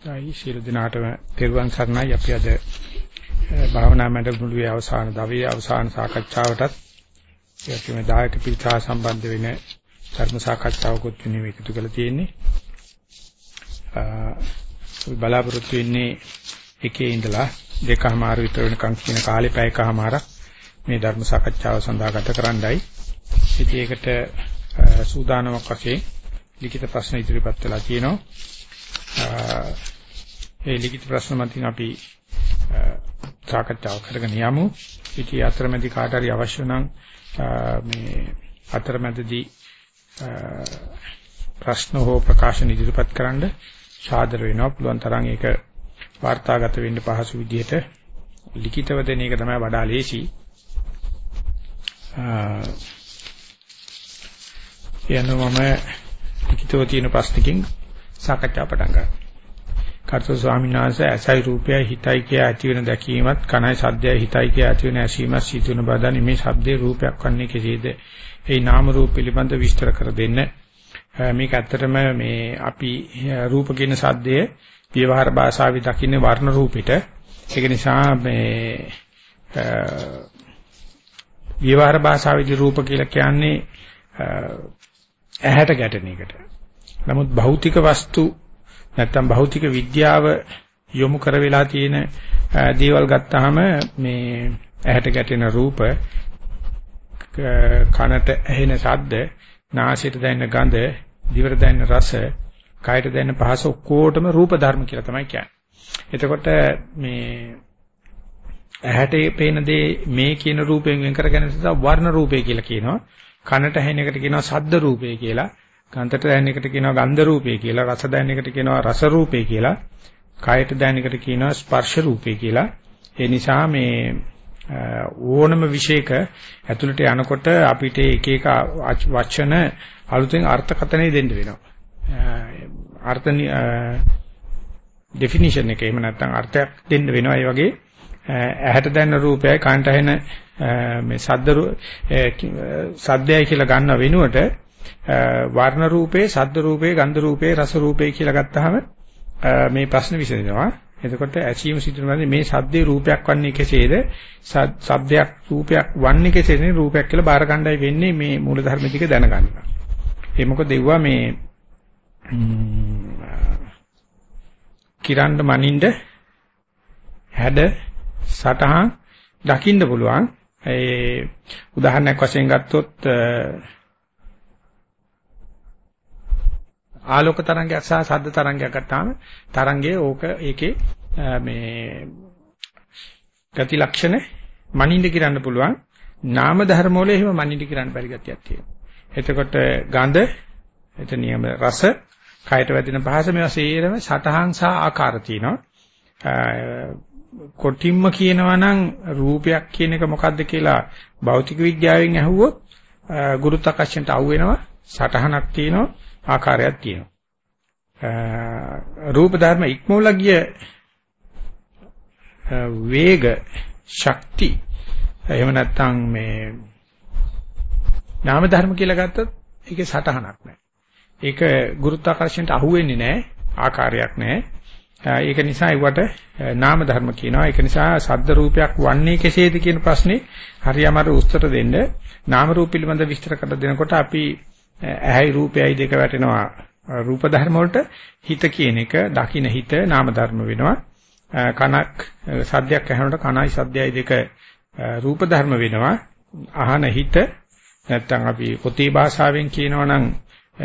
ආයි ශිරු දිනාටම තෙරුවන් සරණයි අපි අද භාවනා මණ්ඩලයේ අවසාන දවයේ අවසාන සාකච්ඡාවටත් ඒකේ මේ දායක පිටා සම්බන්ධ වෙන ධර්ම සාකච්ඡාවකුත් වෙන එකතු කරලා තියෙන්නේ. අපි බලාපොරොත්තු වෙන්නේ එකේ ඉඳලා දෙකමාර විතර වෙනකන් කියන කාලේ පැයකමාරක් මේ ධර්ම සාකච්ඡාව සඳහා ගත කරන්නයි. ඉතින් ඒකට සූදානමක් වශයෙන් ලිඛිත ප්‍රශ්න ඉදිරිපත් වෙලා තියෙනවා. ඒ ලිඛිත ප්‍රශ්න මතින් අපි සාකච්ඡාව කරගෙන යමු. ඉතින් අතරමැදි කාට හරි අවශ්‍ය නම් මේ අතරමැදදී ප්‍රශ්න හෝ ප්‍රකාශන ඉදිරිපත් කරන්න සාදර වෙනවා. පුළුවන් තරම් ඒක වාර්තාගත වෙන්න පහසු විදිහට ලිඛිතව දෙන එක තමයි වඩා ලේසි. එනවා මම ලිඛිතව තියෙන ප්‍රශ්නකින් සාකච්ඡා පටන් ගන්නවා. කර්ත ස්වාමීන් වහන්සේ ඇසයි රූපයයි හිතයි කිය ඇති වෙන දැකීමත් කනයි සද්දයයි හිතයි කිය ඇති වෙන ඇසීමත් සිදුවන බදනි මේ ශබ්දේ රූපයක් වන්නේ කෙසේද? ඒ නාම රූප පිළිබඳ විස්තර කර දෙන්න. මේක ඇත්තටම මේ අපි රූප කියන සද්දයේ ව්‍යවහාර භාෂාවේ දකින්නේ වර්ණ රූපෙට. ඒක නිසා මේ ව්‍යවහාර භාෂාවේදී රූප කියලා කියන්නේ ඇහැට ගැටෙන එකට. නමුත් භෞතික වස්තු නැත්තම් භෞතික විද්‍යාව යොමු කර වෙලා තියෙන දේවල් ගත්තාම මේ ඇහැට ගැටෙන රූප කනට ඇහෙන ශබ්ද නාසයට දැනෙන ගඳ දිවට දැනෙන රස කයට දැනෙන පහස ඔක්කොටම රූප ධර්ම කියලා තමයි කියන්නේ. එතකොට මේ ඇහැට පේන දේ මේ කියන රූපයෙන් වෙන් කරගෙන නිසා වර්ණ රූපය කියලා කියනවා. කනට ඇහෙන එකට කියනවා ශබ්ද රූපය කියලා. ගන්ධට දැනෙන එකට කියනවා ගන්ධ රූපේ කියලා, රස දැනෙන එකට කියනවා රස රූපේ කියලා, කායට දැනෙන එකට කියනවා ස්පර්ශ රූපේ කියලා. ඒ නිසා මේ ඕනම විශේෂක ඇතුළට යනකොට අපිට එක එක වචන අලුතෙන් අර්ථකථනය දෙන්න වෙනවා. අර්ථ ඩෙෆිනිෂන් එක එහෙම නැත්නම් අර්ථයක් දෙන්න වෙනවා. ඒ වගේ ඇහැට දැනෙන රූපයයි කනට ඇහෙන මේ සද්ද සද්දයයි කියලා ගන්න වෙනුවට වර්ණ රූපේ, ශබ්ද රූපේ, ගන්ධ රූපේ, රස රූපේ කියලා ගත්තාම මේ ප්‍රශ්න විසඳෙනවා. එතකොට ඇසීම සිදුවන මේ ශබ්දේ රූපයක් වන්නේ කෙසේද? ශබ්දයක් රූපයක් වන්නේ කෙසේද? රූපයක් කියලා බාර ගන්නයි වෙන්නේ මේ මූල ධර්ම ටික දැනගන්න. ඒ මොකද ඒවා මේ කිරන්න මනින්ද හැඩ සටහන් දකින්න පුළුවන්. ඒ උදාහරණයක් වශයෙන් ගත්තොත් ආලෝක තරංගයක් සහ ශබ්ද තරංගයක් ගත්තාම තරංගයේ ඕක ඒකේ මේ ගති ලක්ෂණ මනින්ද කිරන්න පුළුවන් නාම ධර්ම වල එහෙම මනින්ද කිරන්න බැරි ගතියක් තියෙනවා. එතකොට ගඳ එත නියම රස කයට වැදින පහස මේවා සේරම සටහන් සහ ආකාර තියෙනවා. කොටිම්ම කියනවා නම් රූපයක් කියන එක මොකද්ද කියලා භෞතික විද්‍යාවෙන් අහුවොත් ගුරුත්වාකර්ෂණයට අහු වෙනවා සටහනක් තියෙනවා ආකාරයක් තියෙනවා. රූප ධර්ම ඉක්මවලා ගිය වේග ශක්ති එහෙම නැත්නම් මේ නාම ධර්ම කියලා ගත්තොත් ඒකේ සටහනක් නැහැ. ඒක ගුරුත්වාකර්ෂණයට අහු වෙන්නේ නැහැ. ආකාරයක් නැහැ. ඒක නිසා ඒවට නාම ධර්ම කියනවා. ඒක නිසා සද්ද රූපයක් වන්නේ කෙසේද කියන ප්‍රශ්නේ හරියමර උත්තර දෙන්න නාම රූප පිළිබඳ විස්තර කර දෙනකොට අපි ඇහැයි රූපයයි දෙක වැටෙනවා. රූප ධර්ම වලට හිත කියන එක දකින්න හිත නාම ධර්ම වෙනවා. කනක් සද්දයක් ඇහෙනකොට කනයි සද්දයයි දෙක රූප ධර්ම වෙනවා. අහන හිත නැත්තම් අපි පොතේ භාෂාවෙන් කියනවා නම්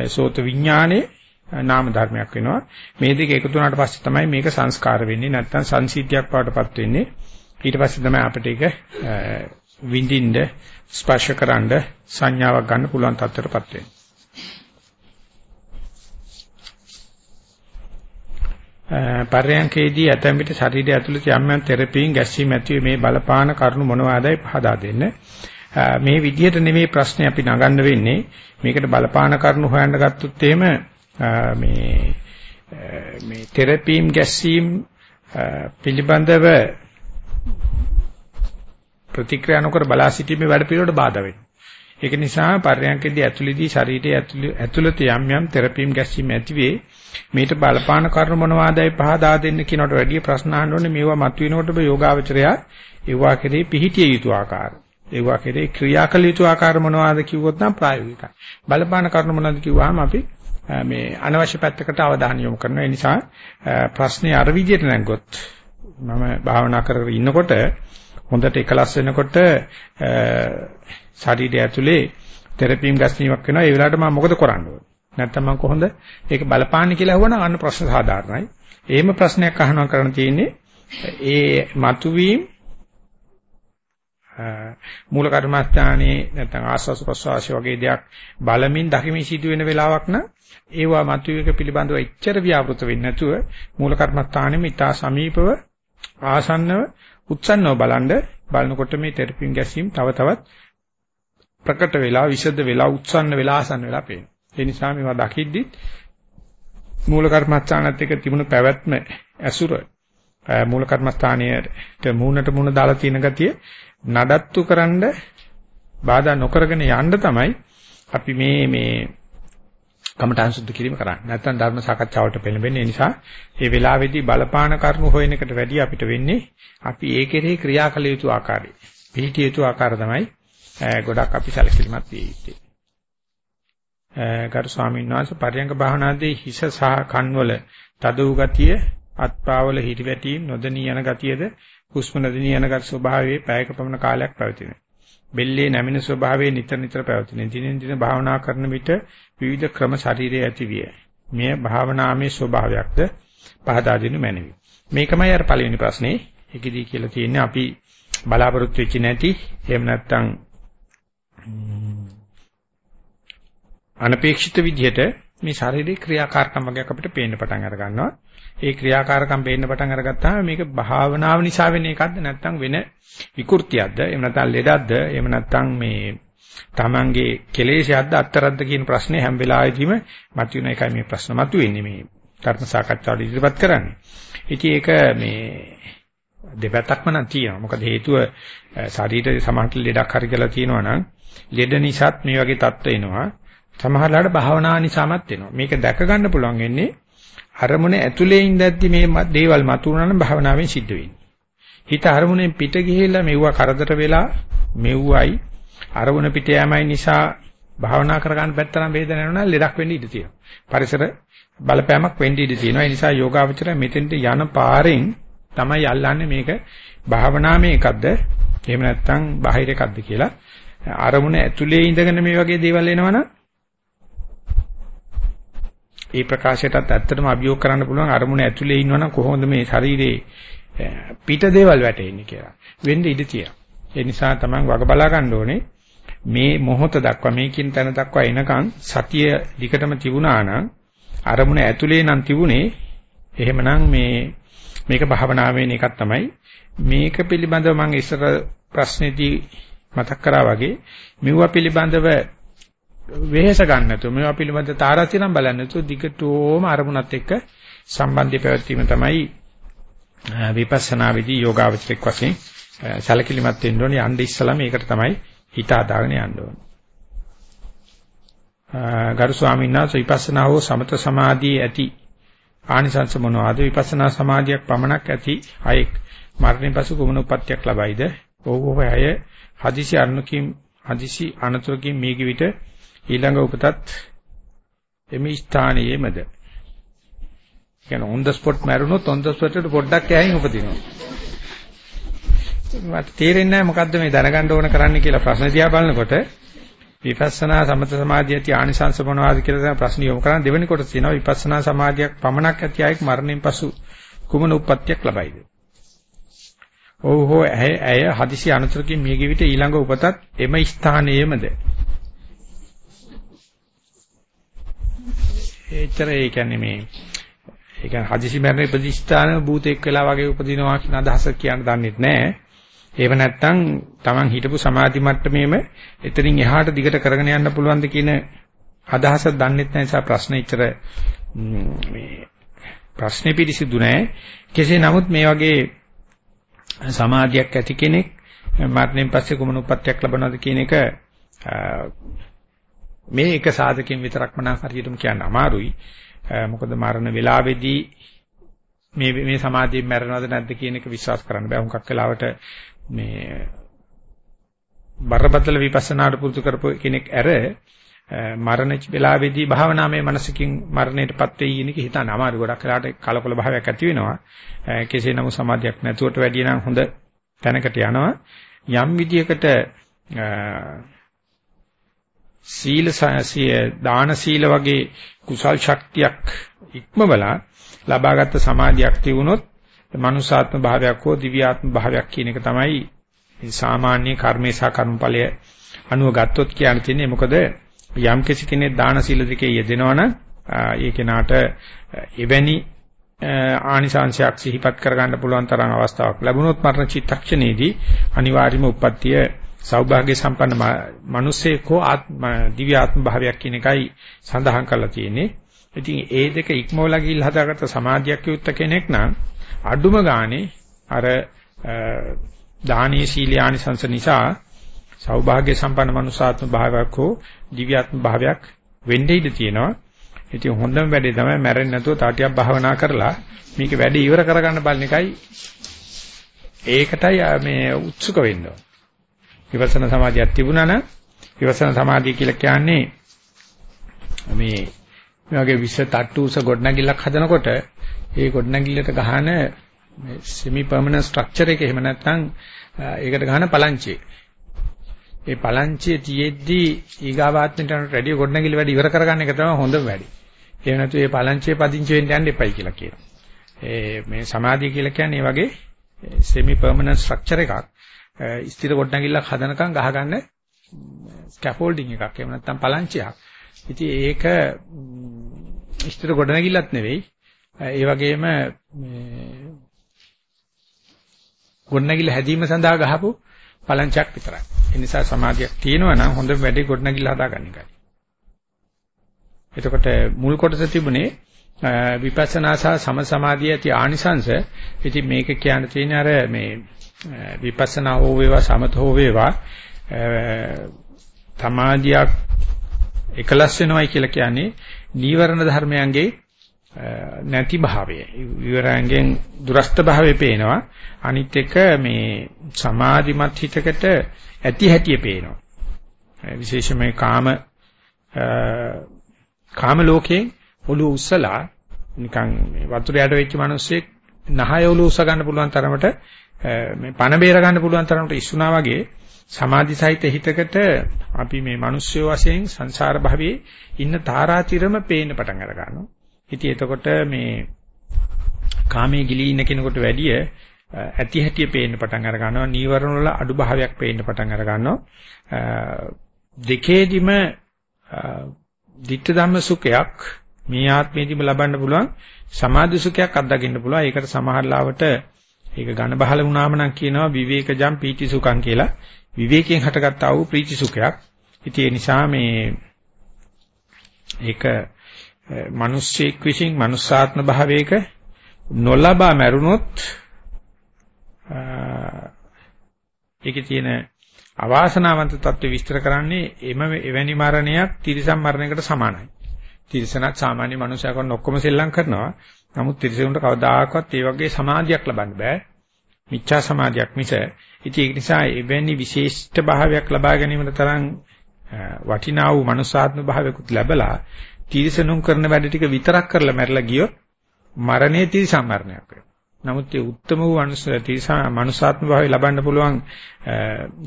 සෝත විඥානේ නාම ධර්මයක් වෙනවා. මේ දෙක එකතු වුණාට පස්සේ තමයි මේක සංස්කාර වෙන්නේ. නැත්තම් සංසිද්ධියක් වඩටපත් වෙන්නේ. ඊට පස්සේ තමයි අපිට ඒක විඳින්න ස්පර්ශකරනද සංඥාවක් ගන්න පුළුවන් තත්ත්වයටපත් වෙන්නේ. පර්යංකේදී ඇතැම් විට ශරීරය ඇතුළත යම් යම් තෙරපීන් ගැස්සීම් ඇති මේ බලපාන කරුණු මොනවාදයි පහදා දෙන්න. මේ විදිහට නෙමෙයි ප්‍රශ්නේ අපි නගන්න වෙන්නේ. මේකට බලපාන කරුණු හොයන්න ගත්තොත් එහෙම මේ මේ තෙරපීම් ගැස්සීම් පිළිබඳව ප්‍රතික්‍රියා නොකර බලා සිටීමේ වැඩ පිළිවෙලට බාධා වෙනවා. ඒක නිසා පර්යංකේදී ඇතුළේදී ශරීරයේ ඇතුළත යම් යම් තෙරපීම් ගැස්සීම් ඇති වේ මේට බලපාන කර්ම මොනවාදයි පහදා දෙන්න කියනකට වැඩිය ප්‍රශ්න අහන්න ඕනේ මේවා මතුවෙනකොට යෝගාවචරය ඒවා කෙරේ පිහිටිය යුතු ආකාරය. ඒවා කෙරේ ක්‍රියා කළ යුතු ආකාර මොනවාද කිව්වොත් නම් ප්‍රායෝගිකයි. බලපාන කර්ම මොනවාද කිව්වහම අපි මේ අනවශ්‍ය පැත්තකට අවධානය යොමු කරනවා. ඒ නිසා ප්‍රශ්නේ අර විදියට නැග්ගොත් මම භාවනා කරගෙන ඉන්නකොට හොඳට එකලස් වෙනකොට ශරීරය ඇතුලේ තෙරපීම් ගැස්වීමක් වෙනවා. ඒ වෙලාවට මම මොකද කරන්න ඕනේ? නැත්තම් මම කොහොමද ඒක බලපාන්නේ කියලා අහුවනම් අන්න ප්‍රශ්න සාධාරණයි. එහෙම ප්‍රශ්නයක් අහනවා කරන්න තියෙන්නේ ඒ මතුවීම මූල කර්මස්ථානයේ නැත්නම් ආස්වාස ප්‍රසවාස වගේ දෙයක් බලමින් දකිමින් සිදුවෙන වෙලාවක් නම් ඒවා මතුවේක පිළිබඳව එච්චර ව්‍යාපෘත වෙන්නේ නැතුව මූල කර්මස්ථානෙම ඉතා සමීපව ආසන්නව උත්සන්නව බලනද බලනකොට මේ තෙරපින් ගැසීම් තව තවත් ප්‍රකට වෙලා විෂද වෙලා උත්සන්න වෙලා ආසන්න වෙලා පේනවා. ඒ නිසා මේවා දකිද්දි මූල කර්මස්ථානත් එක්ක තිබුණු පැවැත්ම ඇසුර මූල කර්මස්ථානයට මූණට මූණ දාලා තියෙන ගතිය නඩත්තු කරන්න බාධා නොකරගෙන යන්න තමයි අපි මේ මේ කමඨාන් සුද්ධ කිරීම කරන්නේ. නැත්නම් ධර්ම සාකච්ඡාවට පෙළඹෙන්නේ. ඒ නිසා මේ වෙලාවේදී බලපාන කර්ම හොයන එකට වැඩිය අපිට වෙන්නේ අපි ඒ කෙරෙහි ක්‍රියා කළ යුතු ආකාරය. පිළිටිය යුතු ආකාර තමයි ගොඩක් අපි සැලකිලිමත් විය යුත්තේ. ගරු ස්වාමීන් වහන්සේ පරියංග භාවනාදී හිස සහ කන්වල තද වූ ගතිය අත්පාවල හිරිවැටීම් නොදණී යන ගතියද හුස්ම නොදණී යන ගති ස්වභාවයේ පැයක පමණ කාලයක් පැවතිනේ. බෙල්ලේ නැමින ස්වභාවයේ නිතර නිතර පැවතිනේ. දිනෙන් දින භාවනා කරන විට විවිධ ක්‍රම ශරීරයේ ඇතිවිය. මෙය භාවනාමේ ස්වභාවයක්ද පහදා දෙනු මැනවි. මේකමයි අර පළවෙනි ප්‍රශ්නේ. ඒකෙදී කියලා තියෙන්නේ අපි බලාපොරොත්තු වෙච්ච නැති එහෙම නැත්නම් අනපේක්ෂිත විදිහට මේ ශාරීරික ක්‍රියාකාරකම් වගේක් අපිට පේන්න පටන් අර ගන්නවා. ඒ ක්‍රියාකාරකම් පේන්න පටන් අරගත්තාම මේක භාවනාව නිසා වෙන එකක්ද නැත්නම් වෙන විකෘතියක්ද? එහෙම නැත්නම් ලෙඩක්ද? එහෙම නැත්නම් මේ Tamange කෙලෙසයක්ද අත්තරද්ද කියන ප්‍රශ්නේ හැම වෙලාවෙදීම මතුවෙන එකයි මේ ප්‍රශ්න මතුවෙන්නේ මේ ධර්ම සාකච්ඡාවල ඉදිරිපත් කරන්නේ. ඉතින් ඒක මේ දෙපැත්තක්ම නම් තියෙනවා. මොකද හේතුව ශරීරයේ සමහර ලෙඩක් හරි කියලා තියෙනවා නම් ලෙඩ නිසාත් මේ වගේ තත්ත්ව එනවා. සමහරලාට භාවනා නිසාමත් වෙනවා. මේක දැක ගන්න පුළුවන් වෙන්නේ අරමුණ ඇතුලේ ඉඳද්දි මේ දේවල් මතුවනවා නම් භාවනාවෙන් සිද්ධ වෙන්නේ. හිත අරමුණෙන් පිට ගිහිල්ලා මෙවුවා කරදර වෙලා මෙව්වයි අරමුණ පිට යෑමයි නිසා භාවනා කරගන්න පැත්තරම් වේදන යනවා ලෙඩක් වෙන්න ඉඩ තියෙනවා. පරිසර බලපෑමක් වෙන්න ඉඩ තියෙනවා. ඒ නිසා යෝගාවචරය මෙතෙන්ට යන පාරෙන් තමයි අල්ලන්නේ මේක භාවනාවේ එකක්ද එහෙම නැත්නම් බාහිර එකක්ද කියලා. අරමුණ ඇතුලේ ඉඳගෙන මේ වගේ දේවල් එනවනම් ඒ ප්‍රකාශයටත් ඇත්තටම අභියෝග කරන්න පුළුවන් අරමුණ ඇතුලේ ඉන්නවනම් කොහොමද මේ ශරීරේ පිට දේවල් වැටෙන්නේ කියලා. වෙන්න ඉඩ තියෙනවා. ඒ නිසා තමයි වග බලා ගන්න ඕනේ. මේ මොහොත දක්වා මේ කියන තැන දක්වා එනකන් සතිය දිකටම තිබුණා නම් අරමුණ ඇතුලේ නම් තිබුණේ එහෙමනම් මේ මේක භාවනාවේ එකක් තමයි මේක පිළිබඳව මම ඉස්සර ප්‍රශ්නේදී මතක් කරා වගේ මෙවුව පිළිබඳව වෙහෙස ගන්න නැතුව මේවා පිළිබඳ තාරාතිරම් බලන්න නැතුව දිගටම අරමුණත් එක්ක සම්බන්ධය පැවැත්වීම තමයි විපස්සනා විදි යෝගාවචරික වශයෙන් සැලකිලිමත් වෙන්න ඕනේ යන්න ඉස්සලා මේකට තමයි හිත හදාගෙන යන්න ඕනේ. ගරු ස්වාමීන් වහන්සේ විපස්සනා හෝ සමත සමාධියේ ඇති ආනිසංස මොනවාද විපස්සනා සමාධියක් පමණක් ඇති අයෙක් මරණයෙන් පසු කුමන උපත්යක් ලබයිද? ඕකෝ අය හදිසි අනුකින් හදිසි අනතුරකින් මේකි විට ඊළඟ උපතත් එමි ස්ථානයේමද? කියන on the spot මරුණොත් on the spot එකට පොඩ්ඩක් ඇහින් උපදිනවා. මට තේරෙන්නේ නැහැ මොකද්ද මේ දැනගන්න ඕන කරන්න කියලා ප්‍රශ්න දිහා බලනකොට විපස්සනා සමත සමාධිය ඇති ආනිසංස මොනවාද කියලා තමයි ප්‍රශ්න යොමු කරන්නේ. දෙවෙනි කොටස තියෙනවා විපස්සනා සමාධියක් පමණක් ඇති අයෙක් මරණයෙන් පසු කුමන උප්පත්තියක් ලබයිද? ඔව් හෝ ඇය ඇය හදිසි අනතුරකින් මිය ගිවිට ඊළඟ උපතත් එම ස්ථානයේමද? එච්චර ඒ කියන්නේ මේ ඒ කියන්නේ හදිසි මරණ ප්‍රතිස්ථාන භූතෙක් වෙලා වගේ උපදිනවා කියන අදහස කියන්න දන්නෙත් නැහැ. ඒව නැත්තම් Taman හිටපු සමාධි මට්ටමේම එතනින් එහාට දිගට කරගෙන යන්න පුළුවන්ද කියන අදහස දන්නෙත් නැහැ නිසා ප්‍රශ්න ඉච්චර මේ ප්‍රශ්නේ පිළිසිදු නැහැ. කෙසේ නමුත් මේ වගේ සමාධියක් ඇති කෙනෙක් මරණයෙන් පස්සේ කුමන උපත්යක් ලබනවද කියන එක මේ එක සාධකයෙන් විතරක්ම නම් හරියටම කියන්න අමාරුයි. මොකද මරණ වේලාවේදී මේ මේ සමාධියෙන් මැරෙනවද නැද්ද කියන එක විශ්වාස කරන්න බෑ. හුඟක් වෙලාවට මේ බරපතල විපස්සනාට පුරුදු කරපු කෙනෙක් ඇර මරණ වෙලාවේදී භාවනාමය මනසකින් මරණයටපත් වෙයි කියන එක හිතන්න අමාරු ගොඩක් වෙලාවට කලකොල භාවයක් ඇති වෙනවා. කෙසේ නමුත් සමාධියක් නැතුවට වැඩිය නම් හොඳ තැනකට යනවා. යම් විදියකට සීල සාසිය දාන සීල වගේ කුසල් ශක්තියක් ඉක්මවලා ලබාගත් සමාධියක් තිබුණොත් මනුසාත්ම භාවයක් හෝ දිව්‍යාත්ම භාවයක් කියන එක තමයි සාමාන්‍ය කර්මේ සහ කර්මඵලය අනුව ගත්තොත් කියන්න තියෙන්නේ මොකද යම් කිසි කෙනෙක් දාන සීල දෙකේ යෙදෙනවනම් ඒ කෙනාට එවැනි ආනිසංශයක් සිහිපත් කරගන්න පුළුවන් තරම් අවස්ථාවක් ලැබුණොත් මරණ චිත්තක්ෂණයේදී අනිවාර්යයෙන්ම උප්පත්තිය සෞභාග්‍ය සම්පන්න මිනිසෙකෝ ආත්ම දිව්‍ය ආත්ම භාවයක් කියන එකයි සඳහන් කරලා තියෙන්නේ. ඉතින් ඒ දෙක ඉක්මවලා ගිහිල්ලා හදාගත්ත සමාධියක් යුක්ත කෙනෙක් නම් අඩුම ගානේ අර දානීය සීලානිසංස නිසා සෞභාග්‍ය සම්පන්න මනුසාත්ම භාවයක් හෝ දිව්‍යාත්ම භාවයක් වෙන්නේ ඉඳ තියෙනවා. ඉතින් හොඳම වැඩේ තමයි මැරෙන්නේ නැතුව තාටියක් භාවනා කරලා මේක වැඩි ඉවර කරගන්න බලන එකයි ඒකටයි මේ උත්සුක වෙන්න ඕන. විපස්සනා සමාධියක් තිබුණා නම් විපස්සනා සමාධිය කියලා කියන්නේ මේ මේ වගේ විශ්ව තට්ටු උස ගොඩනැගිල්ලක් හදනකොට ඒ ගොඩනැගිල්ලට ගහන සෙමි පර්මනන්ට් ස්ට්‍රක්චර් එක එහෙම නැත්නම් ඒකට ගහන පලංචිය. ඒ පලංචිය තියෙද්දි ඊගාවාත්මට රෙඩිය ගොඩනැගිල්ල වැඩි ඉවර කරගන්න එක තමයි හොඳම වැඩි. එහෙම නැතු මේ පලංචිය පදිංචි වෙන්න යන්න එපයි කියලා කියනවා. ඒ මේ සමාධිය කියලා කියන්නේ මේ වගේ සෙමි පර්මනන්ට් ස්ට්‍රක්චර් එකක්. ස්ථිර ගොඩනැගිල්ලක් හදනකම් ගහගන්න ස්කැෆෝල්ඩින් එකක් එහෙම නැත්නම් පලංචියක්. ඉතින් ඒක ස්ථිර ගොඩනැගිල්ලක් නෙවෙයි. ඒ වගේම මේ ගොඩනැගිල්ල හැදීම සඳහා ගහපු පලංචයක් විතරයි. ඒ නිසා සමාධියක් තියෙනවා නම් හොඳ වැඩේ ගොඩනැගිල්ල හදාගන්න එකයි. එතකොට මුල් කොටස තිබුණේ විපස්සනා සහ සම සමාධිය ඇති ආනිසංශ. ඉතින් මේක කියන්න තියෙන්නේ අර මේ විපස්සනා හෝ වේවා සමත හෝ වේවා සමාධියක් එකලස් වෙනවයි කියලා කියන්නේ නීවරණ ධර්මයන්ගේ නැති භාවය. විවරයන්ගෙන් දුරස්ත භාවය පේනවා. අනිත් එක මේ සමාධිමත් හිතකට ඇති හැටිය පේනවා. විශේෂයෙන්ම කාම කාම ලෝකයෙන් ඔළුව උස්සලා නිකන් වතුර යට වෙච්ච මිනිස්සෙක් නහය ඔළුව උස්ස ගන්න පුළුවන් තරමට මේ පණ බේර ගන්න පුළුවන් තරමට ඉස්සුනා වගේ සමාධි සහිත හිතකට අපි මේ මිනිස්සු වශයෙන් සංසාර භවයේ ඉන්න තාරාතිරම පේන්න පටන් අර ගන්නවා. ඉතින් එතකොට මේ කාමයේ ගිලී ඉන්න කෙනෙකුට වැඩිය ඇති හැටිය පේන්න පටන් අර ගන්නවා. නීවරණ වල අඩු භාවයක් පේන්න පටන් අර ගන්නවා. දෙකේදිම ditta ධම්ම සුඛයක් මේ ආත්මයේදීම ලබන්න පුළුවන් සමාධි සුඛයක් අත්දකින්න පුළුවන්. ඒකට සමහර ලාවට ඒක ඝන බහල වුණාම නම් කියනවා විවේකජම් පීති සුඛං කියලා. විවේකයෙන් හටගත්තා වූ ප්‍රීති සුඛයක්. ඉතින් ඒ නිසා මේ ඒක මිනිස්සෙක් විසින් මනුස්සාත්ම භාවයක නොලබා මැරුණොත් ඒකේ තියෙන අවාසනාවන්ත තත්ත්ව විස්තර කරන්නේ එම එවැනි මරණයක් තිරිසන් මරණයකට සමානයි. තිරිසනත් සාමාන්‍ය මනුස්සයෙක් වගේ ඔක්කොම සෙල්ලම් කරනවා. නමුත් තිරිසනුන්ට කවදාකවත් ඒ වගේ සමාධියක් ලබන්න බෑ. මිච්ඡා සමාධියක් මිස. ඉතින් ඒක නිසා එවැනි විශේෂ්ඨ භාවයක් ලබා ගැනීමට තරම් වටිනා වූ මනුස්සාත්ම භාවයකුත් ලැබලා තිරිසනුන් කරන වැඩ ටික විතරක් කරලා මැරලා ගියොත් මරණය තිරිසන් මරණයක් වෙනවා. නමුත් ඒ උත්තම වූ අනුසය තිරිසන් මනුසාත්ම භාවය ලබන්න පුළුවන්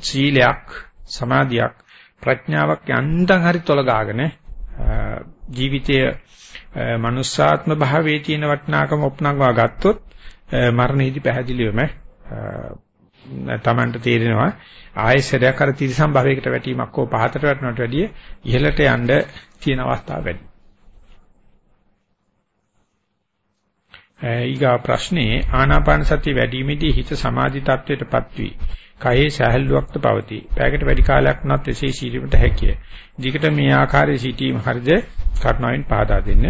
සීලයක්, සමාධියක්, ප්‍රඥාවක් යන්තම් හරි තොලගාගෙන ජීවිතයේ මනුස්සාත්ම භාවයේ තියෙන වටිනාකම ඔප්නංගවා ගත්තොත් මරණයේදී පැහැදිලිවම තමන්ට තේරෙනවා ආයෙසරයක් අර තිරිසන් භවයකට වැටීමක් හෝ පහතට වැටෙනවට වැඩිය ඉහළට යන්න තියෙන අවස්ථා වැඩි. ඊගා ප්‍රශ්නේ ආනාපාන සතිය වැඩිමේදී හිත සමාධි තත්වයටපත් වී කයේ සහැල්ලුවක්ද පවතී. පැයකට වැඩි කාලයක් වුණත් එසේ සීලීමට හැකිය. දිගට මේ ආකාරයේ සිටීම හරිද කරුණාවෙන් පහදා දෙන්න.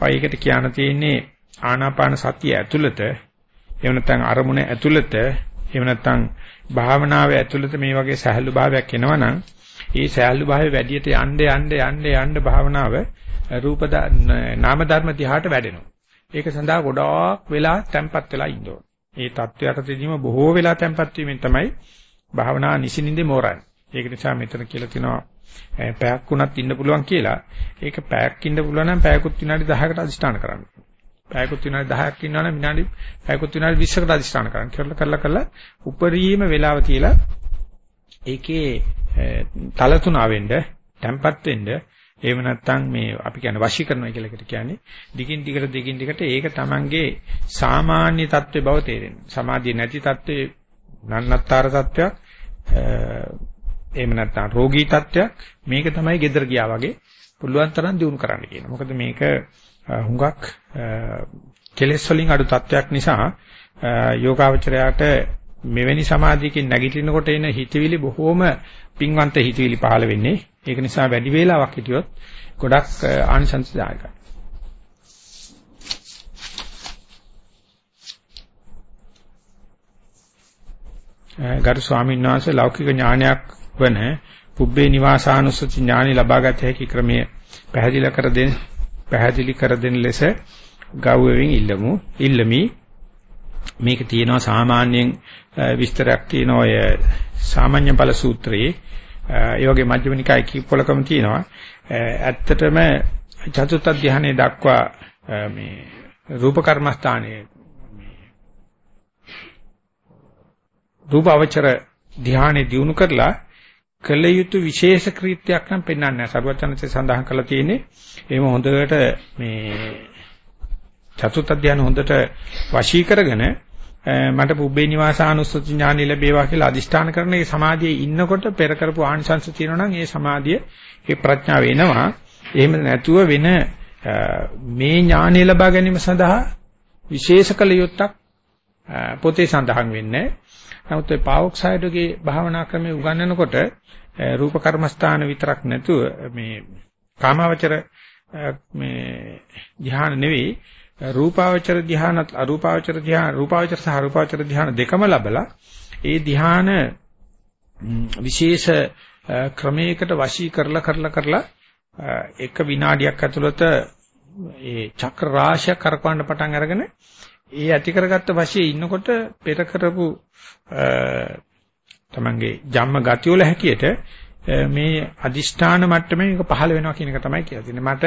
ඔය එකට කියන්න තියෙන්නේ ආනාපාන සතිය ඇතුළත එහෙම නැත්නම් අරමුණ ඇතුළත එහෙම නැත්නම් භාවනාවේ ඇතුළත මේ වගේ සහැල්ලු භාවයක් එනවනම් ඒ සහැල්ලු භාවයේ වැඩියට යන්න යන්න යන්න යන්න භාවනාව රූප නාම ධර්ම දිහාට වැඩෙනවා. ඒක සඳහා ගොඩාක් වෙලා තැම්පත් වෙලා ඉන්න ඕන. ඒ தත්වයටදීම බොහෝ වෙලා තැම්පත් වීමෙන් තමයි භාවනා නිසින්ින්දේ මෝරන්නේ. ඒක නිසා මෙතන කියලා තියෙනවා පැයක් වුණත් ඉන්න පුළුවන් කියලා. ඒක පැයක් ඉන්න පුළුවන් නම් පැයකුත් විනාඩි 10කට අදිස්ථාන කරන්න. පැයකුත් විනාඩි 10ක් ඉන්නවා නම් විනාඩි පැයකුත් විනාඩි 20කට අදිස්ථාන කරන්න. කරලා කරලා කරලා උපරිම වේලාව තියලා ඒකේ තල තුනා වෙන්න, tempat වෙන්න, එහෙම නැත්නම් මේ අපි කියන්නේ වශී කරනවා කියලා එකට කියන්නේ දිගින් දිගට දිගින් දිගට ඒක Tamanගේ සාමාන්‍ය தත්ත්වේ බව තේරෙන. සමාධිය නැති தත්ත්වේ නන්නත්තර தත්ත්වයක් එහෙම නැත්නම් රෝගී தත්ත්වයක් මේක තමයි gedara ගියා වගේ පුළුවන් තරම් දිනු කරන්න කියනවා. මොකද මේක හුඟක් කෙලෙස් වලින් අඩු තත්වයක් නිසා යෝගාවචරයාට මෙවැනි සමාධියකින් නැගිටිනකොට එන හිතවිලි බොහෝම පින්වන්ත හිතවිලි පහළ වෙන්නේ ඒක නිසා වැඩි වේලාවක් හිටියොත් ගොඩක් ආනිසංසදායකයි. ගරු ස්වාමීන් වහන්සේ ලෞකික ඥානයක් වන පුබ්බේ නිවාසානුස්සති ඥානෙ ලබාගත හැකි ක්‍රමය පැහැදිලි කර දෙන පැහැදිලි කර දෙන ලෙස ගෞරවයෙන් ඉල්ලමු. ඉල්ලමි. මේක තියෙනවා සාමාන්‍යයෙන් විස්තරයක් තියෙන ඔය සාමාන්‍ය ඵල සූත්‍රයේ. ඒ වගේ මජ්ක්‍ධිම නිකායේ කීපවලකම තියෙනවා ඇත්තටම චතුත්ථ ධානයේ දක්වා මේ රූප කර්මස්ථානයේ රූප අවචර ධානයේ දිනු කරලා කළ යුතු විශේෂ කෘත්‍යයක් නම් පෙන්වන්නේ නැහැ. සරුවචනසේ සඳහන් කරලා තියෙන්නේ එහෙම හොඳට මේ චතුත් අධ්‍යාන හොඳට වශී කරගෙන මට පුබ්බේ නිවාසානුස්සති ඥානෙ ලැබේවා කියලා අදිෂ්ඨාන කරන ඒ සමාධියේ ඉන්නකොට පෙර කරපු ආනිසංශ තියෙනවා නම් ඒ සමාධිය ඒ ප්‍රඥාව එනවා. එහෙම නැතුව වෙන මේ ඥානෙ ලබා ගැනීම සඳහා විශේෂ කළ යුත්තක් පොතේ සඳහන් වෙන්නේ. නමුත් ඒ පාවොක්සයිඩ්ගේ භාවනා ක්‍රමයේ උගන්වනකොට රූප කර්මස්ථාන විතරක් නැතුව මේ කාමාවචර මේ ධ්‍යාන නෙවෙයි රූපාවචර ධ්‍යානත් අරූපාවචර ධ්‍යාන රූපාවචර සහ අරූපාවචර ධ්‍යාන දෙකම ලැබලා ඒ ධ්‍යාන විශේෂ ක්‍රමයකට වශී කරලා කරලා කරලා එක විනාඩියක් ඇතුළත ඒ චක්‍ර රාශිය කරකවන්න පටන් අරගෙන ඒ ඇති කරගත්ත වශයෙන් ඉන්නකොට පෙර කරපු තමන්ගේ ජම්ම ගතිවල හැටියට මේ අදිෂ්ඨාන මට්ටමේ මේක පහළ වෙනවා කියන එක තමයි කියලා තියෙන්නේ. මට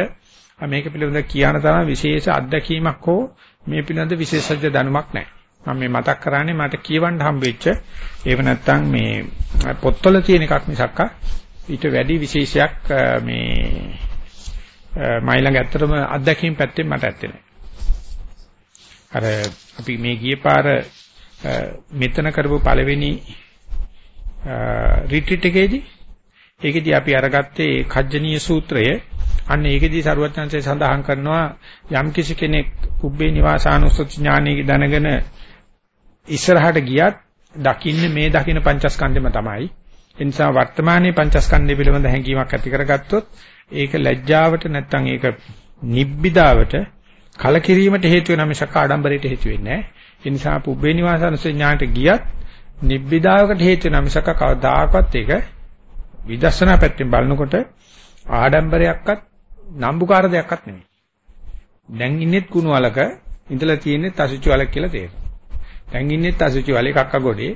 මේක පිළිබඳව කියන තරම් විශේෂ අත්දැකීමක් හෝ මේ පිළිබඳ විශේෂඥ දැනුමක් නැහැ. මම මේ මතක් කරන්නේ මට කියවන්න හම්බෙච්ච ඒව නැත්තම් මේ පොත්වල තියෙන එකක් මිසක්ක ඊට වැඩි විශේෂයක් මේ මයිලඟ ඇත්තටම අත්දැකීම් පැත්තෙන් මට ඇත්තේ නැහැ. අර අපි මේ ගියේ පාර මෙතන කරපු පළවෙනි රිට්‍රීට් එකේදී ඒකෙදී අපි අරගත්තේ කජ්ජනීය සූත්‍රය. අන්න ඒකෙදී සරුවත්යන්සේ සඳහන් කරනවා යම් කිසි කෙනෙක් උබ්බේ නිවාසානුස්සති ඥානෙ දැනගෙන ඉස්සරහට ගියත් දකින්නේ මේ දකින්න පංචස්කන්ධෙම තමයි. ඒ නිසා වර්තමානයේ පංචස්කන්ධය පිළිබඳ හැඟීමක් ඇති කරගත්තොත් ඒක ලැජ්ජාවට නැත්නම් ඒක නිබ්බිදාවට කලකිරීමට හේතු වෙන මිසක ආඩම්බරයට හේතු වෙන්නේ නැහැ. ඒ නිසා පුබ්බේ නිවාසානුස්සති ඥානට ගියත් නිබ්බිදාවකට හේතු වෙන මිසක කවදාකවත් ඒක විදර්ශනා පැත්තෙන් බලනකොට ආඩම්බරයක්වත් නම්බුකාර දෙයක්වත් නෙමෙයි. දැන් ඉන්නේත් කුණු වලක ඉඳලා තියෙන්නේ අසුචි වලක් කියලා තේරෙනවා. දැන් ඉන්නේත් අසුචි වලේ කක්ක ගොඩේ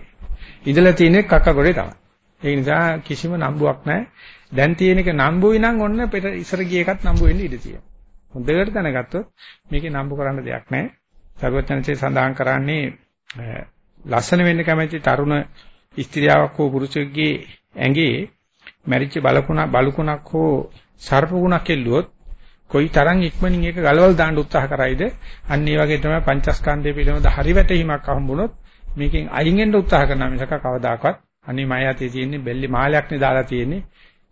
ඉඳලා තියෙන්නේ කක්ක ගොඩේ තමයි. ඒ නිසා කිසිම නම්බුවක් නැහැ. දැන් තියෙන එක නම්බුයි නම් ඔන්න පෙර ඉස්සර ගිය එකත් නම්බු වෙන්න ඉඩ තියෙනවා. හොඳට දැනගත්තොත් මේකේ නම්බු කරන්න දෙයක් නැහැ. සර්වඥාන්සේ සඳහන් කරන්නේ ලස්සන වෙන්න කැමති තරුණ ස්ත්‍රියාවක් හෝ පුරුෂයෙකුගේ ඇඟේ මැරිච්ච බලකුණ බලකුණක් හෝ සර්පුණක් එල්ලුවොත් කොයි තරම් ඉක්මනින් ඒක ගලවල් දාන්න උත්සාහ කරයිද? අන්න ඒ වගේ තමයි පංචස්කන්ධය පිළිබඳ හරි වැටහීමක් හම්බුනොත් මේකෙන් අයින් වෙන්න උත්සාහ කරනවා මිසක කවදාකවත්. අනේ මය යතේ තියෙන්නේ බෙල්ලි මාලයක් නේ දාලා තියෙන්නේ.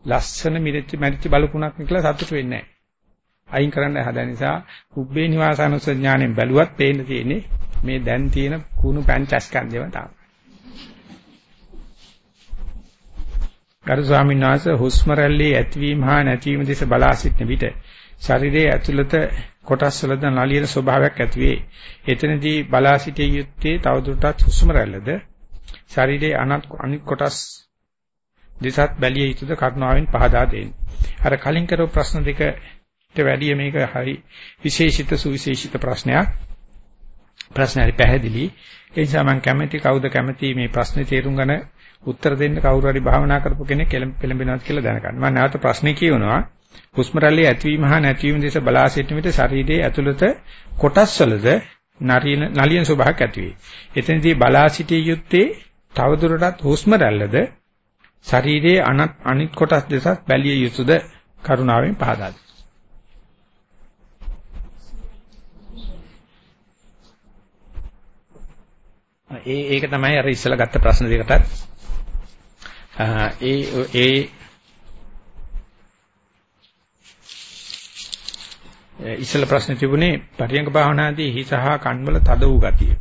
ලස්සන මිරිච්ච මැරිච්ච බලකුණක් කියලා සතුට වෙන්නේ නැහැ. අයින් කරන්න හදන නිසා උබ්බේ නිවාසානුස ඥාණයෙන් බැලුවත් පේන්න තියෙන්නේ මේ දැන් තියෙන කුණු පංචස්කන්ධයම තමයි. ගරු ස්වාමීන් වහන්සේ හුස්ම රැල්ලේ ඇතිවීම හා නැතිවීම දෙස බලා සිටන විට ශරීරයේ ඇතුළත කොටස් වලද නලියන ස්වභාවයක් ඇති වේ. එතනදී බලා සිටිය යුත්තේ තවදුරටත් හුස්ම රැල්ලද ශරීරයේ අනිත් කොටස් දෙසත් බැලිය යුතුද කරුණාවෙන් පහදා දෙන්න. අර කලින් කරපු ප්‍රශ්න දෙක ඊට වැඩිය මේක හරි විශේෂිත සුවිශේෂිත ප්‍රශ්නයක්. ප්‍රශ්න හරි පැහැදිලි. ඒ නිසා මම කැමති කවුද කැමති මේ ප්‍රශ්නේ තේරුම් ගන්න උත්තර දෙන්න කවුරු හරි භාවනා කරපු කෙනෙක් පෙළඹෙනවද කියලා දැනගන්න. මම නැවත ප්‍රශ්නේ කියවනවා. හුස්ම රැල්ලේ ඇතිවීම හා නැතිවීම දෙස බලා සිටින විට ශරීරයේ ඇතුළත කොටස්වලද නරින නලියන ස්වභාවයක් ඇති වේ. එතනදී බලා සිටිය යුත්තේ තවදුරටත් හුස්ම රැල්ලද ශරීරයේ අනිත් කොටස් දෙසත් බැලිය යුතුද කරුණාවෙන් පහදා දෙන්න. ඒ ඒක තමයි අර ඉස්සලා ගත්ත ප්‍රශ්න දෙකටත් ඒ ඒ e, e. eh, ඉස්සලා ප්‍රශ්න තිබුණේ පරියංග භාවනාදී හිස හා කන්වල තද වූ ගතිය.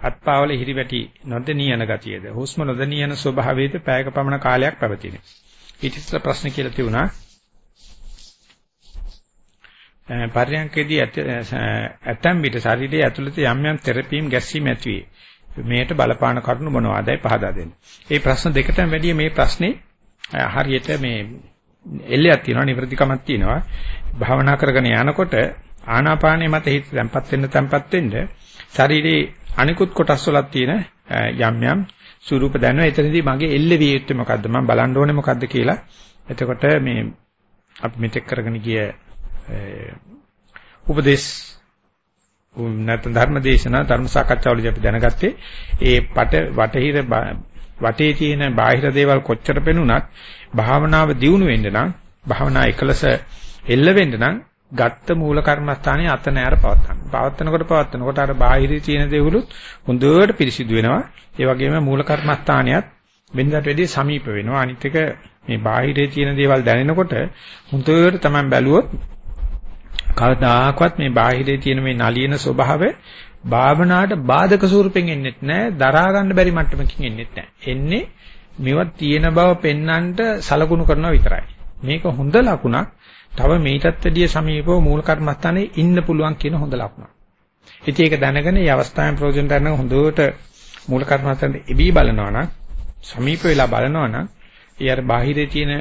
අත්පාවල හිරිවැටි නොදෙනී යන ගතියද හුස්ම නොදෙනී යන ස්වභාවයේද පැයක පමණ කාලයක් පැවතින. ඊට ඉස්සලා ප්‍රශ්න කියලා තිබුණා eh, පරියංගකේදී ඇතම් eh, විට ශරීරයේ ඇතුළත යම් යම් තෙරපීම් ගැස්සීම් ඇති වේ. මේට බලපාන කරුණු මොනවාදයි පහදා දෙන්න. මේ ප්‍රශ්න දෙකටම වැඩිය මේ ප්‍රශ්නේ හරියට මේ එල්ලයක් තියෙනවා නිවෘත්තිකමක් තියෙනවා. භාවනා කරගෙන යනකොට ආනාපානයේ මත හිත තැම්පත් වෙන්න තැම්පත් වෙන්න ශරීරයේ අනිකුත් කොටස් වලක් තියෙන යම් යම් ස්වරූප දැනෙනවා. එතනදී මගේ එල්ල විය යුත්තේ මොකද්ද? මම බලන්න ඕනේ මොකද්ද කියලා. එතකොට මේ අපි මෙතෙක් කරගෙන ගිය උපදේශ නැත්නම් ධර්ම දේශනා ධර්ම සාකච්ඡාවලදී අපි දැනගත්තේ ඒ පට වටහිර වටේ තියෙන බාහිර දේවල් කොච්චර පෙනුනත් භාවනාව දියුණු වෙන්න නම් භාවනා එකලස එල්ල වෙන්න නම් ගත්ත මූල කර්මස්ථානයේ අත නෑර පවත්තන්න. පවත්තනකොට පවත්තනකොට අර බාහිරේ තියෙන දේවලුත් හොඳට පිරිසිදු වෙනවා. ඒ වගේම මූල කර්මස්ථානයත් වෙනදාට වැඩිය සමීප වෙනවා. අනිත් එක මේ බාහිරේ තියෙන දේවල් දැනෙනකොට හොඳට තමයි බැලුවොත් කවදාකවත් මේ බාහිරේ තියෙන මේ නලියන ස්වභාවය භාවනාවට බාධක ස්වරූපෙන් එන්නේ නැහැ දරා ගන්න බැරි මට්ටමකින් එන්නේ නැහැ එන්නේ මේවා තියෙන බව පෙන්වන්නට සලකුණු කරනවා විතරයි. මේක හොඳ ලකුණක්. තව මේකත් වැඩිය සමීපව මූල කර්මස්ථානයේ ඉන්න පුළුවන් කියන හොඳ ලකුණක්. ඉතින් ඒක දැනගෙන මේ අවස්ථාවෙන් ප්‍රයෝජන ගන්න හොඳට මූල කර්මස්ථානයේ ඉබී බලනවා නම් සමීප වෙලා බලනවා නම් ඒ අර බාහිරේ තියෙන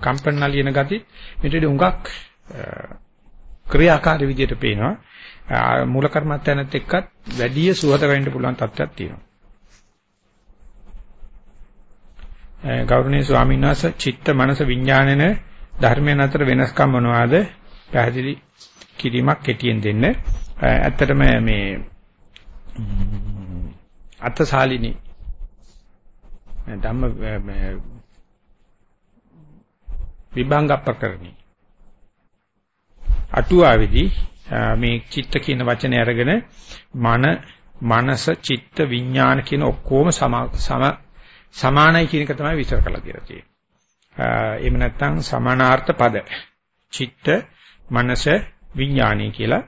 කම්පන නලියන ගති මෙතන උඟක් ක්‍රියාකාරී විදිහට පේනවා. මූල කර්මත්‍යනත් එක්කත් වැඩි සුවත වෙන්න පුළුවන් තත්ත්වයක් තියෙනවා. ගෞරවනීය ස්වාමීන් වහන්සේ චිත්ත මනස විඥානන ධර්මයන් අතර වෙනස්කම් මොනවාද? පැහැදිලි කිරීමක් කෙටියෙන් දෙන්න. ඇත්තටම මේ අත්සාලිනී ධම්ම විභංග ප්‍රකරණී අටුවාවේදී මේ චිත්ත කියන වචනේ අරගෙන මන මනස චිත්ත විඥාන කියන ඔක්කොම සම සමානයි කියන එක තමයි විස්තර කරලා කියලා තියෙන්නේ. එහෙම නැත්නම් සමානාර්ථ පද. චිත්ත මනස විඥානයි කියලා.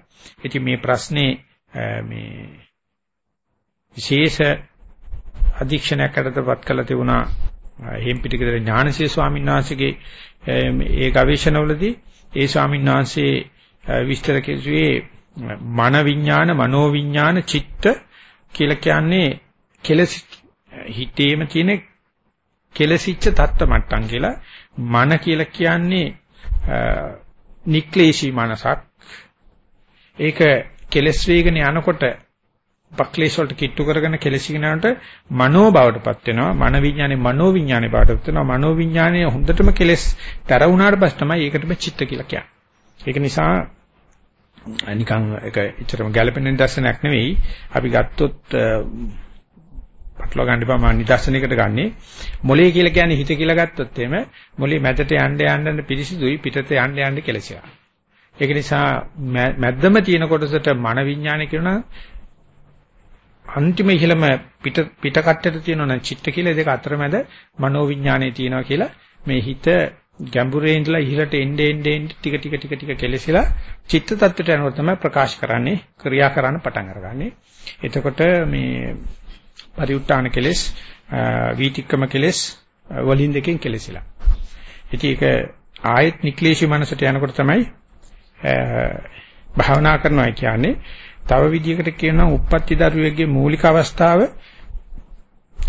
ඉතින් මේ ප්‍රශ්නේ මේ විශේෂ අධීක්ෂණයකටපත් කළ තිබුණා හේම්පිටිකදර ඥානසී ස්වාමීන් වහන්සේගේ ඒ ගවේෂණවලදී ඒ ස්වාමීන් වහන්සේ විස්තර කෙරුවේ මන විඥාන මනෝ විඥාන චිත්ත කියලා කියන්නේ කෙලස් හිතේම තියෙන කෙලසිච්ච தත්ත මට්ටම් කියලා. මන කියලා කියන්නේ නික්ලේශී මනසක්. ඒක කෙලස් වේගන යනකොට පක්ලේශ වලට කිට්ටු කරගෙන කෙලසිනනට මනෝ බවටපත් වෙනවා. මන විඥානේ මනෝ විඥානේ බවටපත් වෙනවා. මනෝ විඥානේ හොඳටම කෙලස් තර වුණාට පස්සේ තමයි ඒකටම චිත්ත කියලා කියන්නේ. ඒක නිසා නිකන් ඒක ඇත්තටම ගැළපෙන දර්ශනයක් නෙවෙයි. අපි ගත්තොත් පටලවා ගන්න එපා මම නිදර්ශනයකට ගන්නෙ. මොලේ කියලා කියන්නේ හිත කියලා ගත්තොත් එimhe මොලේ මැදට යන්න යන්න පිරිසිදුයි පිටත යන්න යන්න කෙලසියා. ඒක නිසා මැද්දම තියෙන කොටසට මන විඥානය කියනවා අන්තිම ඉහළම පිට පිට කට්ටට තියෙනවා චිත්ත කියලා දෙක අතරමැද මනෝ විඥානය තියෙනවා කියලා මේ හිත ගැඹුරේ ඉඳලා ඉහළට එන්නේ එන්නේ ටික ටික ටික ටික කෙලසිලා චිත්ත tattට යනකොට තමයි ප්‍රකාශ කරන්නේ ක්‍රියා කරන්න පටන් අරගන්නේ. එතකොට මේ පරිඋත්තාන කෙලස් වීතික්කම කෙලස් වලින් දෙකෙන් කෙලසිලා. ඉතින් ඒක ආයත් නික්ලේශී මනසට යනකොට තමයි භාවනා කරනවා කියන්නේ තව විදිහකට කියනවා උප්පත්ති දරුවෙක්ගේ මූලික අවස්ථාව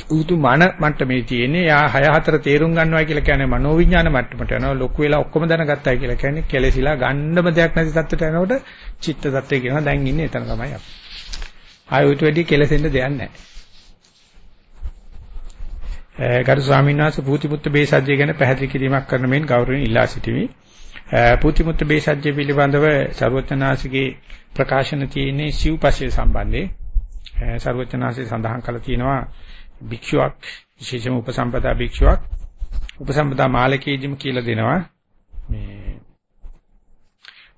පුදුමන මට්ටමේ තියෙන්නේ. යා 6 4 තේරුම් ගන්නවා කියලා කියන්නේ මනෝවිඥාන මට්ටමට යනවා. ලොකු වෙලා ඔක්කොම දැනගත්තයි කියලා කියන්නේ කෙලෙසිලා ගන්නම දෙයක් නැති තත්ත්වයට යනකොට චිත්ත தත්ත්වය කියනවා දැන් ඉන්නේ එතන තමයි අපි. ආයෙත් වැඩි කෙලෙසෙන්න දෙයක් නැහැ. ගරු ස්වාමීන් වහන්සේ පූතිමුත්තු බේසජ්‍ය ගැන පැහැදිලි කිරීමක් කරන මෙන් ගෞරවයෙන් ඉල්ලා සිටිමි. පූතිමුත්තු බේසජ්‍ය පිළිබඳව ਸਰවඥාසිකේ ප්‍රකාශන තියෙන්නේ සිව්පස්සේ සම්බන්ධේ. ਸਰවඥාසිකේ සඳහන් කළා තියෙනවා භික්ෂුවක් විශේෂම උපසම්පදා භික්ෂුවක්. උපසම්පදා මාලකයේදීම කියලා දෙනවා. මේ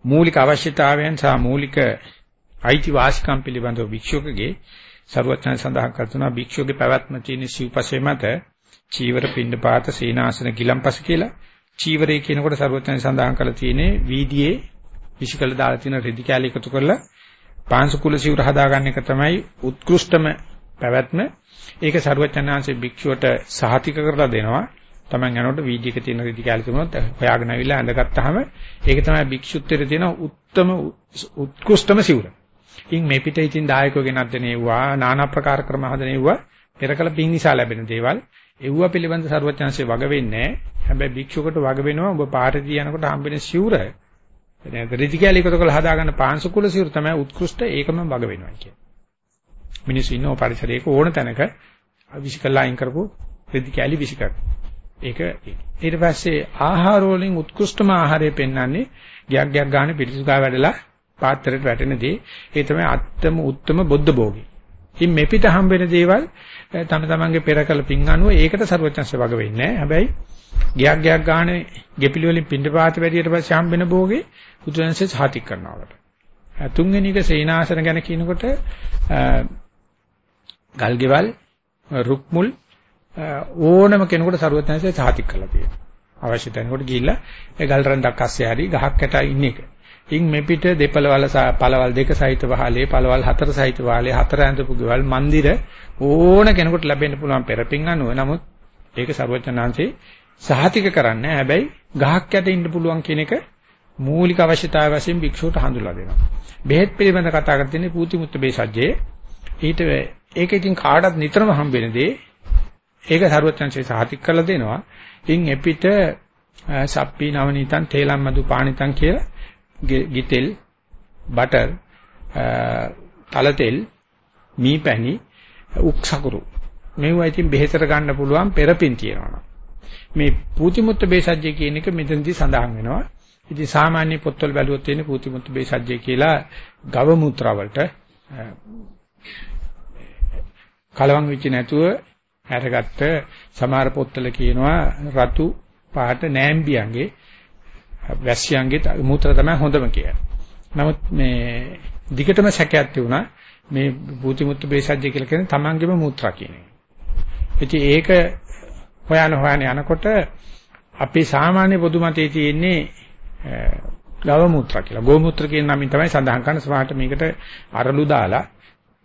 මූලික අවශ්‍යතාවයන් සහ මූලික අයිතිවාසිකම් පිළිබඳව භික්ෂුවකගේ සරුවචන සඳහන් කරනවා භික්ෂුවගේ පැවැත්ම තියෙන සිව්පසේ මත චීවර පිණ්ඩපාත සීනාසන ගිලම්පස කියලා චීවරය කියනකොට සරුවචන සඳහන් කරලා තියෙන්නේ වීදියේ විශිකල දාලා තියෙන රෙදි කැලි එකතු කරලා පාංශු කුල සිවුර හදාගන්න එක තමයි උත්කෘෂ්ඨම පැවැත්ම. ඒක සරුවචනාංශේ භික්ෂුවට සහතික කරලා දෙනවා. Taman යනකොට වීඩියෝ එකේ තියෙන රීති කැලේ තිබුණොත් හොයාගෙන ආවිල්ලා ඇඳගත්තාම ඒක තමයි භික්ෂුත්වයට තියෙන උත්තරම උත්කෘෂ්ඨම සිවුර. ඉන් මේ පිට ඉතින් දායකයෝ ගෙනත් දෙනේවුවා নানা ප්‍රකාර ක්‍රම හදනේවුවා පෙරකල පින් නිසා ලැබෙන දේවල් එව්ව පිළිබඳ සරුවචනාංශේ වග වෙන්නේ හැබැයි භික්ෂුවකට වග වෙනවා ඔබ පාරදී යනකොට හම්බෙන සිවුර එතන රීති කැලේ එකතු කරලා හදාගන්න පාංශු කුල සිවුර තමයි උත්කෘෂ්ඨ ඒකම වග වෙනවා කියන්නේ. මිනිස්සු ඉන්නව පරිසරයක ඕන තැනක විසිකලා අයින් කරපු රෙදි කැලි විසිකර. ඒක ඊට පස්සේ ආහාර වලින් උත්කෘෂ්ඨම ආහාරය පෙන්වන්නේ ගයක් ගයක් ගන්න පිටිසුකා වැඩලා පාත්‍රයට වැටෙනදී ඒ තමයි අත්තම උත්තම බොද්ධ භෝගී. ඉතින් මේ පිට හම්බ වෙන දේවල් තම තමන්ගේ පෙරකල පින් අනුව ඒකට ਸਰවඥස්ස වග වෙන්නේ නැහැ. හැබැයි ගයක් ගයක් ගන්න ගෙපිලි වලින් පින්ඩපාත වැඩියට පස්සේ හම්බ වෙන භෝගේ බුදුන්සේ සාතික් කරනවට. තුන්වෙනි එක සේනාසන ගැන කියනකොට ගල්ගෙවල් රුක්මුල් ඕනම කෙනෙකුට ਸਰුවත්නසේ සාතික් කරලා තියෙනවා. අවශ්‍ය තැනකට ගිහිල්ලා ඒ ගල්රන්ඩක් අස්සේ හරි ගහක් යට ඉන්න එක. ඉන් මේ පිට දෙපළවල පළවල් දෙක සහිත වහලේ පළවල් හතර සහිත වහලේ හතර ඇඳපු ගෙවල් મંદિર ඕන කෙනෙකුට ලැබෙන්න පුළුවන් පෙරපින් අනුව. නමුත් ඒක ਸਰුවත්නංශේ සාතික කරන්නේ හැබැයි ගහක් යට ඉන්න පුළුවන් කියන එක මූලික අවශ්‍යතාවය වශයෙන් භික්ෂුවට හඳුල්ලා දෙනවා. බෙහෙත් පිළිබඳ කතා කරන්නේ පූතිමුත්ත බේසජ්ජේ. ඊට ඒක ඉතින් කාටවත් නිතරම හම්බ වෙන දේ. ඒක සරුවචන්සේ සාහිතික කරලා දෙනවා. ඉන් එපිට සප්පි නවනීතං තේලම් මදු පාණිතං කියලා ගිතෙල් බටර් තලතෙල් මීපැණි උක්සකුරු මේවා ඉතින් බෙහෙතට ගන්න පුළුවන් පෙරපින් තියෙනවා. මේ පූතිමුත්ත බේසජ්ජය කියන එක මෙතනදී සඳහන් වෙනවා. ඉතින් සාමාන්‍ය පොත්වල බැලුවොත් තියෙන පූතිමුත්ත බේසජ්ජය කියලා ගව මුත්‍රා වලට කලවම් වෙච්ච නැතුව හැරගත්ත සමහර පොත්වල කියනවා රතු පාට නෑම්බියන්ගේ වැස්සියන්ගේ මූත්‍රා තමයි හොඳම කියලා. නමුත් මේ දිගටම සැකයක් තිබුණා මේ භූති මුත්‍ර බේසජ්‍ය කියලා කියන්නේ තමන්ගේම මූත්‍රා කියන එක. ඉතින් ඒක හොයන හොයන යනකොට අපේ සාමාන්‍ය පොදු මතයේ තියෙන්නේ ගව මූත්‍රා කියලා. ගෝ මූත්‍ර කියන නමින් තමයි සඳහන් කරන සමහරට මේකට අරලු දාලා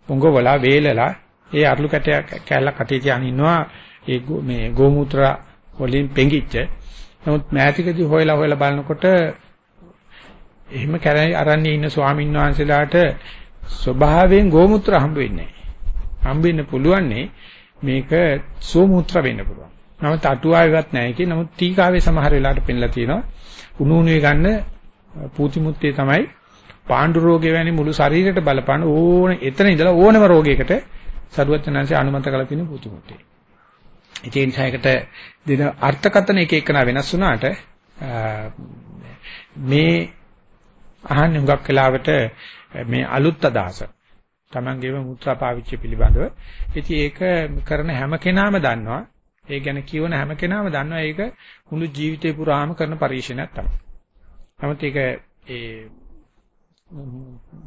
පොඟවලා වේලලා ඒ අරලු කැටයක් කැල්ලක් අතේ තියාගෙන ඉන්නවා ඒ මේ ගෝමූත්‍ර වලින් පෙඟිච්ච නමුත් මෑතිකදී හොයලා හොයලා බලනකොට එහෙම කරන්නේ අරන්නේ ඉන්න ස්වාමීන් වහන්සේලාට ස්වභාවයෙන් ගෝමූත්‍ර හම්බ වෙන්නේ නැහැ. හම්බ වෙන්න පුළුවන්නේ මේක සෝමූත්‍ර වෙන්න පුළුවන්. නමුත් අටුවාවේවත් නැහැ කිය. නමුත් ටීකාවේ සමහර වෙලාවට පෙන්ලා තියෙනවා. උණු උණුවේ ගන්න පූතිමුත්තේ තමයි පාණ්ඩු රෝගය වැනි මුළු ශරීරයට බලපාන ඕන එතන ඉඳලා ඕනම රෝගයකට සරුවචනංශය අනුමත කළ තියෙන පුතුමුට්ටේ. ඒ නිසා එකට දෙන අර්ථකථන එක එකන වෙනස් වුණාට මේ අහන්නේ හුඟක් වෙලාවට මේ අලුත් අදහස තමන්ගේම මුත්‍රා පාවිච්චි පිළිබඳව. ඉතින් ඒක කරන හැම කෙනාම දන්නවා. ඒ ගැන කියවන හැම කෙනාම දන්නවා ඒක මුළු ජීවිතේ පුරාම කරන පරිශ්‍රණයක් තමයි. නමුත් ඒක ඒ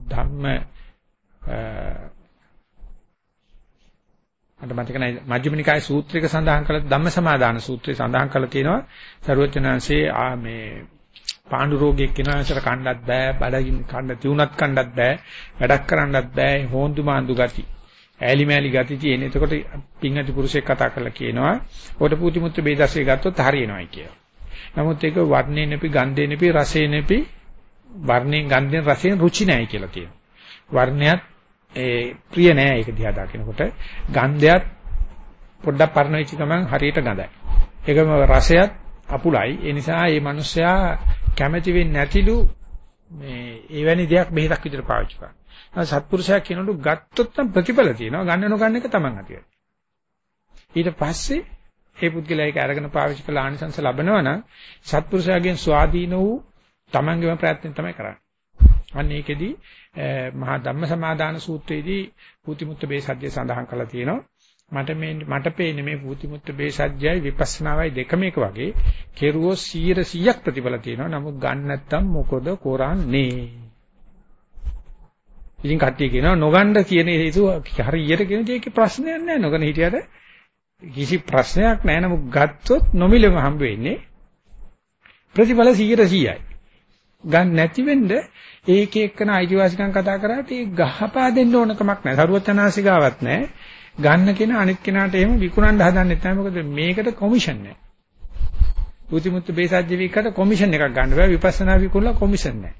ධම්ම මට මතක නැහැ මජ්ක්‍ධිම නිකායේ සූත්‍රයක සඳහන් කළ ධම්මසමාදාන සූත්‍රයේ සඳහන් කරලා තියෙනවා සරුවචනාංශේ ආ මේ පාණ්ඩු රෝගියෙක් කෙනාසර කණ්ඩත් බෑ බඩගින් කණ්ඩ තියුණත් කණ්ඩත් බෑ වැඩක් කරන්නත් බෑ හොන්දු මාන්දු ගති ඈලි මෑලි ගති තියෙන. එතකොට පිංගති පුරුෂයෙක් කතා කරලා කියනවා ඔකට පුති මුත්‍ර බේදස්සේ ගත්තොත් හරියනවායි කියලා. නමුත් ඒක වර්ණේ නෙපි ගන්ධේ නෙපි රසේ නෙපි වර්ණයෙන් ගන්ධයෙන් රසයෙන් රුචි නැහැ කියලා කියනවා. වර්ණයත් ඒ ප්‍රිය නෑ ඒක දිහා දකිනකොට ගන්ධයත් පොඩ්ඩක් පරණ වෙච්ච ගමන් හරියට ගඳයි. ඒකම රසයත් අපුලයි. ඒ නිසා මේ මිනිස්සයා කැමැති වෙන්නේ නැතිලු මේ එවැනි දෙයක් බෙහෙතක් විදිහට පාවිච්චි කරනවා. සත්පුරුෂයා කියනකොට ගත්තොත් නම් ප්‍රතිඵල තියෙනවා. ගන්න නොගන්න එක Taman අතියට. ඊට පස්සේ ඒ පුද්ගලයා ඒක අරගෙන පාවිච්චි කළ ආනිසංස ලැබනවා නම් සත්පුරුෂයාගෙන් ස්වාධීන වූ Tamanගේම ප්‍රයත්නෙන් තමයි කරන්නේ. අන්න ඒකෙදි මහා ධම්ම සමාදාන සූත්‍රයේදී පුතිමුත්ත බේසජ්‍ය සඳහන් කරලා තියෙනවා. මට මේ මට පේන්නේ මේ පුතිමුත්ත බේසජ්‍යයි විපස්සනාවයි දෙකම එක වගේ කෙරුවෝ 100%ක් ප්‍රතිඵල තියෙනවා. නමුත් ගන්න නැත්තම් මොකද කරන්නේ? ඉතින් කට්ටිය කියනවා නොගන්න කියන හේතුව හරියට කියන දෙයක ප්‍රශ්නයක් නැහැ. නොගන්න හිටියට කිසි ප්‍රශ්නයක් නැහැ. නමුත් ගත්තොත් නොමිලෙම හම්බ වෙන්නේ ප්‍රතිඵල 100%යි. ගන්න නැති වෙන්න ඒක එක්කන අයිතිවාසිකම් කතා කරාට ඒ ගහපා දෙන්න ඕන කමක් නැහැ. සරුවචනාසිකාවක් නැහැ. ගන්න කෙනා අනිත් කෙනාට එහෙම විකුණන්න හදන්නෙත් නැහැ. මොකද මේකට කොමිෂන් නැහැ. බුතිමුත්තු බේසජ්‍ය විකට කොමිෂන් එකක් ගන්න බෑ. විපස්සනා විකුණලා කොමිෂන් නැහැ.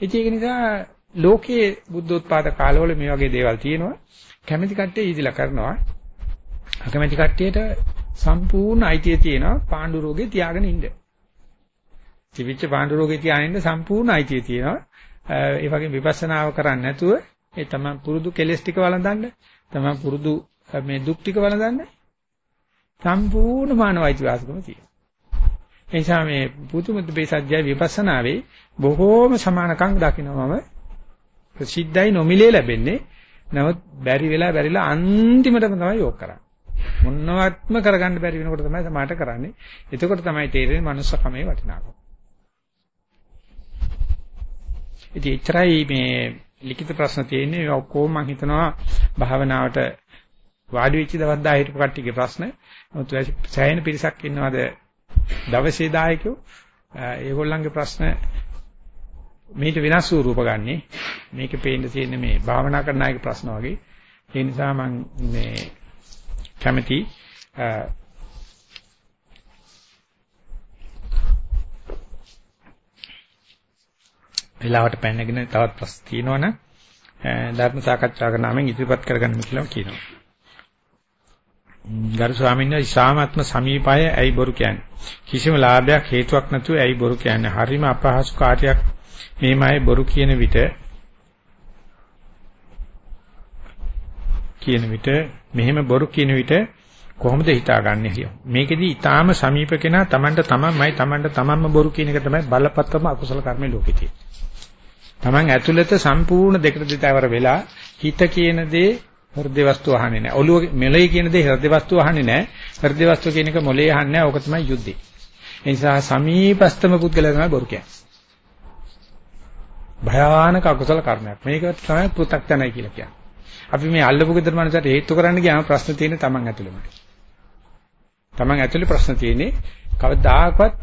ඒක නිසා ලෝකයේ බුද්ධෝත්පාද කාලවල මේ වගේ දේවල් තියෙනවා. කැමැති කට්ටිය ඉදිලා කරනවා. අකමැති කට්ටියට සම්පූර්ණ අයිතිය තියෙනවා පාණ්ඩු රෝගේ තියාගෙන ඉන්න. තිවිච්ච පාණ්ඩු රෝගේ තියාගෙන ඉන්න සම්පූර්ණ අයිතිය තියෙනවා. ඒ වගේ විපස්සනාව කරන්නේ නැතුව ඒ තමයි පුරුදු කෙලස් ටික වළඳන්න තමයි පුරුදු මේ දුක් ටික වළඳන්න සම්පූර්ණ මානවයිති වාසකම තියෙනවා. ඒ නිසා මේ පුතුමුත් බේසජ්ජය විපස්සනාවේ බොහෝම සමානකම් දකින්නවම ප්‍රසිද්ධයි නොමිලේ ලැබෙන්නේ. නමුත් බැරි වෙලා බැරිලා අන්තිමටම තමයි යෝග කරන්නේ. මොනවත්ම කරගන්න බැරි වෙනකොට තමයි සමාට කරන්නේ. එතකොට තමයි තේරෙන්නේ මනුස්සකමේ වටිනාකම. ඉතින් එච්චරයි මේ ලිඛිත ප්‍රශ්න තියෙන්නේ මේ ඔක්කොම මම හිතනවා භාවනාවට වාඩි වෙච්ච දවස් 10 හිටපු කට්ටියගේ ප්‍රශ්න. නමුත් සෑහෙන පිරිසක් ඉන්නවාද දවසේ දායකයෝ ඒගොල්ලන්ගේ ප්‍රශ්න මේට වෙනස් ස්වරූප ගන්නෙ. මේකේ පේන්න තියෙන මේ භාවනා කරන අයගේ ප්‍රශ්න වගේ. ඒ නිසා මම මේ කැමති වෙලාවට පැනගෙන තවත් ප්‍රශ්න තියෙනවනම් ධර්ම සාකච්ඡා කරනාමෙන් ඉදිරිපත් කරගන්න කියලා කියනවා. ගරු ස්වාමීන් වහන්සේ ශාමාත්ම සමීපය ඇයි බොරු කියන්නේ? කිසිම ලාභයක් හේතුවක් නැතුව ඇයි බොරු කියන්නේ? හරිම අපහසු කාර්යයක් මේමයි බොරු කියන විට කියන විට මෙහෙම බොරු කියන විට කොහොමද හිතාගන්නේ කියලා. මේකෙදි ඊටාම සමීප කෙනා Tamanට තමන්මයි Tamanට තමන්ම බොරු කියන එක තමයි බලපත්තම අකුසල කර්මේ ලෝකේ තියෙන්නේ. Taman ඇතුළත සම්පූර්ණ දෙකට දෙතවර වෙලා හිත කියන දේ හෘද වස්තු අහන්නේ නැහැ. ඔළුව මෙලේ කියන දේ හෘද වස්තු අහන්නේ නැහැ. හෘද වස්තු කියන එක මොලේ අහන්නේ නැහැ. ඕක තමයි යුද්ධේ. ඒ නිසා සමීපස්තම පුද්ගලයා තමයි බොරු කියන්නේ. භයානක අකුසල කර්මයක්. මේක තමයි පෘථග්ජනයි කියලා කියන්නේ. අපි මේ අල්ලපු ගෙදර මනසට හේතු කරන්න ගියාම ප්‍රශ්න තියෙන්නේ Taman ඇතුළෙමයි. Taman ඇතුළේ ප්‍රශ්න තියෙන්නේ කවදාකවත්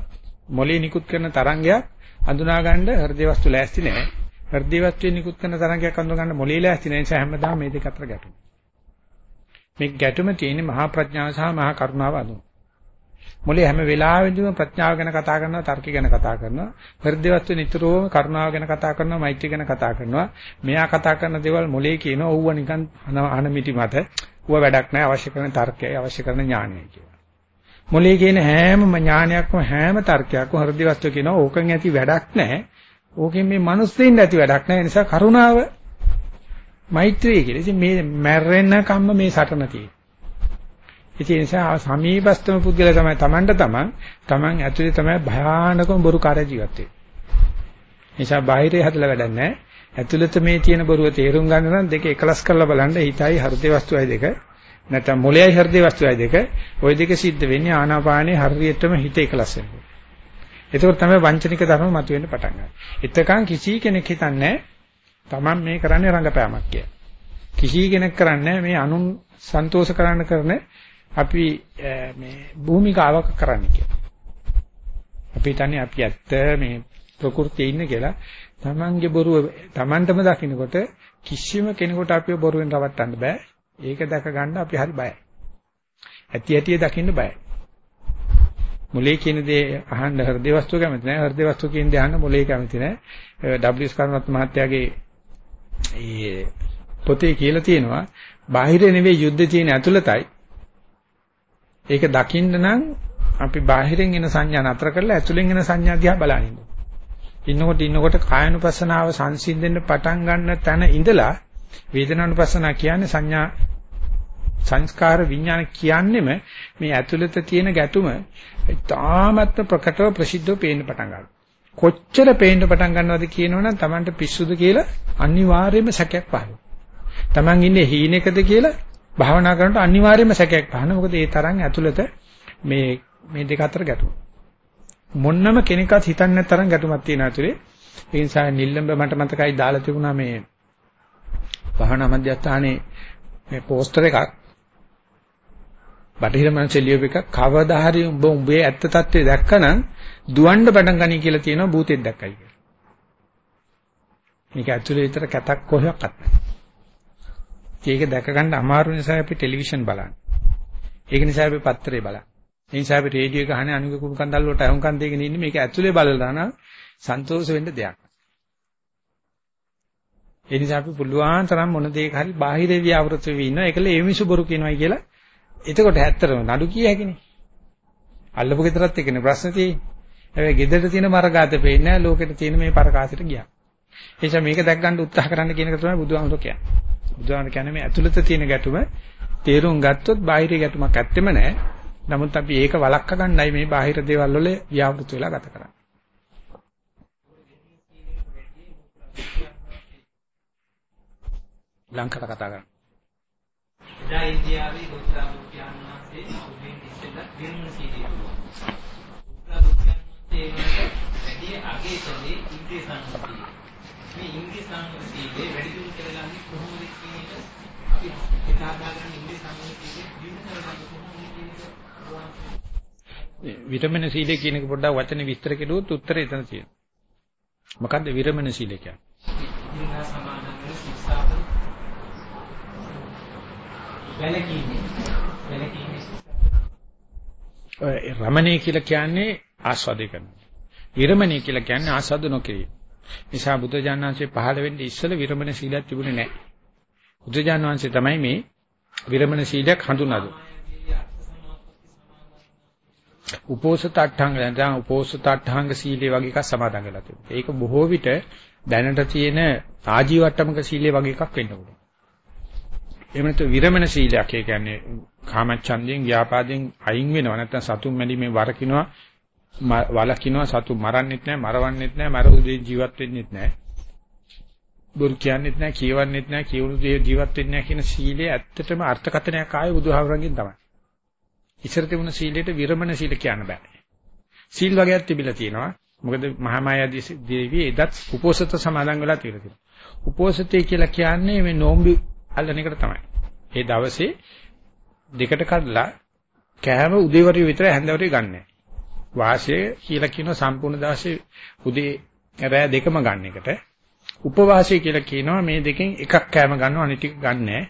මොලේ නිකුත් කරන තරංගයක් අඳුනා ගන්න හෘද වස්තු ලෑස්ති නැහැ. හෘදේ වස්තුවේ නිකුත් කරන තරංගයක් අඳුන ගන්න මොලේ ලෑස්ති නැහැ. ඒ නිසා හැමදාම මේ දෙක අතර ගැටුම. මේ ගැටුම තියෙන්නේ මහා ප්‍රඥාව සහ මහා කරුණාව අනුව. මොලේ හැම වෙලාවෙදිම ප්‍රඥාව ගැන කතා කරනවා, තර්ක ගැන කතා කරනවා. හෘදේ වස්තුවේ නිතරම කරුණාව ගැන කතා කරනවා, මෛත්‍රිය ගැන කතා කරනවා. මෙයා කතා කරන දේවල් මොලේ කියනවා, ඌව නිකන් අහන මිටි මත. ඌව වැඩක් නැහැ, අවශ්‍ය කරන තර්කයයි, අවශ්‍ය කරන ඥානයයි කියලා. මොලේ කියන හැම ඥානයක්ම හැම තර්කයක්ම හෘදේ වස්තුව කියනවා ඕකෙන් ඇති වැඩක් නැහැ. ඕකෙන් මේ මිනිස්සුෙන් ඇති වැඩක් නැහැ. ඒ නිසා කරුණාව මෛත්‍රිය කියලා. ඉතින් මේ මැරෙන කම්ම මේ සටන තියෙන්නේ. ඒ නිසා සමීපස්තම පුද්ගලයා තමයි Tamanට Taman Taman ඇතුලේ තමයි භයානකම බොරු කාර්ය ජීවත් වෙන්නේ. නිසා බාහිරේ හදලා වැඩක් නැහැ. ඇතුළත මේ තියෙන බොරුව තේරුම් ගන්න නම් දෙක එකලස් කරලා බලන්න හිතයි හෘදේ වස්තුවයි දෙක නැත්නම් මොළයයි හෘදේ වස්තුවයි දෙක ওই දෙක සිද්ධ වෙන්නේ ආනාපානේ හරියටම හිත එකලස් වෙනකොට. එතකොට තමයි වංචනික ධර්ම මතුවෙන්න පටන් ගන්නේ. එතකන් කිසි කෙනෙක් හිතන්නේ තමන් මේ කරන්නේ රංගපෑමක් කියලා. කිසි කෙනෙක් කරන්නේ මේ අනුන් සන්තෝෂ කරන්න කරන අපි මේ භූමිකාවක් කරන්න කියලා. අපි හිතන්නේ අපි ඇත්ත මේ ප්‍රകൃතියේ ඉන්න කියලා තමන්ගේ බොරුව තමන්ටම දකින්නකොට කිසිම කෙනෙකුට අපිව බොරුවෙන් රවට්ටන්න බෑ. ඒක දැක ගන්න අපි හරි බයයි. ඇති ඇටි දකින්න බයයි. මොලේ කියන දේ අහන්න හෘදේ වස්තුව කැමති නැහැ. හෘදේ වස්තුව කියන දේ අහන්න මොලේ කැමති නැහැ. ඩබ්ලිව්.එස්. කරුණාත් මහත්තයාගේ ඒ පොතේ කියලා තියෙනවා බාහිර නෙවෙයි යුද්ධ තියෙන ඇතුළතයි. ඒක දකින්න නම් අපි බාහිරින් එන සංඥා නතර කරලා ඇතුලෙන් එන සංඥා දිහා බලනින්න. ඉන්නකොට ඉන්නකොට කායනුපස්සනාව සංසිඳෙන්න පටන් ගන්න තැන ඉඳලා වේදනානුපස්සනාව කියන්නේ සංඥා සංස්කාර විඥාන කියන්නේම මේ ඇතුළත තියෙන ගැටුම ඉතාමත්ම ප්‍රකටව ප්‍රසිද්ධව පේන්න පටන් ගන්නවා. කොච්චර පේන්න පටන් ගන්නවද කියනවනම් Tamanට පිස්සුද කියලා අනිවාර්යයෙන්ම සැකයක් පහළවෙනවා. Taman ඉන්නේ හීනෙකද කියලා භාවනා කරනකොට අනිවාර්යයෙන්ම සැකයක් පහළනවා. මොකද ඒ තරම් ඇතුළත මේ මේ දෙක අතර ගැටුම. මොන්නම කෙනෙක්වත් හිතන්නේ නැතරම් ගැටුමක් තියෙන ඇතුලේ. ඒ නිසා නිල්ලඹ මට මතකයි දාලා තිබුණා මේ භාවනා මධ්‍යස්ථානයේ මේ පෝස්ටර් එකක් බටහිර මනසේ ලියුව එක කවදා හරි උඹ උඹේ ඇත්ත తත්වය දැක්කනම් දුවන්න පටන් ගනී කියලා තියෙනවා භූතෙක් දැක්කයි කියලා. මේක ඇතුලේ විතර කැතක් කොහොක්වත් නැහැ. ඒක දැක ගන්න අමාරු නිසා අපි ටෙලිවිෂන් බලන්නේ. ඒක නිසා අපි පත්තරේ බලන්නේ. ඒ නිසා අපි රේඩියෝ එක අහන්නේ අනුගේ කුණු කන්දල් වලට අහුම්කන් දෙගෙන ඉන්නේ මේක ඇතුලේ බලලා නම් සන්තෝෂ වෙන්න දෙයක්. ඒ නිසා අපි පුළුවන් තරම් මොන දෙයක හරි බාහිර ව්‍යවෘත වෙවි ඉන්නවා. ඒකල ඒ මිසු බොරු කියනවායි කියලා. එතකොට ඇත්තටම නඩු කිය හැකිනේ. අල්ලපු ගෙදරත් එක්කනේ ප්‍රශ්න තියෙන්නේ. හැබැයි ගෙදරට තියෙන මරගාතේ පේන්නේ නැහැ ලෝකෙට තියෙන මේ පරකාසෙට ගියා. ඒ නිසා මේක දැක් ගන්න උත්සාහ කරන්න කියන එක තමයි බුදුහාමුදුරුවෝ කියන්නේ. බුදුහාමුදුරුවෝ කියන්නේ මේ ඇතුළත තියෙන ගැටුම තේරුම් ගත්තොත් බාහිර ගැටුමක් ඇත්තෙම නැහැ. නමුත් අපි ඒක වළක්ව ගන්නයි මේ බාහිර දේවල් වල ව්‍යාපෘත වෙලා ගත කරන්නේ. ලංකාවට කතා කරන්න. එදා ඉන්දියාවේ ගෝත්‍රා බුද්ධයන් වහන්සේ උදේට ඉස්සෙල්ලා විරුණ සීලිය දුන්නා. ගෝත්‍රා බුද්ධයන් වහන්සේ වැඩි අගේ කලේ ඉන්ද්‍රිය සංසිතිය. මේ ඉන්ද්‍රිය සංසිතියේ වැඩි දියුණු කරගන්නේ කොහොමද කියන එක අපි හිතා ගන්න ඉන්ද්‍රිය සංසිතියේ දියුණු කරගන්නේ කොහොමද කියන එක විරමණ සීලය කියන එක පොඩ්ඩක් වචනේ විස්තර කෙරුවොත් උත්තරය එතන තියෙනවා. මොකද්ද විරමණ සීලය කියන්නේ? ඉන්ද්‍රිය සමාන වෙන ශික්ෂාපද වැලකීමේ වැලකීමේ රමණේ කියලා කියන්නේ ආස්වාදේ කරනවා. විරමණේ කියලා කියන්නේ ආස්වාද නොකිරීම. නිසා බුදුජානනාංශේ පහළ වෙන්නේ ඉස්සෙල්ල විරමණ සීලයක් තිබුණේ නැහැ. බුදුජානනාංශේ තමයි මේ විරමණ සීලයක් හඳුන්වන්නේ. උපෝසත අට්ඨාංග දැන් උපෝසත අට්ඨාංග සීලේ වගේ එකක් සමාදන් වෙලා තිබුණා. ඒක බොහෝ විට දැනට තියෙන ආජීවට්ටමක සීලේ වගේ එකක් වෙන්න පුළුවන්. එහෙම නැත්නම් විරමණ සීලයක් ඒ කියන්නේ කාමච්ඡන්දයෙන් ව්‍යාපාදයෙන් අයින් වෙනවා නැත්නම් සතුන් මැරීමේ වරකිනවා වලකිනවා සතුන් මරන්නෙත් නැහැ මරවන්නෙත් නැහැ මරුදේ ජීවත් වෙන්නෙත් නැහැ බොරු කියන්නෙත් නැහැ කියවන්නෙත් නැහැ කියවුණු දේ ජීවත් වෙන්නේ නැහැ කියන සීලය ඇත්තටම අර්ථකථනයක් ආයේ බුදුහාමරගෙන් තමයි. ඉස්සර තිබුණ සීලයට විරමණ සීල කියන්න බෑ. සීල් වර්ගයක් තිබිලා තියෙනවා. මොකද මහා මායාදී දේවිය එදත් උපෝසත සමාදන් වෙලා තියෙනවා. උපෝසතේ කියලා කියන්නේ මේ නෝම්බි අල්ලන එකට තමයි. ඒ දවසේ දෙකට කඩලා කෑම උදේවරු විතර හැන්දවරු ගන්නෑ. වාසය කියලා කියන සම්පූර්ණ දවසේ උදේ රෑ දෙකම ගන්න එකට. උපවාසය කියලා කියනවා මේ දෙකෙන් එකක් කෑම ගන්නවා අනිත් ටික ගන්නෑ.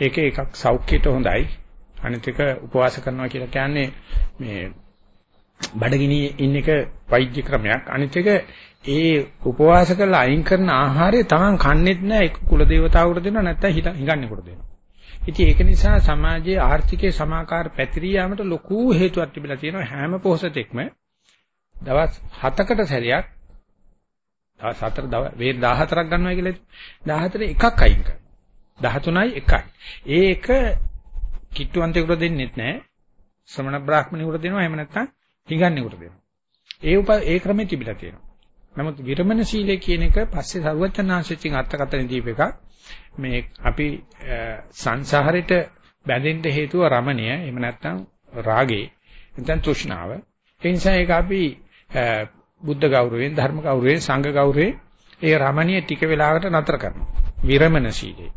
ඒක එකක් සෞඛ්‍යයට හොඳයි. අනිත් එක උපවාස කරනවා කියලා කියන්නේ මේ බඩගිනි ඉන්න එක වෛද්‍ය ක්‍රමයක්. අනිත් එක ඒ උපවාස කරලා අයින් කරන ආහාරය Taman කන්නේත් නැහැ ඒක කුල දේවතාවුකට දෙනවා නැත්නම් හිඟන්නේ කොට දෙනවා. ඉතින් ඒක නිසා සමාජයේ ආර්ථිකයේ සමාකාර පැතිරියාමට ලොකු හේතුවක් තිබිලා තියෙනවා හැම පොහසතෙක්ම දවස් 7කට සැරයක් දවස් 4 දවස් වේ 14ක් ගන්නවා කියලා 14 එකක් අයින් කරනවා 13යි එකයි. ඒ එක කිට්ටුවන්තයෙකුට දෙන්නෙත් නැහැ. ශ්‍රමණ බ්‍රාහ්මණයෙකුට දෙනවා එහෙම නැත්නම් හිඟන්නේකට දෙනවා. ඒ උප ඒ ක්‍රමෙ තිබිලා තියෙනවා. නමුත් විරමණ සීලය කියන එක පස්සේ සරුවචනාංශයෙන් අර්ථකථන දීප එකක්. මේ අපි සංසාරෙට බැඳෙන්න හේතුව රමණය. එහෙම නැත්නම් රාගේ. නැත්නම් තෘෂ්ණාව. ඒ නිසා ඒක අපි බුද්ධ ගෞරවයෙන්, ධර්ම ගෞරවයෙන්, සංඝ ගෞරවයෙන් ඒ රමණීය ටික වෙලාවකට නතර කරනවා. විරමණ සීලය.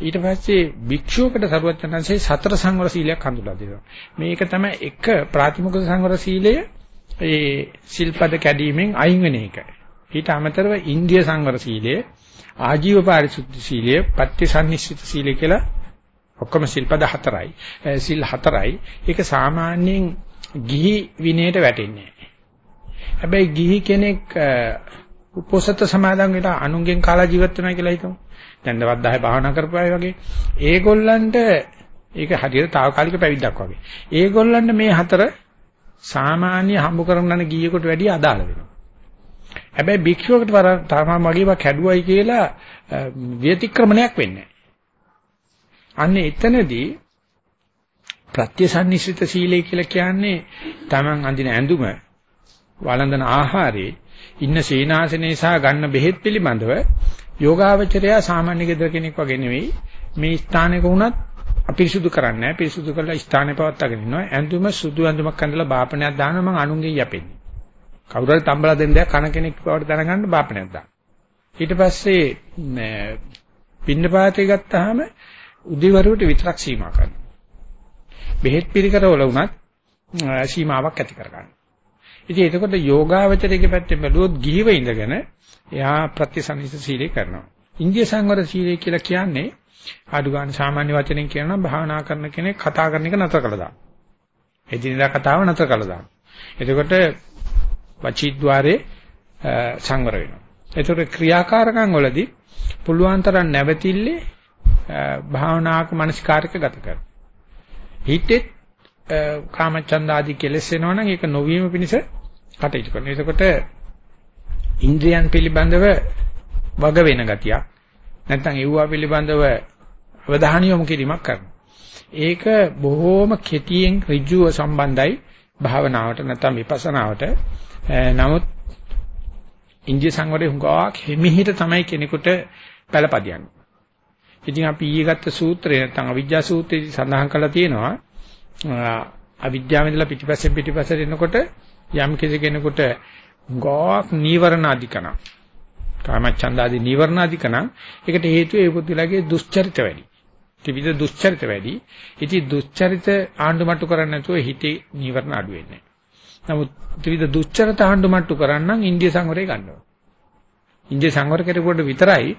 ඊට පස්සේ භික්ෂුවකට සරුවචනංශයේ සතර සංවර සීලයක් හඳුලා දෙනවා. මේක තමයි එක ප්‍රාතිමොක්ඛ සංවර සීලය ඒ සිල්පද කැඩීමෙන් අයින් වෙන එක. ඊට අමතරව ඉන්දිය සංවර සීලය, ආජීව පාරිශුද්ධ සීලය, පත්‍තිසන්නිශ්චිත සීලය කියලා ඔක්කොම සිල්පද හතරයි. සිල් හතරයි. ඒක සාමාන්‍යයෙන් ගිහි විනයට වැටෙන්නේ හැබැයි ගිහි කෙනෙක් උපෝසත සමාදන් වෙලා අනුන්ගෙන් කාලා ජීවත් වෙනවා කියලා හිතමු. දැන් දවස් 10 භාවනා කරපුවායි වගේ. ඒගොල්ලන්ට ඒක හරියට తాවකාලික පැවිද්දක් වගේ. ඒගොල්ලන්ට මේ හතර සාමාන්‍ය හම්බ කරගන්න ගියෙකුට වැඩිය අදාළ වෙනවා. හැබැයි භික්ෂුවකට තරම වගේව කැඩුවයි කියලා ව්‍යතික්‍රමණයක් වෙන්නේ අන්න එතනදී ප්‍රත්‍යසන්නිසිත සීලය කියලා කියන්නේ Taman අඳින ඇඳුම වළඳන ආහාරේ ඉන්න සීනාසනේ සහ ගන්න බෙහෙත් පිළිබඳව යෝගාවචරයා සාමාන්‍ය ගෙදර කෙනෙක් වගේ නෙවෙයි මේ ස්ථානයක වුණත් අපිරිසුදු කරන්නේ නැහැ. පිරිසුදු කරලා ස්ථානේ පවත්වාගෙන ඉන්නවා. ඇඳුම සුදු ඇඳුමක් අඳලා බාපණයක් දානවා මං අනුන්ගේ යපෙන්නේ. කවුරු හරි තම්බලා දෙන්න දෙයක් කන කෙනෙක් බවට දැනගන්න බාපණයක් දාන්න ඊට පස්සේ පින්නපාතේ ගත්තාම උදිවරුවට විතරක් සීමා කරනවා බෙහෙත් පිළිකරවල වුණත් සීමාවක් ඇති කරගන්න. ඉතින් එතකොට යෝගාවචරයේ පැත්තෙන් බැලුවොත් ගිහිව ඉඳගෙන එයා ප්‍රතිසන්නිත සීලය කරනවා. ඉන්දිය සංවර සීලය කියලා කියන්නේ ආඩු ගන්න සාමාන්‍ය වචනෙන් කියනවා භාවනා කරන කෙනෙක් කතා කරන එක නතර කළා දාන්න. එදිනෙදා කතාව නතර කළා දාන්න. එතකොට වචීද්්වාරේ සංවර වෙනවා. එතකොට ක්‍රියාකාරකම් වලදී පුළුවන් තරම් නැවතිල්ලේ භාවනාක මනස්කාරක ගත කරනවා. හිතෙත් කාමචන්ද ආදී කෙලෙස් වෙනවා නම් ඒක නොවීම පිණිස කටයුතු කරනවා. එතකොට ඉන්ද්‍රියන් පිළිබඳව වග වෙන ගතියක් නැත්නම් ඒවා පිළිබඳව අවධානය යොමු කිරීමක් කරනවා. ඒක බොහෝම කෙටියෙන් ඍජුව සම්බන්ධයි භාවනාවට නැත්නම් විපස්සනාවට. නමුත් ඉන්ද්‍රිය සංවරය හුඟක් හිමිහිට තමයි කෙනෙකුට පළපදියන්නේ. ඉතින් අපි ඊයේ ගත්ත සූත්‍රය නැත්නම් අවිජ්ජා සූත්‍රයේදී සඳහන් කරලා තියෙනවා අවිද්‍යාවෙන් ඉඳලා පිටිපස්සෙන් පිටිපස්සට එනකොට යම් කිසි කෙනෙකුට ගෝක් නීවරණ අධිකන කාමච්ඡන්ද ආදී නීවරණ අධිකන ඒකට හේතුව ඒ පුදුලගේ දුස්චරිත වැඩි. ත්‍රිවිධ දුස්චරිත වැඩි. ඉතින් දුස්චරිත ආණ්ඩුමට්ටු කරන්නේ නැතුව හිතේ නීවරණ අඩු වෙන්නේ. නමුත් ත්‍රිවිධ දුස්චරිත ආණ්ඩුමට්ටු කරන්න ඉන්දිය සංවරය ගන්නවා. ඉන්දිය සංවර කෙරෙකුට විතරයි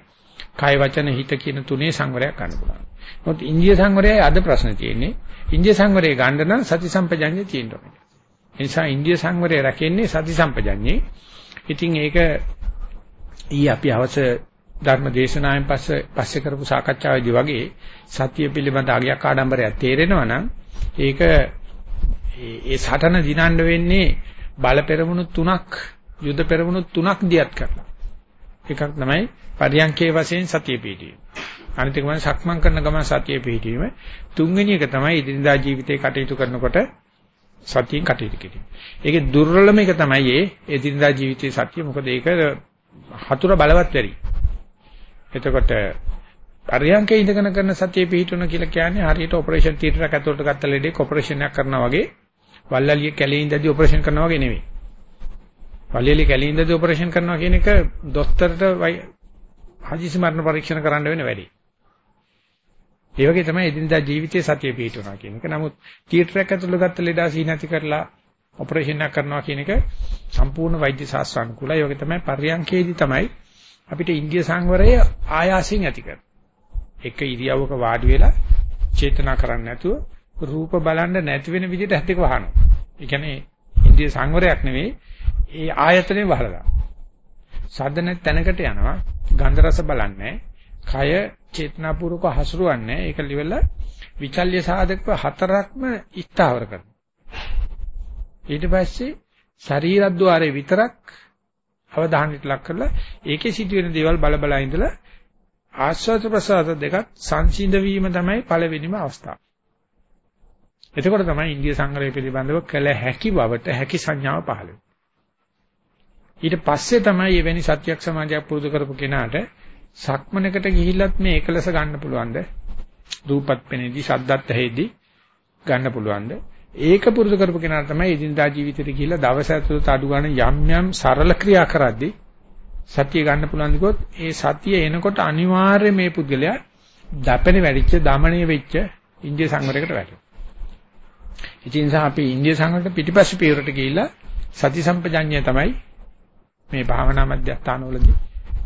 කාය වචන හිත කියන තුනේ සංවරයක් ගන්න පුළුවන්. මොකද ඉන්දිය සංවරයයි අද ප්‍රශ්නේ තියෙන්නේ. ඉන්දිය සංවරය ගන්න නම් සති සම්පජඤ්ඤය තියෙන්න ඕනේ. ඒ නිසා ඉන්දිය සංවරය රැකෙන්නේ සති සම්පජඤ්ඤේ. ඉතින් ඒක ඊ අපි අවස ධර්ම දේශනාවෙන් පස්සේ පස්සේ කරපු සාකච්ඡාවේදී වගේ සතිය පිළිබඳ අගයක් ආඩම්බරයක් තේරෙනවා නම් ඒක ඒ සටන දිනන්න වෙන්නේ බල පෙරමුණු තුනක් යුද පෙරමුණු තුනක් දියත් කරලා. එකක් තමයි පරියන්කේ වශයෙන් සතිය පිහිටීම. අනිත් එක තමයි සක්මන් කරන ගමන් සතිය පිහිටීම. තුන්වෙනි එක තමයි ඉදිනදා ජීවිතේ කටයුතු කරනකොට සතියෙන් කටයුතු කිරීම. ඒකේ දුර්වලම එක තමයි ඒ එදිනදා ජීවිතයේ සතිය. මොකද ඒක හතුර බලවත් වෙරි. එතකොට පරියන්කේ ඉඳගෙන කරන සතිය පිහිටුන කියලා කියන්නේ හරියට ඔපරේෂන් තියටරයක් ඇතුළට ගත්ත ලෙඩේක ඔපරේෂන් එකක් කරනවා වගේ වල්ලලිය කැලේ ඉඳදී ඔපරේෂන් කරනවා වගේ නෙවෙයි. වල්ලලිය කැලේ ඉඳදී ඔපරේෂන් කරනවා කියන එක දොස්තරට හදිසි මරණ පරීක්ෂණ කරන්න වෙන වැඩි. ඒ වගේ තමයි එදිනදා ජීවිතයේ සතිය පිටවනවා කියන එක. නමුත් තියටරයක් ඇතුළට ගත්ත ලෙඩා සී නැති කරලා ඔපරේෂන් එකක් කරනවා කියන එක සම්පූර්ණ වෛද්‍ය ශාස්ත්‍ර අනුකූලයි. ඒ වගේ තමයි පර්යංකේදී තමයි අපිට ඉන්දිය සංවරය ආයාසයෙන් ඇති කරන්නේ. එක ඉරියව්වක වාඩි වෙලා චේතනා කරන්නේ නැතුව රූප බලන්න නැති වෙන විදිහට හැදෙක වහනවා. ඒ කියන්නේ ඉන්දිය සංවරයක් නෙවෙයි ඒ ආයතනේ වහලා. සද්ද නැති තැනකට යනවා. ගන්ධ රස බලන්නේ. කය චේතනාපූර්වක හසුරුවන්නේ. ඒක livel විචල්්‍ය සාධක හතරක්ම ස්ථාවර කරනවා. ඊට පස්සේ ශරීරද්්වාරේ විතරක් අවධානයට ලක් කරලා ඒකේ සිදුවෙන දේවල් බල බල ඉඳලා ආස්වාද ප්‍රසආද දෙකත් සංසිඳ වීම තමයි පළවෙනිම අවස්ථාව. එතකොට තමයි ඉන්දිය සංග්‍රහය පිළිබඳව කළ හැකි බවට හැකි සංඥාව පහළ වෙන්නේ. ඊට පස්සේ තමයි එවැනි සත්‍යක් සමාජයක් පුරුදු කරපු කෙනාට සක්මනකට ගිහිල්ලත් මේ එකලස ගන්න පුළුවන්ද? රූපත් පෙනේදී, ශබ්දත් ඇහෙද්දී ගන්න පුළුවන්ද? ඒක පුරුදු කරපු කෙනාට තමයි එදිනදා ජීවිතේට ගිහිල්ලා දවස් ඇතුළත අඩු ගන්න යම් යම් සරල ක්‍රියා කරද්දී සතිය ගන්න පුළුවන් දිකොත් ඒ සතිය එනකොට අනිවාර්යයෙන් මේ පුද්ගලයා දපෙන වැඩිච්ච දමණය වෙච්ච ඉන්දිය සංවරයකට වැටෙනවා. ඉතින් අපි ඉන්දිය සංවරයට පිටිපස්සේ පියවරට ගිහිල්ලා සති සම්පජඤ්ඤය තමයි මේ භාවනා මධ්‍යස්ථානවලදී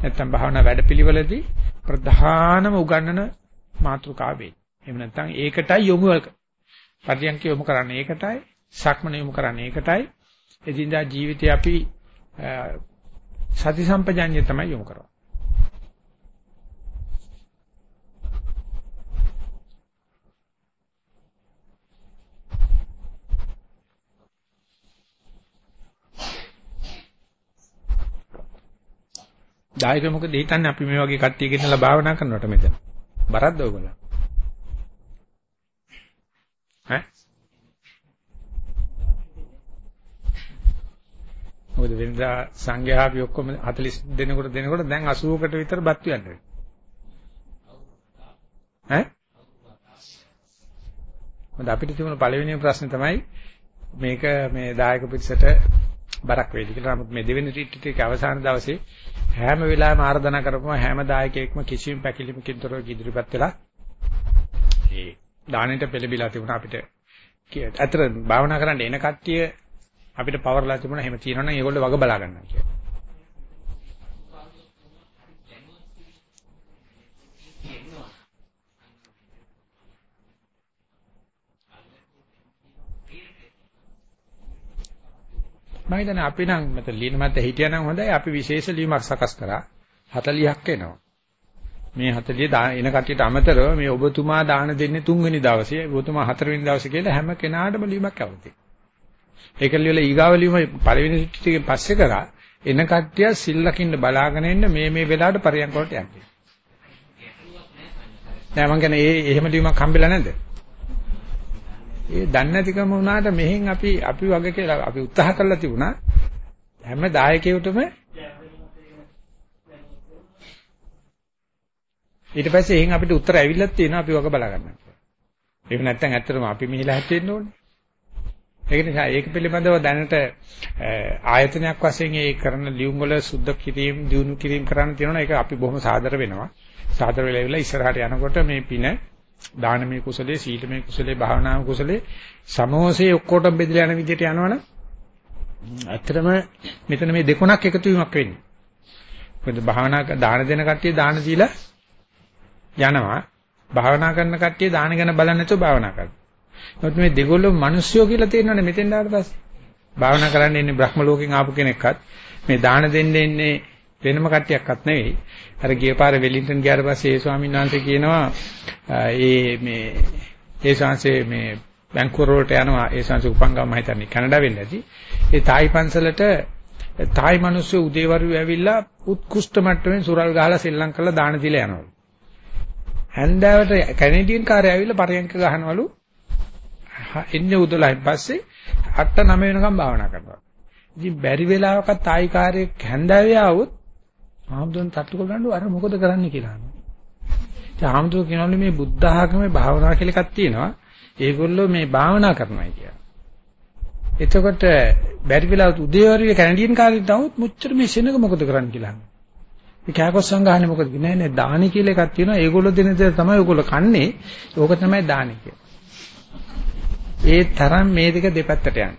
නැත්නම් භාවනා වැඩපිළිවෙලදී ප්‍රධානම උගන්වන මාතෘකාව වෙයි. එහෙම නැත්නම් ඒකටයි යොමු පරියන්ක යොමු කරන්නේ ඒකටයි, සක්මන යොමු කරන්නේ ඒකටයි. එදිනදා ජීවිතේ අපි සති සම්පජාඤ්ඤය තමයි යොමු කරන්නේ. ඩායක මොකද හිතන්නේ අපි මේ වගේ කට්ටිය ගෙනලා භාවනා කරනවට මෙතන. බරක්ද ඔයගොල්ලෝ? ඈ? මොකද වෙනදා සංඝයා අපි ඔක්කොම 40 දෙනෙකුට දෙනකොට දැන් 80කට විතර බත් වියන්නේ. ඈ? මොකද අපිට තිබුණ පළවෙනි ප්‍රශ්නේ තමයි මේක මේ දායක පිරිසට බරක් වේවි කියලා. නමුත් මේ දෙවෙනි රිට්‍රීට් එකේ අවසාන දවසේ හැම වෙලාවෙම ආරාධනා කරපුවා හැම දායකයෙක්ම කිසිම පැකිලිමකින් තොරව ඉදිරිපත් වෙලා ඒ දානෙට පෙළඹිලා තිබුණා අපිට. ඇත්තට භාවනා කරන්න එන කට්ටිය අපිට පවර්ලා තිබුණා එහෙම තියෙනවනම් ඒගොල්ලෝ වග බලා ගන්නවා කියලා. මම හිතන්නේ අපි නම් මත ලියන මත හිටියනම් හොඳයි අපි විශේෂ ලියුමක් සකස් කරා 40ක් එනවා මේ 40 එන කට්ටියට අමතරව මේ ඔබතුමා දාන දෙන්නේ තුන්වෙනි දවසේ ඔබතුමා හතරවෙනි දවසේ කියලා හැම කෙනාටම ලියුමක් අවුතියි ඒක ලියලා ඊගාව ලියුම පළවෙනි ටිකෙන් පස්සේ කරා එන කට්ටිය සිල් ලකින්න බලාගෙන ඉන්න මේ මේ වෙලාවට පරියන්ක වලට යන්නේ. නෑ මං කියන්නේ ඒ එහෙම ලියුමක් හම්බෙලා නැද්ද? ඒ දන්නේ නැතිකම වුණාට මෙහෙන් අපි අපි වගේ කියලා අපි උත්සාහ කරලා තිබුණා. හැම දායකයෙකුටම ඊට පස්සේ එහෙන් අපිට උත්තර ඇවිල්ලා තියෙනවා අපි වගේ බලා ගන්න. ඒක නැත්තම් ඇත්තටම අපි මෙහිලා හැටෙන්න ඕනේ. ඒක නිසා ඒක පිළිබඳව දැනට ආයතනයක් වශයෙන් ඒ කරන ලියුම් වල සුද්ධ කිරීම දිනු කිරීම කරන්න තියෙනවා ඒක අපි බොහොම සාදර වෙනවා. සාදර වෙලා ඉවරලා ඉස්සරහට යනකොට මේ පින දානමය කුසලයේ සීලමය කුසලයේ භාවනාමය කුසලයේ සමෝසේ ඔක්කොටම බෙදලා යන විදිහට යනවනම් ඇත්තටම මෙතන මේ දෙකොණක් එකතු වීමක් වෙන්නේ. මොකද භාවනා දාන දෙන කට්ටිය දාන දීලා යනවා. භාවනා කරන කට්ටිය දාන ගැන බලන්නේ නැතුව භාවනා කරනවා. නමුත් මේ දෙගොල්ලෝ මිනිස්සුયો කියලා තේරෙනවනේ මෙතෙන් ආවට පස්සේ. භාවනා කරන්න ඉන්නේ බ්‍රහ්ම ලෝකෙන් ආපු කෙනෙක්වත් මේ දාන දෙන්න ඉන්නේ වෙනම කට්ටියක්වත් නෙවෙයි. අර ගිය පාරේ වෙලින්ටන් ගියාට පස්සේ ඒ ස්වාමීන් වහන්සේ කියනවා ඒ මේ ඒ ශාංශේ මේ බැංකුවර වලට යනවා ඒ ශාංශේ උපංගම මම හිතන්නේ කැනඩා වෙන්න ඇති. ඒ තායි පන්සලට තායි මිනිස්සු උදේවරු ඇවිල්ලා උත්කෘෂ්ඨ මට්ටමේ සුරල් ගහලා සෙල්ලම් කරලා දාන දීලා යනවලු. හැන්දාවට කැනේඩියන් කාර්යය ඇවිල්ලා පරයන්ක ගහනවලු. එන්නේ උදලයින් පස්සේ 8 9 වෙනකම් භාවනා කරනවා. ඉතින් බැරි වෙලාවක තායි කාර්යයක් හැන්දාවේ ආවොත් ආම්දුන් තට්ටු කරගන්නු අර මොකද කරන්නේ කියලා අහනවා. ඉතින් ආම්දුන් කියනවලු මේ බුද්ධ ආගමේ භාවනා කියලා එකක් තියෙනවා. ඒගොල්ලෝ මේ භාවනා කරනවා කියලා. එතකොට බැරි වෙලාවට උදේවරුේ කැනඩියන් කාර්යයක් දාවොත් මුච්චර මේ සෙනඟ මොකද කරන්නේ කියලා අහනවා. මේ කෑකොස් සංගහන්නේ මොකද නෑ නෑ දානි කියලා එකක් තියෙනවා. ඒගොල්ලෝ දෙන දේ තමයි ඒගොල්ලෝ කන්නේ. ඕක තමයි දානි ඒ තරම් මේ දෙක දෙපැත්තට යන්නේ.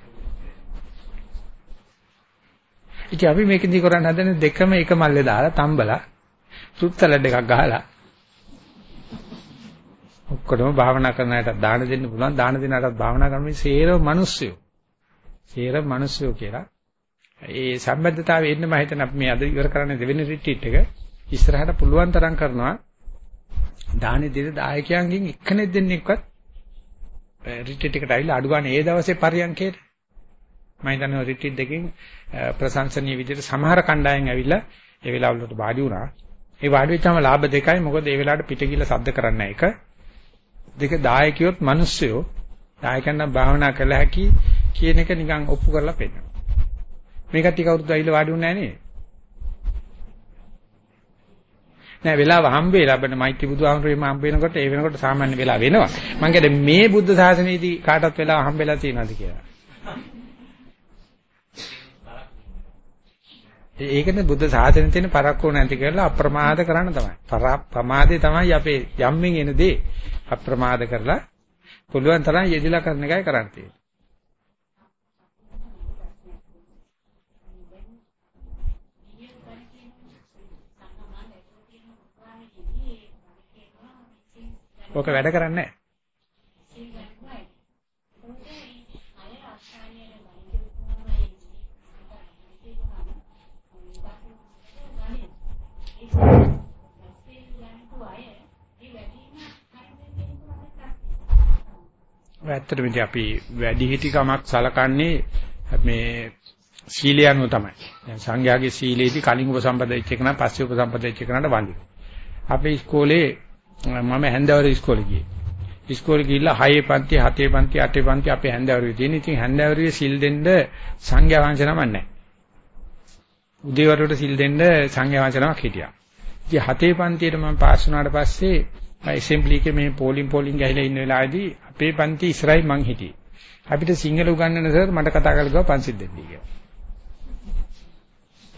ඉතින් අපි මේකෙන්දි කරන්න හදන්නේ දෙකම එක මල්ලේ දාලා තම්බලා සුත්තලඩ් එකක් ගහලා ඔක්කොටම භාවනා කරන අයට දාන දෙන්න පුළුවන් දාන දෙන අයටත් භාවනා කරන මේ සේරම මිනිස්සුયો සේරම මිනිස්සුયો කියලා ඒ සම්බන්ධතාවය එන්න මම හිතන අපි මේ අද ඉවර කරන්න දෙවෙනි රිට්‍රීට් එක ඉස්සරහට පුළුවන් තරම් කරනවා දානි දෙන දායකයන්ගෙන් එක්කෙනෙක් දෙන්නෙක්වත් රිට්‍රීට් එකට ඇවිල්ලා අඩු ගන්න ඒ දවසේ පරියන්කේට මම හිතන්නේ රිට්‍රීට් දෙකකින් ප්‍රශංසනීය විදිහට සමහර කණ්ඩායම් ඇවිල්ලා ඒ වෙලාවලට වාඩි වුණා. ඒ වාඩි වෙච්චාම ලාභ දෙකයි. මොකද ඒ වෙලාවට පිට ගිහලා සද්ද කරන්නේ එක. දෙක දායකියොත් මිනිස්සුયો දායකයන් නම් භාවනා කළ හැකි කියන එක නිකන් ඔප්පු කරලා පෙන්නනවා. මේ කට්ටිය කවුරුද ඇවිල්ලා වාඩි වුණේ නැහැ නෑ වෙලාව හම්බෙලා අපිට මෛත්‍රී බුදුහාමුදුරේම හම්බ වෙනකොට ඒ වෙනකොට සාමාන්‍ය වෙලා වෙනවා. මං කියන්නේ මේ බුද්ධ ශාසනයේදී කාටවත් වෙලාව හම්බෙලා තියෙනවද කියලා. ඒකනේ බුද්ධ ශාසනයේ තියෙන පරක්කු නැති කරලා අප්‍රමාද කරන්න තමයි. ප්‍රමාදේ තමයි අපේ යම්මින් එන දේ. අප්‍රමාද කරලා පුළුවන් තරම් යෙදিলা කරන එකයි කරන්න තියෙන්නේ. ඔක වැඩ කරන්නේ නැහැ. ඇත්තටම ඉතින් අපි වැඩි හිටිකමක් සලකන්නේ මේ සීලය අනුව තමයි. දැන් සංඝයාගේ සීලේදී කලින් උපසම්පද වෙච්ච එක නම් පස්සේ උපසම්පද වෙච්ච එක නට වඳිනවා. අපේ ඉස්කෝලේ මම හැන්දවර ඉස්කෝලේ ගියේ. ඉස්කෝලේ ගිහිල්ලා 6 පන්ති 7 පන්ති 8 පන්ති අපේ හැන්දවරුවේ තියෙන. ඉතින් හැන්දවරුවේ සිල් දෙන්න සංඝයා වංශ නමක් නැහැ. උදේවරුට සිල් දෙන්න සංඝයා වංශ නමක් හිටියා. ඉතින් 7 පන්තියට මම පාස් වුණාට පස්සේ ඇසෙම්බලි එකේ මේ පෝලිං පෝලිං ගහලා ඉන්න වෙලාවේදී අපේ පන්ති ඉස්සරහින් මං හිටියේ. අපිට සිංහල උගන්වන සර් මට කතා කරලා ගියා පන්සිල් දෙන්නී කියලා.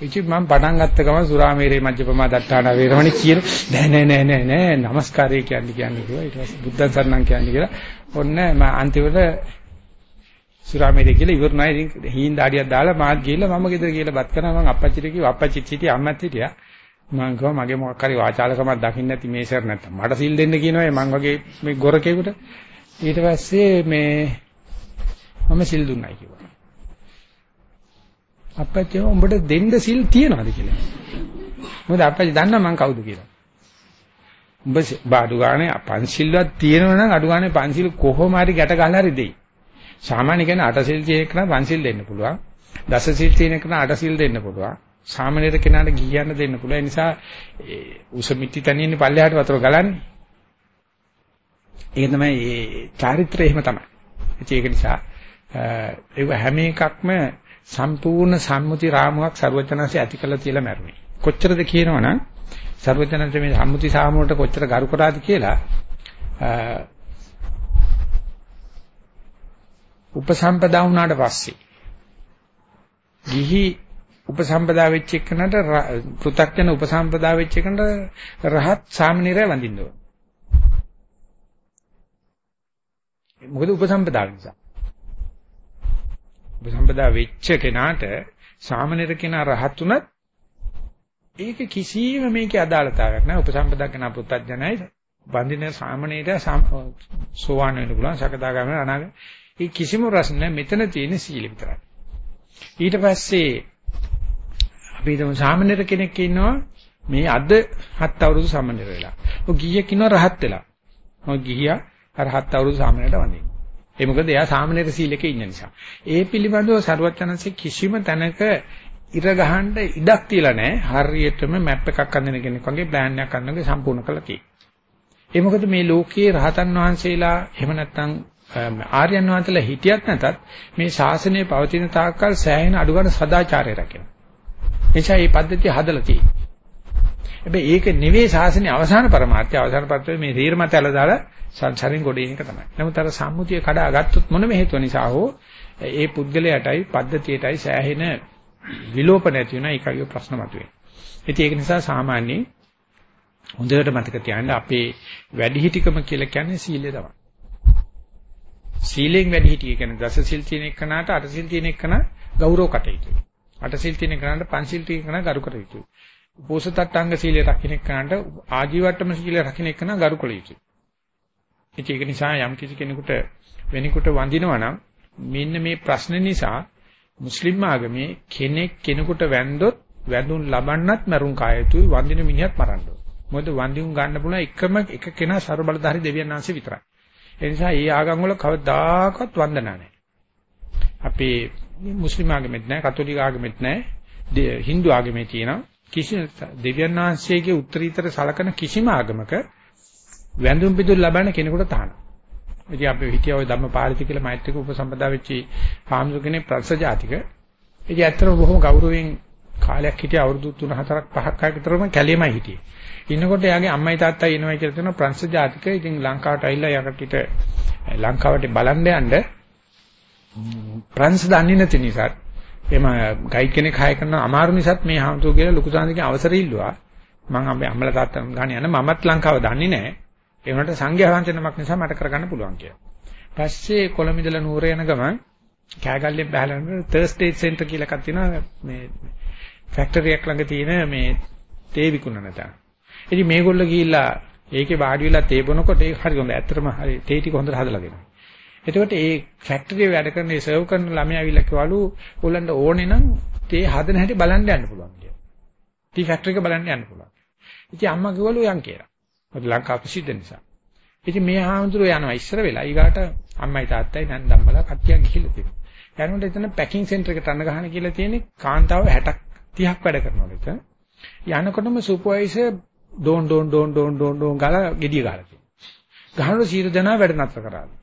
ඉතින් මම පටන් ගත්ත ගමන් සුරාමේරේ මජ්ජපමා දත්තාන වේරමණී කියන නෑ නෑ නෑ නෑ නෑ. নমස්කාරය කියන්නේ කියන්නේ කිව්වා ඊට පස්සේ බුද්ධ සරණම් කියන්නේ කියලා. ඔන්න මම අන්තිමට සුරාමේරේ කියලා ඉවරනයි ඉතින් හීන් දාඩියක් දාලා මාත් ගිහිල්ලා මම ගෙදර ගිහලා බත් කරනවා. මම අප්පච්චිට කිව්වා අප්පච්චිත් හිටියා අම්මත් හිටියා. මම කිව්වා මගේ මොකක් හරි වාචාලකමක් දකින්න නැති මේ සර් නැත්තම්. මට සිල් දෙන්න කියනවා මම වගේ මේ ගොරකෙකුට. ඊට පස්සේ මේ මම සිල් දුන්නයි කිව්වා. අප්පච්චි උඹට දෙන්න සිල් තියනවාද කියලා. මොකද අප්පච්චි දන්නා මං කවුද කියලා. උඹ බාඩු ගානේ පන්සිල්වත් තියෙනවනම් අඩු ගානේ පන්සිල් කොහොම හරි ගැට ගහලා හරි දෙයි. සාමාන්‍ය කෙනා අට සිල් තියෙන කෙනා පන්සිල් දෙන්න පුළුවන්. දස සිල් තියෙන කෙනා අට සිල් දෙන්න පුළුවන්. සාමාන්‍යර කෙනාට ගියන්න දෙන්න පුළුවන්. ඒ නිසා උස මිටි තනියන්නේ පල්ලෙහාට වතුර ගලන්නේ. ඒක තමයි ඒ චාරිත්‍රය එහෙම තමයි. ඒක නිසා ඒක හැම එකක්ම සම්පූර්ණ සම්මුති රාමුවක් ਸਰවඥාන්සේ ඇති කළා කියලා මැරුණේ. කොච්චරද කියනවනම් ਸਰවඥාන්සේ මේ සම්මුති සාමුවට කොච්චර ගරු කරාද කියලා උපසම්පදා වුණාට පස්සේ ගිහි උපසම්පදා වෙච්ච එකනට පෘථග්ජන උපසම්පදා වෙච්ච එකනට රහත් සාමණේරය වඳින්න ඕන. මොකද උපසම්පදා නිසා. උපසම්පදා වෙච්ච කෙනාට සාමනීර කෙනා රහත් උනත් ඒක කිසිම මේකේ අදාළතාවයක් නැහැ. උපසම්පදා කෙනා පුත්තජනයි වන්දින සාමනීර සෝවාන් වෙන්න පුළුවන් සකදාගාමී අනාගත. ඒ කිසිම ප්‍රශ්න නැහැ. මෙතන තියෙන සීල විතරයි. ඊට පස්සේ අපි හිතමු සාමනීර කෙනෙක් ඉන්නවා මේ අද හත් අවුරුදු සාමනීර වෙලා. ඔය ගිහියෙක් ඉන්නවා රහත් වෙලා. ඔය ගිහියා අර හත් අවුරුදු සාමනීරට වඳිනවා. ඒ මොකද එයා සාමනීර සීලකේ ඉන්න නිසා. ඒ පිළිබඳව සරුවචනන්සේ කිසිම තැනක ඉර ගහන්න ඉඩක් තියලා නැහැ. හරියටම මැප් එකක් අඳින කෙනෙක් වගේ ප්ලෑන් එකක් අඳිනගේ සම්පූර්ණ කළා තියෙනවා. ඒ මොකද මේ ලෝකයේ රහතන් වහන්සේලා එහෙම නැත්නම් ආර්යයන් වහන්සේලා හිටියත් නැතත් මේ ශාසනය පවතින තාක්කල් සෑහෙන අඩුගාන සදාචාරය රැකෙනවා. එනිසා මේ පද්ධතිය හදලා තියෙනවා. හැබැයි ඒක නෙවෙයි ශාසනයේ අවසාන પરමාර්ථය. අවසාන පත්‍රයේ මේ තීරමතල දාලා සංසාරෙන් ගොඩ එන එක තමයි. නමුත් අර සම්මුතිය කඩා ගත්තොත් මොනම හේතුව නිසා හෝ ඒ පුද්ගලයාටයි පද්ධතියටයි සෑහෙන විලෝප නැති වෙන එකගේ ප්‍රශ්න මතුවේ. ඉතින් ඒක නිසා සාමාන්‍යයෙන් හොඳට මතක තියාගන්න අපේ වැඩිහිටිකම කියලා කියන්නේ සීලය තමයි. සීලෙන් වැඩිහිටිය කියන්නේ දස සිල් තියෙන එකනට අට සිල් තියෙන එකන ගෞරව කටයුතුයි. අට සිල් තියෙන එකනට පංච සිල් තියෙන එකන ගරු කර යුතුයි. උපෝසතට්ටංග සීලය රකින්න එකනට ආජීවට්ටම සීලය රකින්න එකන ගරු කළ යුතුයි. ඒක නිසා යම් කිසි කෙනෙකුට වෙනෙකුට වඳිනවා නම් මෙන්න මේ ප්‍රශ්න නිසා මුස්ලිම් ආගමේ කෙනෙක් කෙනෙකුට වැන්දොත් වැඳුන් ලබන්නත් මරුන් කායතුයි වඳින මිනිහත් මරන්න ඕන. මොකද වඳින් ගන්න පුළුවන් එකම එක කෙනා ਸਰබලධාරි දෙවියන් වහන්සේ විතරයි. ඒ නිසා මේ ආගම් වල කවදාකවත් වන්දනා නැහැ. අපේ මුස්ලිම් ආගමෙත් නැහැ, කතෝලික ආගමෙත් නැහැ, Hindu ආගමේ තියෙන කිසි දෙවියන් වහන්සේගේ උත්තරීතර සලකන කිසිම ආගමක වැඳුම් පිදුම් ලබන කෙනෙකුට තහනම්. ඉතින් අපි හිතියා ওই ධම්මපාලිත කියලා මෛත්‍රික උපසම්පදා වෙච්චි හාමුදුර කෙනෙක් ප්‍රසජාතික. ඉතින් ඇත්තටම බොහොම ගෞරවයෙන් කාලයක් හිටිය අවුරුදු 3 4ක් 5ක් ආයක විතරම කැලේමයි හිටියේ. ඉන්නකොට එයාගේ අම්මයි තාත්තයි එනවා කියලා තියෙන ප්‍රංශජාතික. ඉතින් ලංකාවට ඇවිල්ලා යකටිට ලංකාවට බලන්න යන්න ප්‍රංශ දන්නේ නැති නිසා එම ගයිඩ් කෙනෙක් හය කරන අමාරු නිසාත් මේ හාමුදුරුවෝ කියලා ලොකු සාන්තිගේ අවසර ඉල්ලුවා. මම අපේ අම්මලා තාත්තා ගාන යන මමත් ලංකාව දන්නේ නැහැ. ඒ වුණාට සංඝයා වහන්සේ නමක් නිසා මට කරගන්න පුළුවන් කියලා. පස්සේ කොළඹ ඉඳලා නූර යන ගමන් කෑගල්ලෙන් බහලා තර්ස්ටේ සෙන්ටර් කියලා එකක් තියෙනවා මේ ෆැක්ටරි එකක් ළඟ තියෙන මේ තේ විකුණන තැන. ඉතින් මේගොල්ලෝ ගිහිල්ලා ඒකේ වාඩි වෙලා තේ බොනකොට ඒක හරි හොඳ. ඇත්තටම හරි තේ ටික හොඳට හදලා දෙනවා. එතකොට ඒ ෆැක්ටරියේ වැඩ කරන ඒ සර්ව් කරන ළමයා ඇවිල්ලා කිව්වලු ඕගොල්ලන්ට ඕනේ නම් තේ හදන හැටි බලන්න යන්න පුළුවන් කියලා. ටී ෆැක්ටරි එක බලන්න යන්න පුළුවන්. ඉතින් අම්මා කිව්වලු යන් කියලා. මොකද ලංකාව ප්‍රසිද්ධ නිසා. ඉතින් මේ හාමුදුරුවෝ යනවා ඉස්සර වෙලා ඊගාට අම්මයි තාත්තයි නන්දම්මලා කට්ටියක් ගිහිල්ලා තියෙනවා. යනකොට එතන පැකින් සෙන්ටර් එකට අන්න ගහන කියලා තියෙන්නේ කාන්තාව 60ක් 30ක් වැඩ කරනවා එතන. යනකොටම සුපර්වයිසර් ඩෝන් ඩෝන් ඩෝන් ඩෝන් ඩෝන් ඩෝන් ගාලා gediya ගාලා තියෙනවා. ගහනකොට සීර දෙනා වැඩ නතර කරාලු.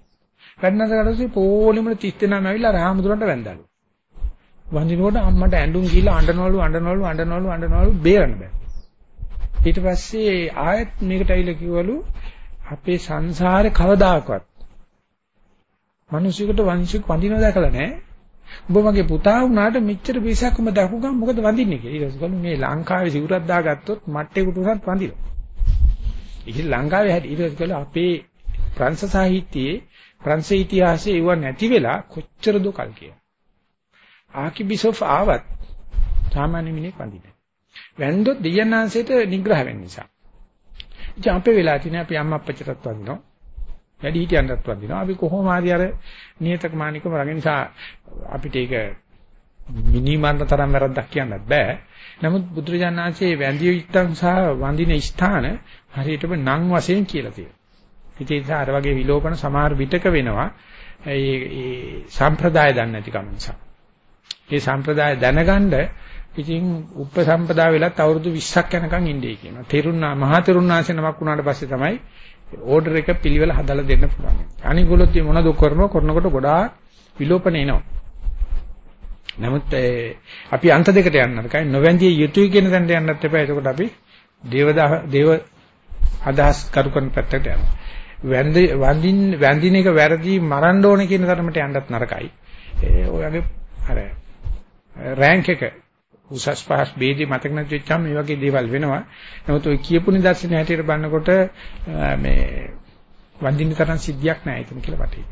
වැඩ නතර කරලා පොලිමල 30 දෙනාම ඇවිල්ලා රාමදුරන්ට වැන්දාලු. වඳිනකොට අම්මට ඇඬුම් ගිහලා අඬනවලු අඬනවලු අඬනවලු අඬනවලු බේරන්න බෑ. ඊට පස්සේ ආයෙත් මේකට ඇවිල්ලා කිව්වලු අපේ සංසාරේ කවදාකවත් මිනිසෙකුට වංශික වඳිනව දැකලා නැහැ. ඔබ මගේ පුතා වුණාට මෙච්චර පිසක් උඹ දකු ගම් මොකද වඳින්නේ කියලා. ඊට පස්සේ මේ ලංකාවේ සිවුරක් දාගත්තොත් මට්ටේකට උනත් වඳිනවා. ඉතින් ලංකාවේ හැටි ඊට පස්සේ අපේ ප්‍රංශ සාහිත්‍යයේ ප්‍රංශ ඉතිහාසයේ ඒව නැති වෙලා කොච්චර දුකල් කිය. ආකිබිසොෆ් ආවත් සාමාන්‍ය මිනිහෙක් වඳින්නේ. වැන්දොත් දෙයන්නාංශයට නිග්‍රහ වෙන්න නිසා. ඉතින් අපේ වෙලා තියෙන අපි අම්මා අප්පච්චිටත් වඳිනවා. වැඩි හිටියන්ටත් වදිනවා. අපි කොහොම හරි අර නියතකමානිකම රගෙන නිසා අපිට ඒක මිනිමන්න තරම් වැරද්දක් කියන්නත් බෑ. නමුත් බුදුරජාණන් වහන්සේ වැඳිය යුත්තන් සහ වඳින ස්ථාන හරියටම නම් වශයෙන් කියලා තියෙනවා. ඉතින් ඒ අර වගේ විලෝපන සමහර විටක වෙනවා. ඒ ඒ සම්ප්‍රදාය දන්නේ නැතිකම නිසා. ඒ සම්ප්‍රදාය දැනගන්න ඉතින් උපසම්පදා වෙලත් අවුරුදු 20ක් යනකම් ඉන්නේ කියනවා. තෙරුණා මහා තෙරුණාංශ නමක් වුණාට පස්සේ තමයි ඕඩර් එක පිළිවෙල හදලා දෙන්න පුළුවන්. අනිගොල්ලොත් මේ මොනවද කරනවා කරනකොට ගොඩාක් විලෝපන එනවා. නමුත් අපි අන්ත දෙකට යන්න නරකයි නොවැන්දිය යුතුයි කියන තැනට යන්නත් එපා. එතකොට අපි දේවදා දේව අදහස් කරු කරන පැත්තට යනවා. වැන්දි වන්දින් වැන්දින එක වැරදි මරන්න ඕනේ කියන තරමට යන්නත් නරකයි. ඒ ඔයගේ අර රෑන්ක් එක උසස් පහස් ભેදේ මතක නැති වෙච්චාම මේ වගේ දේවල් වෙනවා. නමුත් ඔය කියපු නිදර්ශන හැටියට බලනකොට මේ වඳින්න තරම් සිද්ධියක් නැහැ එතන කියලා වටේ.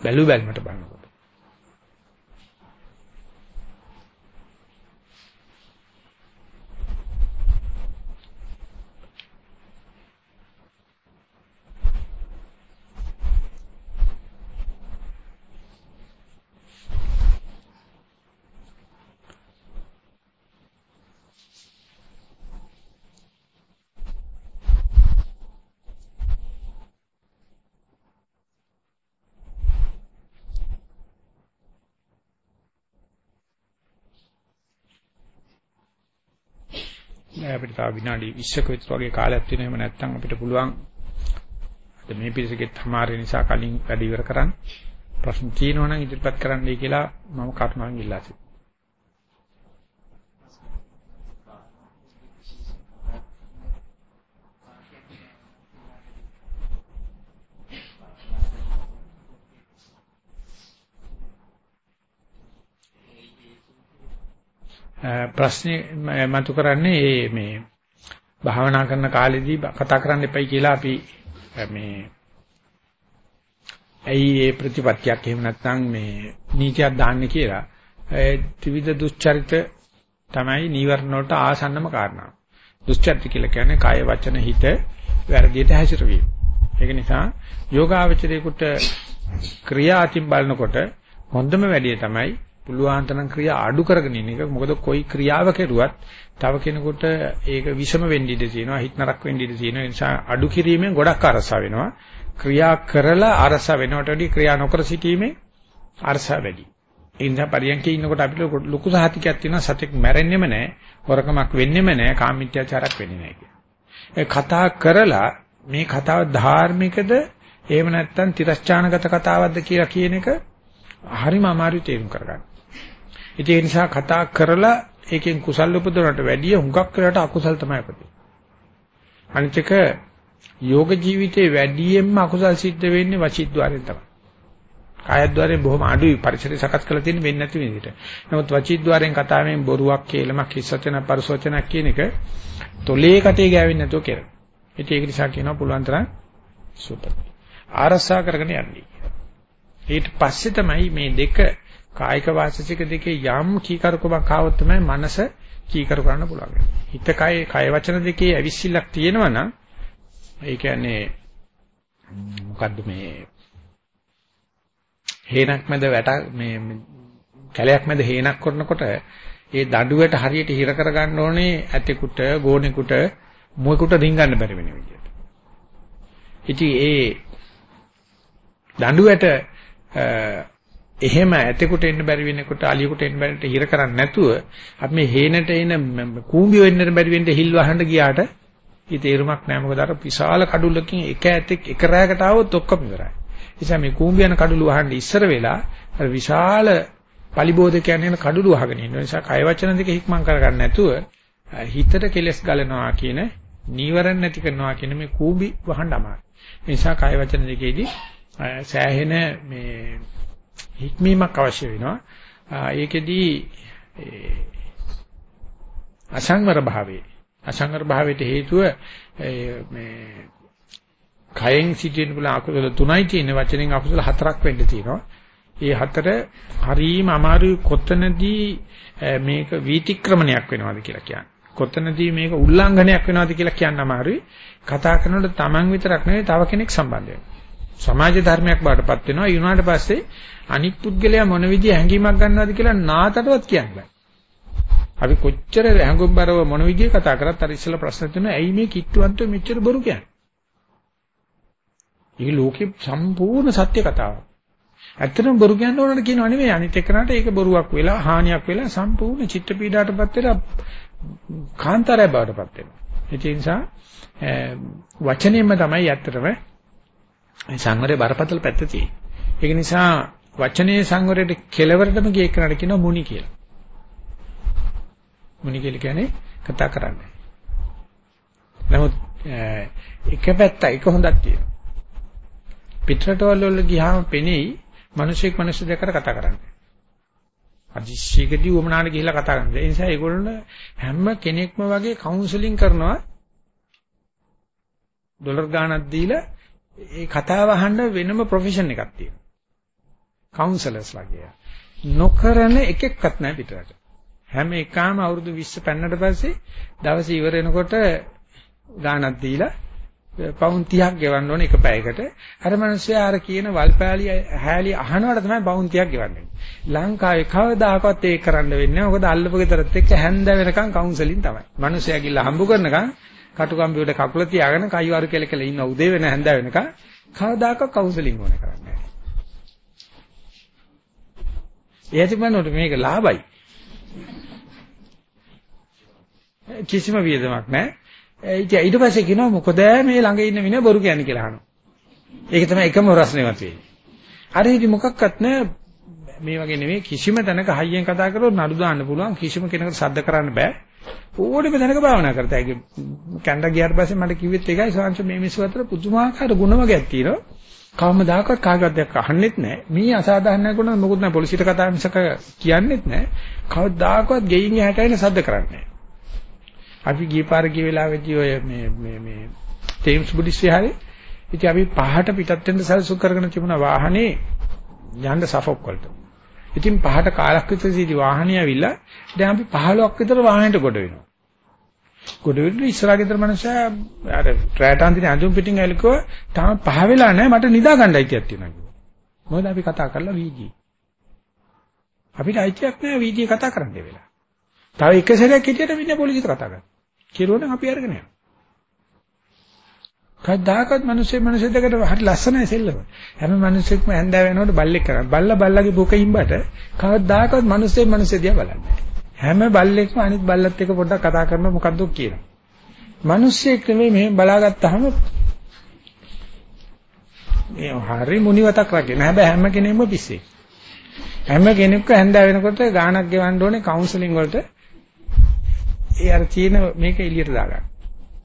බැලු බැලමට බලනකොට අපිට තව විනාඩි 20ක විතර වගේ කාලයක් තියෙනවා. එහෙම නැත්නම් අපිට පුළුවන් අද මේ පිරිසකෙත් හමාරේ නිසා කලින් වැඩ ඉවර කරන්න. ප්‍රශ්න තියෙනවා නම් ඉදිරිපත් කරන්නයි කියලා මම කර්මාවෙන් ඉල්ලා සිටිනවා. ප්‍රශ්නේ මතු කරන්නේ මේ භාවනා කරන කාලෙදී කතා කරන්න එපයි කියලා අපි මේ ඇයි ඒ ප්‍රතිපත්තියක් එහෙම නැත්නම් මේ නීතියක් දාන්නේ කියලා ඒ ත්‍රිවිධ දුස්චරිත තමයි නීවරණ වලට ආසන්නම කාරණා. දුස්චරිත කියලා කියන්නේ කාය වචන හිත වැරදියට හැසිරවීම. ඒක නිසා යෝගාවචරයේකට ක්‍රියාතින් බලනකොට හොඳම වැඩේ තමයි පුළුවන් තරම් ක්‍රියා අඩු කරගෙන ඉන්න එක. මොකද කොයි ක්‍රියාව කෙරුවත් තව කෙනෙකුට ඒක විෂම වෙන්න ඉඩ තියෙනවා, හිත නරක වෙන්න ඉඩ තියෙනවා. ඒ නිසා අඩු කිරීමෙන් ගොඩක් අරසා වෙනවා. ක්‍රියා කරලා අරසා වෙනවට වඩා ක්‍රියා නොකර සිටීමෙන් අරසා වැඩි. ඒ නිසා පරියන්කේ ඉන්නකොට අපිට ලොකු සහතිකයක් තියෙනවා සතෙක් මැරෙන්නෙම නැහැ, හොරකමක් වෙන්නෙම නැහැ, කාමීත්‍යාචාරයක් වෙන්නේ නැහැ කියලා. කතා කරලා මේ කතාව ධාර්මිකද එහෙම නැත්නම් තිරස්චානගත කතාවක්ද කියලා කියන එක හරිම අමාරු තේරුම් කරගන්න. ඉතින් ඒ නිසා කතා කරලා ඒකෙන් කුසල් උපදවනට වැඩිය හුඟක් වෙලාට අකුසල් තමයි උපදින්නේ. අනිත් එක යෝග ජීවිතේ වැඩියෙන්ම අකුසල් සිද්ධ වෙන්නේ වචිද්්වාරයෙන් තමයි. කායද්්වාරයෙන් බොහොම අඩුයි පරිසරය සකස් කරලා තියෙන වෙන්නේ නැති විදිහට. නමුත් වචිද්්වාරයෙන් කතාවෙන් බොරුවක් කේලමක් හිස්සචන පරිසෝචනක් කියන එක තොලේ කටේ ගෑවෙන්නේ නැතුව කෙරෙන. ඉතින් ඒක නිසා කියනවා පුළුවන් තරම් සුපර්. ආරසා කරගෙන යන්නේ. ඊට පස්සේ තමයි මේ දෙක කායික වාචික දෙකේ යම් කීකරුකමක් ආවොත් තමයි මනස කීකරු කරන්න පුළුවන්. හිත කය කය වචන දෙකේ ඇවිස්සිල්ලක් තියෙනවා නම් ඒ කියන්නේ මොකද්ද මේ හේනක් මැද වැට මේ කැලයක් මැද හේනක් කරනකොට ඒ දඬුවට හරියට හිර කරගන්න ඕනේ ඇතෙකුට ගෝණෙකුට මුවෙකුට රින්ගන්න බැරි වෙන විදියට. ඉතින් ඒ දඬුවට එහෙම ඇතෙකුට එන්න බැරි වෙනකොට අලියෙකුට එන්න බැරිට හිර කරන්නේ නැතුව අපි මේ හේනට එන කූඹි වෙන්න බැරි වෙන්න හිල් වහන්න ගියාට ඊ තේරුමක් නැහැ මොකද අර විශාල කඩුල්ලකින් එක ඇතෙක් එක රැයකට ආවොත් ඔක්කොම ඉවරයි. නිසා මේ කූඹි යන කඩුළු වහන්න ඉස්සර වෙලා අර විශාල පලිබෝධකයන් යන කඩුළු වහගෙන ඉන්න නිසා කය වචන දෙක හික්මන් කරගන්න නැතුව හිතට කෙලස් ගලනවා කියන නීවරණ නැති කරනවා කියන මේ කූඹි වහන්න අමාරුයි. ඒ නිසා කය වචන දෙකේදී සෑහෙන මේ හික්මීමක් අවශ්‍ය වෙනවා. ඒකෙදී අසංවර භාවයේ අසංවර භාවයට හේතුව මේ කයෙන් සිටින බුල අකුසල තුනයි තියෙන වචනෙන් අකුසල හතරක් වෙන්න තියෙනවා. ඒ හතර හරීම අමාරුයි කොතනදී මේක වීතික්‍රමණයක් වෙනවද කියලා කියන්නේ. කොතනදී මේක උල්ලංඝනයක් වෙනවද කියලා කියන්න අමාරුයි. කතා කරනකොට Taman විතරක් නෙවෙයි තව කෙනෙක් සම්බන්ධ වෙනවා. සමාජ ධර්මයක් බාටපත් වෙනවා. ඒ වුණාට පස්සේ අනිත් පුද්ගලයා මොන විදිහ හැඟීමක් ගන්නවද කියලා නාතටවත් කියන්න බෑ. අපි කොච්චර හැඟුම්බරව මොන විදිහ කතා කරත් අර ඉස්සෙල්ලා ප්‍රශ්න තියෙනවා ඇයි මේ කිට්ටුවන්තෝ මෙච්චර බොරු කියන්නේ? මේ ලෝකේ සම්පූර්ණ සත්‍ය කතාවක්. ඇත්තටම බොරු කියන්න ඕනද කියනව නෙමෙයි අනිත් එක්කනට ඒක බොරුවක් වෙලා හානියක් වෙලා සම්පූර්ණ චිත්ත පීඩාටපත් වෙලා කාන්තරය බවටපත් වෙනවා. ඒ නිසා වචනයෙන්ම තමයි ඇත්තටම සංවරේ බරපතල පැත්ත තියෙන්නේ. ඒක නිසා වචනේ සංවරයට කෙලවරටම ගිය එකනට කියනවා මුනි කියලා. මුනි කියලා කියන්නේ කතා කරන්නේ. නමුත් එක පැත්ත එක හොඳක් තියෙනවා. පිටරටවල වල ගියාම පෙනෙයි මිනිසෙක් මිනිස්සු දෙකට කතා කරන්නේ. අදිශීකදී උමනාට ගිහිල්ලා කතා කරනවා. ඒ නිසා ඒගොල්ලෝ හැම කෙනෙක්ම වගේ කවුන්සලින් කරනවා. ඩොලර් ගාණක් දීලා ඒ කතාව අහන්න වෙනම ප්‍රොෆෙෂන් එකක් තියෙනවා. කවුන්සලර්ස්ලා කිය. නොකරන එකෙක්වත් නැහැ පිටරට. හැම එකම අවුරුදු 20 පෙන්නට පස්සේ දවස් ඉවර වෙනකොට ගාණක් දීලා පවුන් 30ක් ගෙවන්න ඕනේ එක පැයකට. අර මිනිස්සයා අර කියන වල්පෑලි හැලි අහනවට තමයි පවුන් 30ක් ගෙවන්නේ. ලංකාවේ කවදාකවත් ඒක කරන්න වෙන්නේ නැහැ. මොකද අල්ලපු ගෙදරත් එක්ක හැන්ද වෙනකන් කවුන්සලින් තමයි. මිනිස්සයා ගිහලා හම්බ කරනකන් කටුකම්බියට කකුල තියාගෙන කයිවාරු කෙල කෙල ඉන්න උදේ වෙන හැන්ද වෙනකන් කවදාකවත් කවුන්සලින් ඕන කරන්නේ නැහැ. එයාට මේක ලාභයි. කිසිම වියදමක් නැහැ. ඊට පස්සේ කියනවා මොකද මේ ළඟ ඉන්න මිනිහ බොරු කියන්නේ කියලා අහනවා. ඒක තමයි එකම ප්‍රශ්නේවත් වෙන්නේ. අර ඉතින් මොකක්වත් නැහැ මේ වගේ නෙමෙයි කිසිම තැනක හයියෙන් කතා කරොත් නඩු දාන්න පුළුවන් කිසිම කෙනෙකුට සද්ද කරන්න බෑ. ඕනෙම තැනක භාවනා කරත හැකි. කැනඩා ගියාට පස්සේ මට කිව්වෙත් ඒකයි සාංශ මේ මිනිස්සු අතර පුදුමාකාර ගුණවගයක් තියෙනවා. කවමදාකවත් කාගවත් දෙයක් අහන්නෙත් නැහැ. මේ අසාධාරණ කරන මොකුත් නැහැ පොලිසියට කතා මිසක කියන්නෙත් නැහැ. කවදාකවත් ගෙයින් එහාට එන සද්ද කරන්නේ නැහැ. අපි ගිය පාර ගිය වෙලාවේදී ඔය මේ මේ මේ තේම්ස් බුද්දිස් විහාරේ ඉතින් අපි පහට පිටත් වෙන්න සල්සුක් කරගෙන තිබුණා වාහනේ යන්න සෆොක් වලට. ඉතින් පහට කාලක් විතර සීදී වාහනේ ඇවිල්ලා දැන් අපි 15ක් විතර වාහනේට ගොඩ වෙනවා. ගොඩ වෙන්න ඉස්සරහා ගෙදර මනුස්සයා අර ට්‍රෑට් අන්තිනේ අඳුම් පිටින් ඇවිල්කෝ තාම පහ වෙලා නැහැ මට නිදා ගන්නයි කියත් තියෙනවා කිව්වා. මොකද අපි කතා කරලා වීජී. අපිට අයිතියක් නැහැ වීජී කතා කරන්න වෙලා. තව එක සැරයක් හිටියට මිනිහ පොලිසියට කතා කරනවා. කිරුවනම් අපි අරගෙන යනවා. කවදාකවත් මිනිස්සු මිනිස්සු දෙකට හරි ලස්සනයි සෙල්ලම. හැම මිනිස්සෙක්ම ඇඳා වෙනකොට බල්ලෙක් කරන්නේ. බල්ලා බල්ලාගේ බුකින් බට කවදාකවත් මිනිස්සු මිනිස්සු දිහා බලන්නේ හැම බල්ලෙක්ම අනිත් බල්ලත් එක්ක පොඩ්ඩක් කතා කරනවා මොකද්ද කියනවා. මිනිස්සෙක් නෙමෙයි මෙහෙම බලාගත්තාම මේ හරි මුනිවතක් රකින්න. හැබැයි හැම කෙනෙක්ම පිස්සේ. හැම කෙනෙක්ම හැන්දා වෙනකොට ගාණක් ගෙවන්න ඕනේ කවුන්සලින් වලට ඒ අර තියෙන මේක එළියට දාගන්න.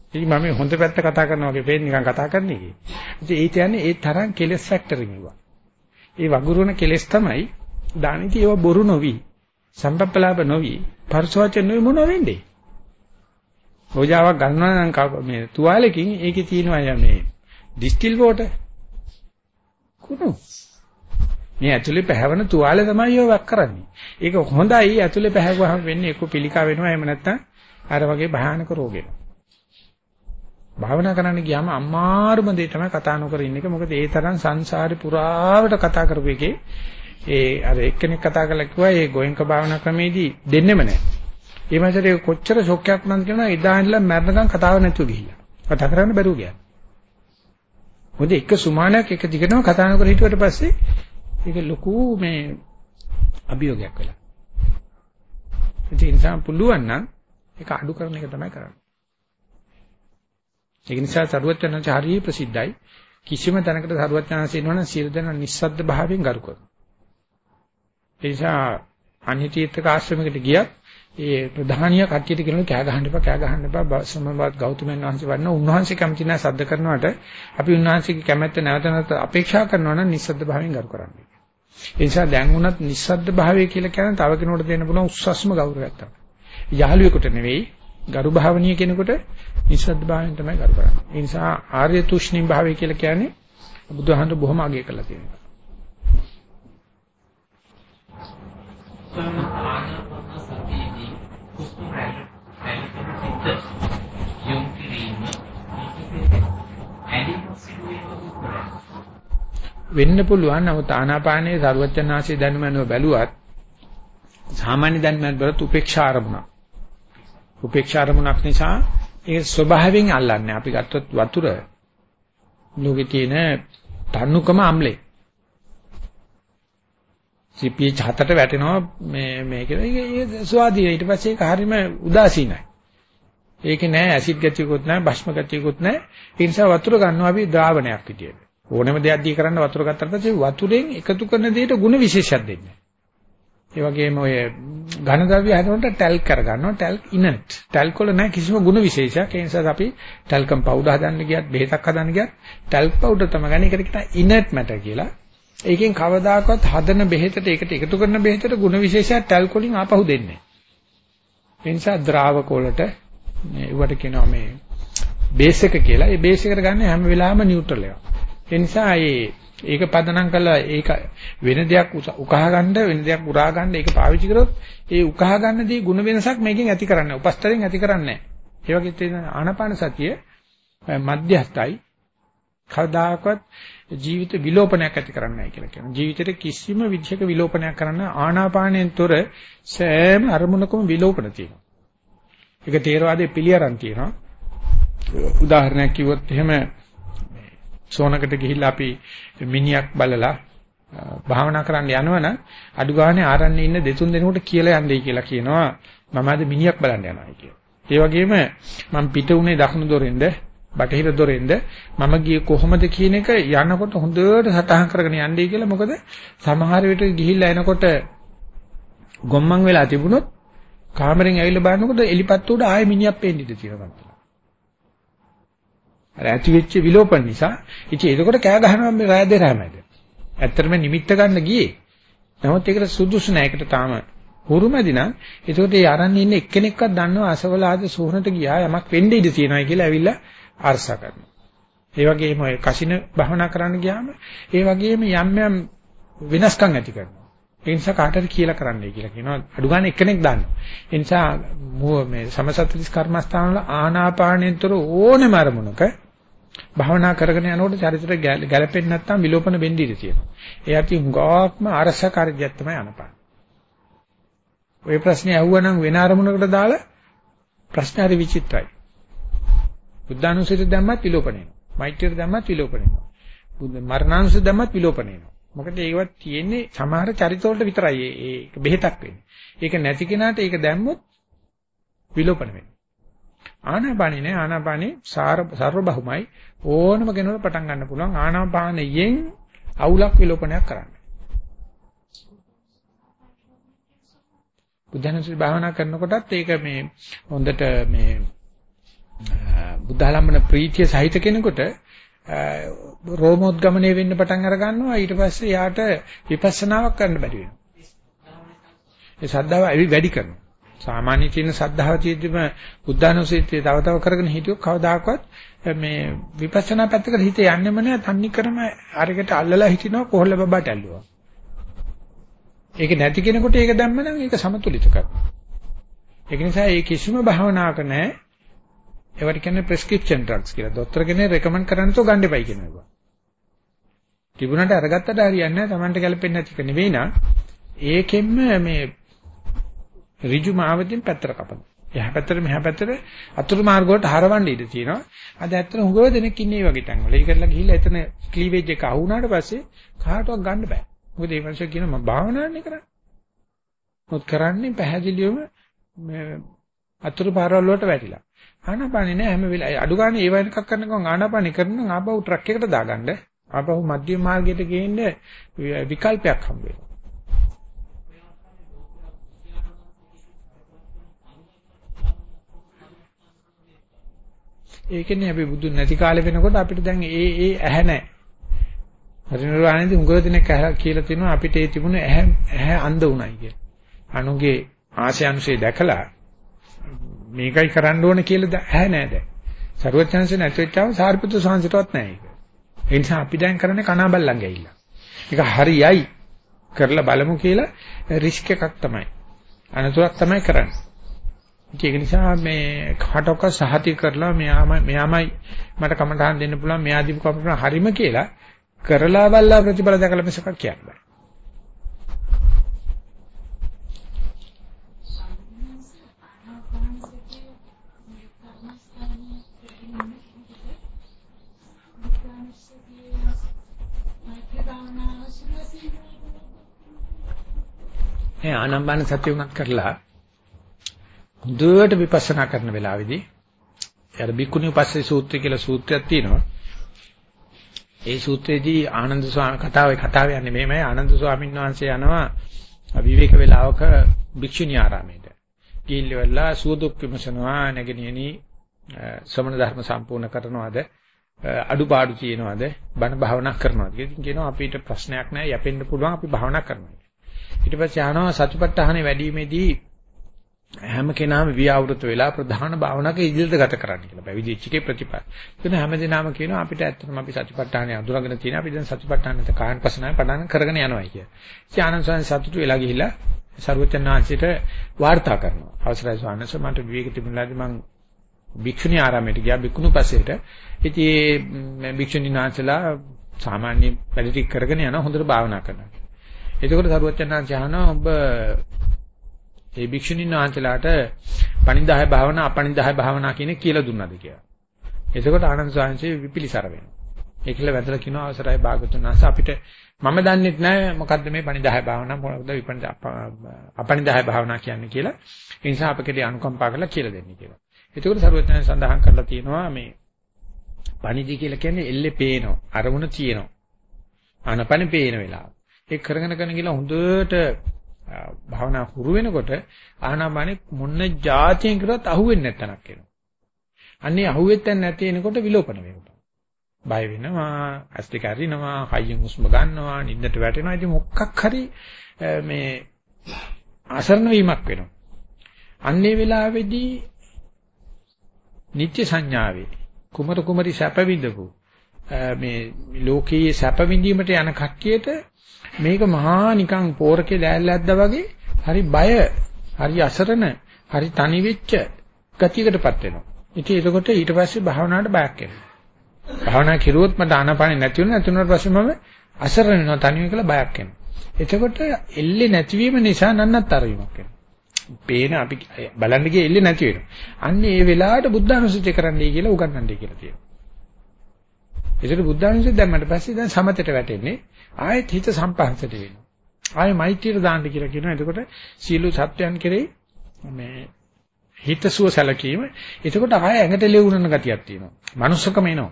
ඉතින් මම හොඳ පැත්ත කතා කරනවා වගේ පේන්නේ නිකන් කතා කරන එකේ. ඉතින් ඒ කියන්නේ ඒ තරම් කෙලස් ෆැක්ටර් එකවා. ඒ වගුරුණ කෙලස් තමයි දානිති ඒව බොරු නොවි. සම්පප්පලාප නොවි. පරිසවචන නොවි මොන වෙන්නේ? රෝජාවක් ගන්නවා නම් මේ තුවාලෙකින් ඒකේ තියෙනවා මේ ඩිස්ටිල් වෝටර්. කුණු. මේ ඇතුලේ පැහැවෙන තුවාලේ තමයි ඔය වක් කරන්නේ. ඒක හොඳයි ඇතුලේ පැහැවුවහම වෙන්නේ එක්ක පිළිකා වෙනවා එහෙම නැත්නම් අර වගේ භයානක රෝගෙට. භාවනා කරන්න ගියාම අමාරුම දේ තමයි කතා නොකර ඉන්න එක. මොකද ඒ තරම් සංසාරේ පුරාවට කතා කරපු එකේ ඒ අර එක්කෙනෙක් කතා කරලා කිව්වා ඒ ගෝයන්ක භාවනා ක්‍රමේදී දෙන්නෙම නැහැ. ඒ මාසෙට කොච්චර ෂොක් එකක් නම් කියනවා එදා ඉඳලා මැරෙනකන් කතාව නැතුව ගිහිල්ලා. කතා කරන්න බැරුව ගියා. මොකද එක සුමානයක් එක දිගටම කතා නොකර හිටියට පස්සේ ඒක ලොකු මේ අභියෝගයක් වෙලා. ඒ නිසා පුළුවන් නම් ඒක අඩු කරන එක තමයි කරන්නේ. ඒක නිසා සරුවචනංශ හරිය ප්‍රසිද්ධයි. කිසිම තැනකට සරුවචනංශ ඉන්නවනම් සියලු දෙනා නිස්සද්ද භාවයෙන් ගරු කරනවා. ඒ නිසා අනිත්‍යීත්ක ආශ්‍රමයකට ගියත් ඒ ප්‍රධානිය කට්ටියට කියනවා කෑ ගහන්න එපා කෑ ගහන්න එපා සමබත් ගෞතමයන් වහන්සේ වන්න උන්වහන්සේ කැමති නැහැ සද්ද කරනවට අපි උන්වහන්සේගේ කැමැත්ත නැවත නැවත අපේක්ෂා කරනවා නම් නිස්සද්ද භාවයෙන් ගරු කරන්න. ඒ නිසා දැන් වුණත් නිස්සද්ද භාවය කියලා කියන තව කෙනෙකුට දෙන්න පුළුවන් උස්සස්ම ගෞරවයක් තමයි. යාළුවෙකුට නෙවෙයි ගරු භාවනීය කෙනෙකුට නිස්සද්ද භාවයෙන් තමයි ගරු කරන්නේ. ඒ නිසා ආර්ය තුෂ්ණිම් භාවය කියලා කියන්නේ බුදුහාමුදුරු බොහොම අගය කරලා තියෙනවා. සතියේදී හුස්ම රැල්ල රැල්ල සිට යොමු කිරීම ඇලිම සිදුවීම වෙන්න පුළුවන් නමුත් ආනාපානයේ ਸਰවඥාන්සේ දැනුමනව බැලුවත් සාමාන්‍ය දැනුමෙන් බැලුවත් උපේක්ෂා අරමුණ. උපේක්ෂා අරමුණක් නිසා ඒ ස්වභාවයෙන් අල්ලන්නේ. අපි ගත්තොත් වතුර ලෝකේ තියෙන තණුකම අම්ලේ. CPH 7ට වැටෙනවා මේ මේක. ස්වාධීන ඊට පස්සේ ඒක හරීම උදාසීනයි. ඒකේ නෑ ඇසිඩ් ගැටියකුත් නෑ භෂ්ම ගැටියකුත් නෑ. ඒ නිසා වතුර ගන්නවා අපි ද්‍රාවණයක් විදියට. ඕනම දෙයක් දී කරන්න වතුර ගත්තට පස්සේ වතුරෙන් එකතු කරන දෙයට ಗುಣ විශේෂයක් දෙන්නේ. ඒ වගේම ඔය ඝනද්‍රව්‍ය හදනකොට ටැල්ක් කරගන්නවා ටැල්ක් ඉනට් ටැල්ක් වල නැහැ කිසිම ගුණ විශේෂයක්. ඒ නිසා අපි ටැල්කම් පවුඩර් හදන්න ගියත් බෙහෙතක් හදන්න ගියත් ටැල්ක් පවුඩර් තමයි. ගන්න ඒකට කියනවා ඉනට් මැටර් කියලා. ඒකෙන් කවදාකවත් හදන බෙහෙතට ඒකට එකතු කරන බෙහෙතට ಗುಣ විශේෂයක් ටැල්ක් වලින් ආපහු දෙන්නේ නැහැ. ඒ නිසා ද්‍රාවක වලට මේ උවට කියනවා මේ බේස් එක කියලා. ඒ බේස් එකට ගන්න හැම වෙලාවෙම නියුට්‍රල් එකක්. ඒ නිසා ඒ ඒක පදනම් කළා ඒක වෙන දෙයක් උකහා ගන්න වෙන දෙයක් උරා ගන්න ඒක පාවිච්චි කරොත් ඒ උකහා ගන්න දේ ಗುಣ වෙනසක් මේකෙන් ඇති කරන්නේ උපස්තරෙන් ඇති කරන්නේ නැහැ. ඒ වගේ තියෙන ආනාපාන සතිය මධ්‍යස්ථයි කවදාකවත් ජීවිත විලෝපනයක් ඇති කරන්නේ නැහැ කියලා කියනවා. ජීවිතේට කිසිම විදිහක විලෝපනයක් කරන්න ආනාපානයෙන් තොර සෑම අරමුණකම විලෝපන තියෙනවා. ඒක තේරවාදයේ පිළියරන් තියෙනවා. උදාහරණයක් කිව්වොත් එහෙම සෝනකට ගිහිල්ලා අපි මිනිහක් බලලා භාවනා කරන්න යනවනම් අඩු ගානේ ආරන්නේ ඉන්න දෙතුන් දෙනෙකුට කියලා යන්නයි කියලා කියනවා මම අද මිනිහක් බලන්න යනවා කියලා. ඒ වගේම මම පිට උනේ දකුණු දොරෙන්ද බටහිර දොරෙන්ද මම ගියේ කොහොමද කියන එක යනකොට හොඳට සටහන් කරගෙන යන්නයි කියලා මොකද සමහර විට ගිහිල්ලා එනකොට ගොම්මන් වෙලා තිබුණොත් කාමරෙන් ඇවිල්ලා බලනකොට එලිපත්තු උඩ ආයෙ මිනිහක් පේන්න ඉඩ තියෙනවා. අර ඇති වෙච්ච විලෝපන නිසා ඉතින් එතකොට කෑ ගහනවා මේ රාය දෙරෑමද. ඇත්තටම නිමිත්ත ගන්න ගියේ. නමුත් ඒකට සුදුසු නෑ. ඒකට තාම හුරුමැදි නම් එතකොට ඒ අරන් ඉන්න එක්කෙනෙක්වත් දන්නව අසවල ආද සෝහනට ගියා යමක් වෙන්න ඉඩ තියෙනවා කියලා ඇවිල්ලා අරසා කරනවා. ඒ වගේම ඔය කසින භවනා කරන්න ගියාම ඒ වගේම යම් යම් වෙනස්කම් ඇති කරනවා. ඒ නිසා කාටද කියලා කරන්නයි කියලා කියනවා. අඩු ගන්න එක්කෙනෙක් දන්නවා. ඒ නිසා මේ සමසත්‍රිස් කර්මස්ථාන වල ආනාපානෙන්තර ඕනෙම අරමුණක භාවනා කරගෙන යනකොට චරිතයට ගැළපෙන්නේ නැත්නම් විලෝපන වෙන්න ඉඩ තියෙනවා. ඒ ඇති හුඟක්ම අරසකාරීයක් තමයි අනපාන. ওই ප්‍රශ්නේ අහුවනම් වෙන අරමුණකට දාලා ප්‍රශ්න හරි විචිත්‍රයි. බුද්ධානුස්සතිය දැම්මත් විලෝපන වෙනවා. මෛත්‍රිය දැම්මත් විලෝපන වෙනවා. බුද්ධ මරණානුස්සතිය දැම්මත් විලෝපන වෙනවා. මොකද ඒවත් තියෙන්නේ සමහර චරිතවලට විතරයි ඒක බෙහෙතක් වෙන්නේ. ඒක නැති කෙනාට ඒක දැම්මොත් විලෝපන වෙනවා. ආනාපානේ නෑ ආනාපානේ සර්ව බහුමයි ඕනම කෙනෙකුට පටන් ගන්න පුළුවන් ආනාපානයෙන් අවුලක් විලෝපනයක් කරන්න. බුද්ධානුස්සති භාවනා කරනකොටත් ඒක මේ හොඳට මේ බුද්ධාලම්බන ප්‍රීතිය සහිත කෙනෙකුට රෝමෝද්ගමණය වෙන්න පටන් අර ගන්නවා ඊට පස්සේ යාට විපස්සනාවක් කරන්න බැරි වෙනවා. ඒ ශ්‍රද්ධාව වැඩි කරනවා. සාමාන්‍ය තියෙන සද්ධාව තියෙද්දිම බුද්ධානුස්සතිය තව තව කරගෙන හිටියොත් කවදාකවත් මේ විපස්සනා පැත්තකට හිත යන්නෙම නෑ තන්නි කරම අරකට අල්ලලා හිටිනවා කොහොල්ල බබාට ඇල්ලුවා. ඒක නැති කෙනෙකුට ඒක දැම්ම නම් ඒක සමතුලිත කරනවා. ඒක නිසා ඒ කිසිම භාවනාවක නෑ ඒවට කියන්නේ ප්‍රෙස්ක්‍රිප්ෂන් ඩ්‍රග්ස් කියලා. ડોක්ටර් කෙනෙක් රෙකමන්ඩ් කරන්නේ તો ගන්න එපයි කියනවා. තිබුණාට අරගත්තට හරියන්නේ නැහැ. Tamanට ගැලපෙන්නේ නැති එක නෙවෙයි නා. ඒකෙන්ම මේ ඍජු මාවතින් පැත්තට කපනවා. එහා පැත්තට මෙහා පැත්තට අතුරු මාර්ග වලට හරවන්න ඉඩ තියෙනවා. අද ඇත්තට හුඟව දෙනෙක් ඉන්නේ මේ වගේ තැන්වල. ඒකටලා ගිහිල්ලා එතන ක්ලීවේජ් එක අහු වුණාට පස්සේ කාටවත් ගන්න බෑ. මොකද මේ මිනිස්සු කියනවා මම භාවනාන්නේ කරන්නේ. මොකද කරන්නේ පැහැදිලිවම අතුරු පාරවල් වලට වැටිලා. ආනාපානේ නෑ හැම වෙලාවෙම අඩු ගන්න ඒ වගේ එකක් කරන ගමන් ආනාපානේ කරන ආපහු ට්‍රක් එකට දාගන්න ආපහු මධ්‍යම මාර්ගයට ගේන්න විකල්පයක් හම්බ වෙනවා. ඒකනේ අපි බුදුන් නැති කාලේ වෙනකොට අපිට දැන් ඒ ඒ ඇහැ නැහැ. පරිණිරවාණයේදී උගව දිනක් කියලා තිනවා අපිට ඒ තිබුණ ඇහැ ඇහැ අන්ධ උණයි කියලා. අනුගේ ආශය අනුශේ දැකලා මේකයි කරන්න ඕන කියලා ඇහැ නැහැ දැන්. සරුවචනසේ නැතිවෙච්චාම සාරිපුත්‍ර සංසිතවත් නැහැ ඒක. ඒ නිසා අපි දැන් කරන්නේ කනාබල්ලන් ගෑයිලා. ඒක හරියයි කරලා බලමු කියලා රිස්ක් එකක් තමයි. අනතුරක් තමයි කරන්නේ. ඒක නිසා මේ කාටක සහති කරලා මෙයාම මෙයාමයි මට කමටහන් දෙන්න පුළුවන් මෙයා දීපු කමටහන් හරිම කියලා කරලා බලලා ප්‍රතිඵල දැකලා මිසක් කියන්න බෑ. ඒ ආනම්බන සතිය උනත් කරලා හොඳට විපස්සනා කරන වෙලාවේදී අර බික්කුණි උපස්සේ සූත්‍රය කියලා සූත්‍රයක් තියෙනවා. ඒ සූත්‍රයේදී ආනන්ද ස්වාමී කතාවේ කතාව යන්නේ මෙහෙමයි. ආනන්ද ස්වාමීන් වහන්සේ යනවා විවේක වේලාවක භික්ෂුණී ආරාමයට. ගිහිල්ලා සුවදුක් විමසනවා නැගෙනියනි ශ්‍රමණ ධර්ම සම්පූර්ණ කරනවාද? අඩුපාඩු තියෙනවද? බණ භාවනා කරනවාද? ඉතින් කියනවා අපිට ප්‍රශ්නයක් නැහැ යැපෙන්න පුළුවන් අපි භාවනා කරනවා ඊට පස්සේ අහනවා සතිපට්ඨානෙ වැඩිීමේදී හැම කෙනාම විවෘත වෙලා ප්‍රධාන භාවනාවක ඉදිරියට ගත කරන්න කියලා. පැවිදිච්චකේ ප්‍රතිපල. එතන හැමදෙනාම කියනවා අපිට ඇත්තටම අපි සතිපට්ඨානය අඳුරගෙන තියෙන අපි දැන් සතිපට්ඨානෙට කායන පසනාවේ පටන් කරගෙන යනවා කිය. ඉතින් ආනන්ද ස්වාමීන් සතුටු වෙලා ගිහිල්ලා සරුවචනාංශයට වාර්තා කරනවා. අවසරයි ස්වාමීන් වහන්සේ මට විවේක තිබුණාදී මම භික්ෂුණී ආරාමයට ගියා භික්ෂුණු පසේට. ඉතින් මේ භික්ෂුණී නාචලා සාමාන්‍ය වැඩ ටික කරගෙන යනවා හොඳට භාවනා කරනවා. එතකොට සරුවචනාංශ අහනවා ඔබ ඒ භික්ෂුණීන් වහන්සේලාට පණිදාය භාවනා අපණිදාය භාවනා කියන කියලා දුන්නාද කියලා. එතකොට ආනන්ද සාංශේ විපිලිසර වෙනවා. ඒකල වැදලා කියනවා අවසරයි භාගතුන් වහන්සේ අපිට මම දන්නෙත් නෑ මොකද්ද මේ පණිදාය භාවනා මොකද්ද විපණි අපණිදාය භාවනා කියන්නේ කියලා. ඒ නිසා අපිට අනුකම්පා කරලා කියලා දෙන්න කියලා. එතකොට සරුවෙන් සඳහන් කරලා තියෙනවා මේ පණිදි කියලා කියන්නේ එල්ලේ පේනවා. අරමුණ තියෙනවා. ආනපන පේන වෙලාව. ඒක කරගෙන කරගෙන ගිහලා හොඳට භාවනා හුරු වෙනකොට ආනාපානෙ මොන જાතියෙන් කරත් අහුවෙන්නේ නැත්තනක් එනවා. අන්නේ අහුවෙත්තන් නැති එනකොට විලෝපන වෙනවා. බය වෙනවා, ඇස් දෙක අරිනවා, හයියෙන් හුස්ම ගන්නවා, නිින්දට වැටෙනවා. ඉතින් මොකක් හරි මේ අසරණ වීමක් වෙනවා. අන්නේ වෙලාවේදී නිත්‍ය සංඥාවේ කුමරු කුමරි සැප විඳපු මේ ලෝකයේ සැප විඳීමට යන කට්ටියට මේක මහා නිකන් පෝරකේ ලෑල්ලැද්දා වගේ හරි බය, හරි අසරණ, හරි තනි වෙච්ච ගතියකටපත් වෙනවා. ඉතින් ඒකකොට ඊට පස්සේ භාවනාවට බයක් එනවා. භාවනා කිරුවොත් මට ආනාපානෙ නැති වෙනවා නැති වුණාට පස්සේ මම අසරණ වෙනවා තනි වෙ කියලා බයක් එනවා. එතකොට එල්ලේ නැතිවීම නිසා නන්නත්තර වීමක් වෙනවා. පේන අපි බලන්න ගියේ එල්ලේ නැති වෙනවා. අන්න ඒ වෙලාවට බුද්ධානුස්සතිය කරන්නයි කියලා උගන්වන්නයි කියලා තියෙනවා. ඒකට බුද්ධානුස්සතිය දැම්මට පස්සේ දැන් සමතට වැටෙන්නේ ආයෙත් හිත සම්පහන්සට වෙනවා. ආයෙ මෛත්‍රියට දාන්න කියලා කියනවා. එතකොට සීල සත්‍යයන් කෙරෙහි මේ හිතසුව සැලකීම. එතකොට ආයෙ ඇඟට ලෙවුනන ගතියක් තියෙනවා. manussකම එනවා.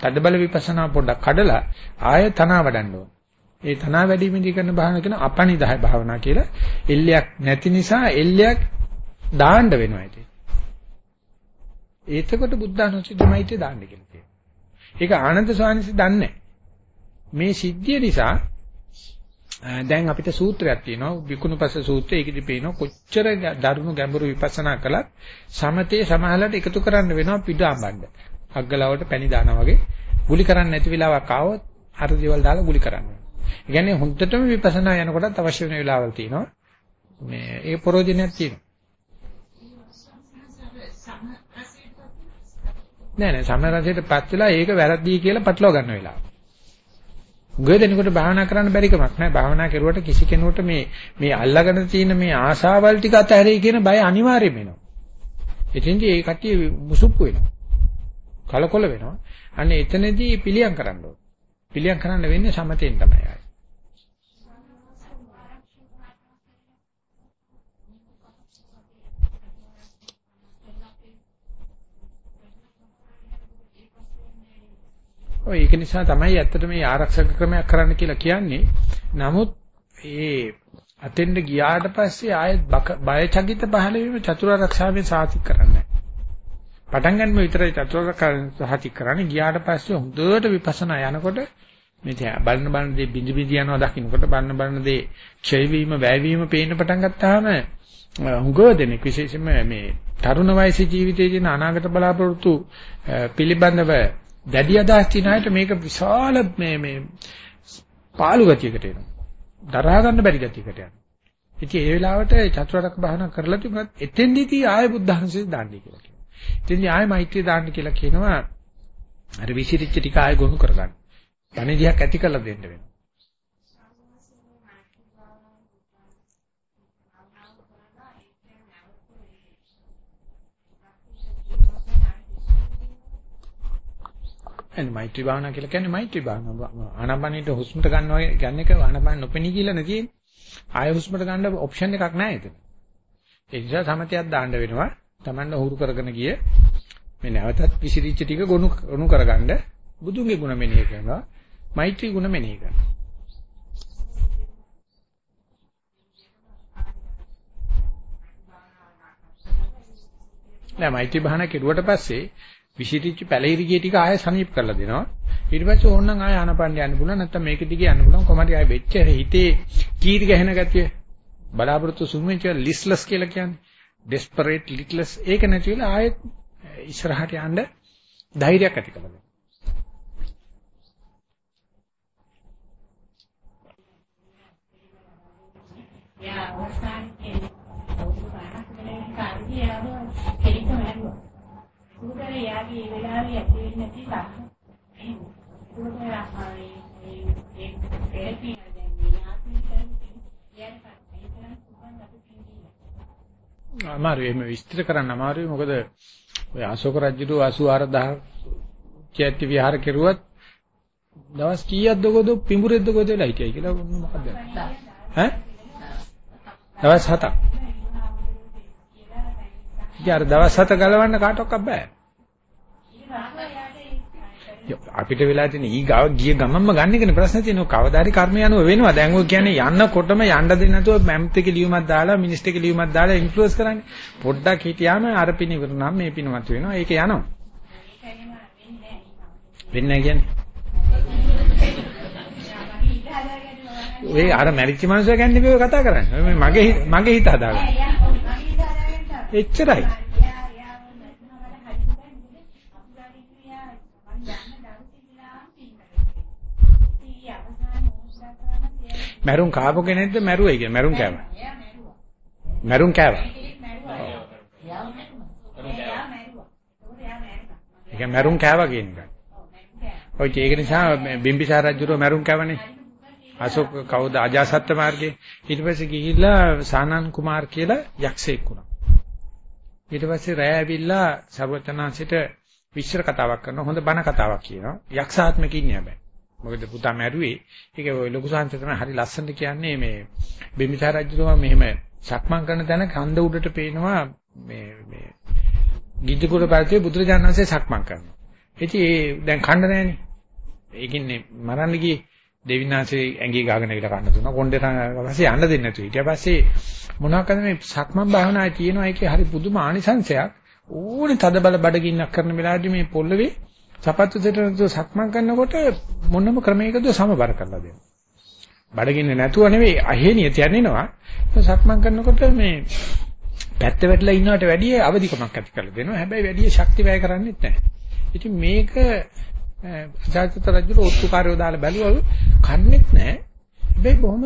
තදබල විපස්සනා පොඩ්ඩක් කඩලා ආයෙ තනවා වඩන්න ඕන. ඒ තනවා වැඩිමේදී කරන භාවනාව කියන අපනිදාය භාවනා කියලා. එල්ලයක් නැති නිසා එල්ලයක් දාන්න වෙනවා ඉතින්. ඒතකොට බුද්ධානුස්සතියමයිට දාන්න කියලා කියනවා. ඒක ආනන්ද සානිසි දන්නේ මේ සිද්ධිය නිසා දැන් අපිට සූත්‍රයක් තියෙනවා විකුණුපස සූත්‍රය ඒකෙදි පේනවා කොච්චර දරුණු ගැඹුරු විපස්සනා කළත් සමතේ සමහරලට එකතු කරන්න වෙනවා පිට අඹන්න. අග්ගලවට පැණි දානවා වගේ ගුලි කරන්න නැති වෙලාවක් ආවොත් අර දේවල් දාලා ගුලි කරන්න. ඒ කියන්නේ හොඳටම විපස්සනා යනකොටත් අවශ්‍ය වෙන වෙලාවල් තියෙනවා. මේ ඒ ප්‍රෝජනයක් තියෙනවා. නෑ නෑ සමරසයටපත් වෙලා ඒක වැරදි කියලා පටලවා ගන්න වෙලාව. උගදෙනකොට භාවනා කරන්න බැරි කමක් නෑ. භාවනා කරුවට කිසි කෙනෙකුට මේ මේ අල්ලාගෙන තියෙන මේ ආශාවල් ටික අතහැරෙයි කියන බය අනිවාර්යයෙන්ම එනවා. එතෙන්දී ඒ කට්ටිය මුසුප්පු වෙනවා. කලකොල වෙනවා. අන්න එතනදී පිළියම් කරන්න ඕන. පිළියම් කරන්න වෙන්නේ සමතෙන් තමයි. ඔය ඒක නිසා තමයි ඇත්තට මේ ආරක්ෂක ක්‍රමයක් කරන්න කියලා කියන්නේ. නමුත් ඒ අතෙන්ද ගියාට පස්සේ ආයෙත් බය චකිත පහළ වීම චතුරාර්යක්ෂාවෙන් සාතික කරන්නේ. පටන් ගන්නම විතරයි චතුරාර්යක්ෂ සාතික කරන්නේ. ගියාට පස්සේ හොඳට විපස්සනා යනකොට මේ බලන බලන දේ බිඳි බිඳි යනවා දකින්නකොට බලන බලන දේ ක්ෂය වීම වැය වීම පේන්න පටන් ගත්තාම හුඟව දෙනෙක් විශේෂයෙන්ම මේ තරුණ වයසේ ජීවිතයේ තියෙන අනාගත බලාපොරොත්තු පිළිබඳව දැඩි අදහස් තියන අයට මේක විශාල මේ මේ පාළු ගතියකට එනවා. දරා ගන්න බැරි ගතියකට යනවා. ඉතින් ඒ වෙලාවට චතුරාර්යක භාවනා කරලා තිබුණත් එතෙන්දිදී ආයෙ බුද්ධ ධර්මසේ දාන්නේ කියලා කියනවා. එතෙන්දී ආයෙ මෛත්‍රිය දාන්න කියලා කියනවා. අර විසිරිච්ච ටික ආයෙ ගොනු කරගන්න. ධනෙදියක් ඇති කරලා දෙන්න වෙනවා. එන්නේ මෛත්‍රී භාවනා කියලා කියන්නේ මෛත්‍රී භාවනාව. ආනාපානෙට හුස්මට ගන්නවා ගන්න එක ආනාපාන නොපෙනී කියලා නෙදී. ආය හුස්මට ගන්න ඔප්ෂන් එකක් නැහැ එතන. ඒ නිසා සමතයක් දාන්න වෙනවා. Tamanne හුරු කරගෙන ගිය මේ නැවතත් විසිරිච්ච ටික ගොනු ගොනු කරගන්න බුදුන්ගේ ගුණ මෙනෙහි කරනවා. මෛත්‍රී ගුණ මෙනෙහි කරනවා. නෑ මෛත්‍රී භාවනා කෙරුවට පස්සේ විසිරිච්ච පැලිරිගේ ටික ආයෙ සනීප කරලා දෙනවා. ඊට පස්සේ ඕනනම් ආයෙ ආනපන්න යන්න පුළුවන් නැත්නම් මේක දිගේ යන්න පුළුවන් කොහමද ආයෙ වෙච්ච හිතේ කීරි ගැහෙන ගතිය බලාපොරොත්තු සුන්වෙච්ච ලිස්ලස් කියලා කියන්නේ. desperate litless ඒක නැති වෙලා ආයෙත් ඉස්සරහට යන්න ධෛර්යයක් ඇති කරගන්න. යා අවස්ථාවේ අවුරුදු 5ක් වෙනකන් කාර්යයව කෙලින්ම වැළුවා. උදේ යාගේ ඒ වෙලාවේ ඇති වෙන්නේ නැති. එහෙනම් උදේ ආයේ ඒ තෙරපි මේ අමාරුයි. එහෙම විස්තර කරන්න අමාරුයි. මොකද ඔය අශෝක රජුගේ 84000 චෛත්‍ය විහාර කෙරුවත් දවස් කීයක්ද ගොඩ පිඹුරෙද්ද ගොඩ වෙලා හිටියයි කියලා මොකද? ඈ? දවස් 7ක් ඊයර දවස් 7 ගලවන්න කාටවත් බෑ. අපිට වෙලා තියෙන ඊ ගාව ගිය ගමන්ම ගන්න එකනේ ප්‍රශ්නේ තියෙනවා. කවදාරි කර්ම යනුව වෙනවා. දැන් ඔය කියන්නේ යන්නකොටම යන්න දෙන්නේ නැතුව මැම්ත් එක ලියුමක් දාලා මිනිස්ට් එක ලියුමක් දාලා ඉන්ෆ්ලුවන්ස් කරන්නේ. පොඩ්ඩක් හිටියාම අර පින ඉවර නම් මේ පිනමත් වෙනවා. ඒක යනවා. වෙන්නේ කියන්නේ. ඔය අර මැරිච්ච මනුස්සයා ගැන නෙවෙයි කතා කරන්නේ. මගේ මගේ හිත හදාගන්න එච්චරයි මැරුම් කාපු කෙනෙක්ද මැරුවයි කියන්නේ මැරුම් කෑවා. මැරුම් කෑවා. ඒක මැරුම් කෑවා කියන එක. ඔය ඒක නිසා බිම්බිසාර රජුරෝ මැරුම් කෑවනේ. අශෝක කවුද අජාසත්ත මාර්ගේ ඊට පස්සේ ගිහිල්ලා සානන් කුමාර් කියලා යක්ෂයෙක් වුණා. ඊට පස්සේ රෑ ඇවිල්ලා සර්වචනාංශයට විශ්ව කතාවක් කරනවා හොඳ බණ කතාවක් කියනවා. යක්ෂාත්මක ඉන්නේ හැබැයි. මොකද පුතා මැරුවේ. ඒක ඔය ලොකු සංහස තමයි හරි ලස්සනට කියන්නේ මේ බිම්බිසාර රජුතුමා මෙහෙම සක්මන් කරන තැන කන්ද උඩට පේනවා මේ මේ ගිජ්ජකුල පැත්තේ බුදුරජාණන් වහන්සේ සක්මන් කරනවා. ඉතින් ඒ දැන් කන්න නැහනේ. ඒකින්නේ මරන්න ගියේ දෙවිනාංශේ ඇඟි ගාගෙන ඉල කන්න දුන්නා. කොණ්ඩේ පස්සේ යන්න දෙන්නේ නැතු. ඊට පස්සේ මොනවාකද මේ සක්මන් භාවනාවේ තියෙනවා ඒකේ හරි පුදුම ආනිසංශයක්. ඕනේ තද බල බඩගින්නක් කරන වෙලාවදී මේ පොල්ලවේ සපත්තු දෙට සක්මන් කරනකොට මොනම ක්‍රමයකද සමබර කරලා දෙනවා. බඩගින්න නැතුව නෙවෙයි අහේනිය යන්නේනවා. සක්මන් කරනකොට මේ පැත්ත වැටලා ඉන්නවට වැඩිය අවදිකමක් ඇති කරලා දෙනවා. හැබැයි වැඩි ශක්ති වැය කරන්නේත් නැහැ. ඉතින් මේක අජාතත රජුට ඔත්තුකාරයෝ දාලා බැලුවලු කන්නේත් නැහැ. හැබැයි බොහොම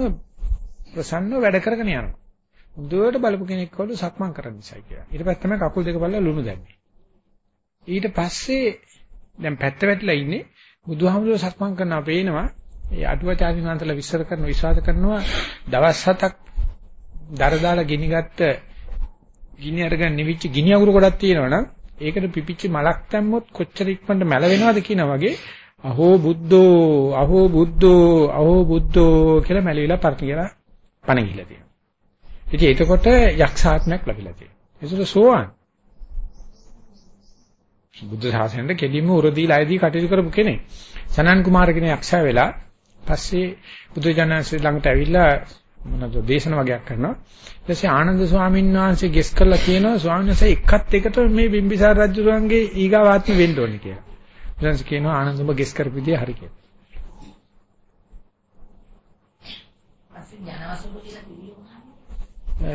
ප්‍රසන්නව වැඩ කරගෙන යනවා. හොඳට බලපු කෙනෙක් වළු සක්මන් කරන්න ඉසයි කියලා. ඊට පස්සේ තමයි කකුල් දෙක බලලා ලුණු දැම්මේ. ඊට පස්සේ දැන් පැත්ත වැටලා ඉන්නේ බුදුහාමුදුරුවෝ සක්මන් කරනවා පේනවා ඒ අටුවාචාර්ය වහන්සේලා විශ්වාස කරන විශ්වාස කරනවා දවස් හතක් දරදාලා ගිනිගත්ත ගිනි අරගෙන නිවිච්ච ගිනි අඟුරු ගොඩක් තියෙනවනම් ඒකට පිපිච්ච මලක් දැම්මොත් කොච්චර ඉක්මනට මැල වෙනවද කියන වගේ අහෝ බුද්ධෝ අහෝ බුද්ධෝ අහෝ බුද්ධෝ කියලා මැලිවිලා පරණ කියලා පණ ගිහිලා තියෙනවා. ඉතින් එතකොට යක්ෂාත්මයක් ලැබිලා තියෙනවා. ඒසුර සෝවාන් බුද්ධ ශාසනයට කෙලින්ම උරදීලා ආයදී කටයුතු කරපු කෙනෙක්. සනන් කුමාර කෙනෙක් යක්ෂයා වෙලා පස්සේ බුදු ජානක ළඟට ඇවිල්ලා මොනවද දේශන වගේක් කරනවා. ඊට පස්සේ ආනන්ද ස්වාමීන් වහන්සේ ගෙස් කරලා කියනවා ස්වාමීන් වහන්සේ එකත් එකට මේ බිම්බිසාර රජුගේ ඊගාවාත්ම වෙන්න ඕනේ කියලා. ඊට කියනවා ආනන්ද ඔබ ගෙස් කරපු විදිය හරි කියලා.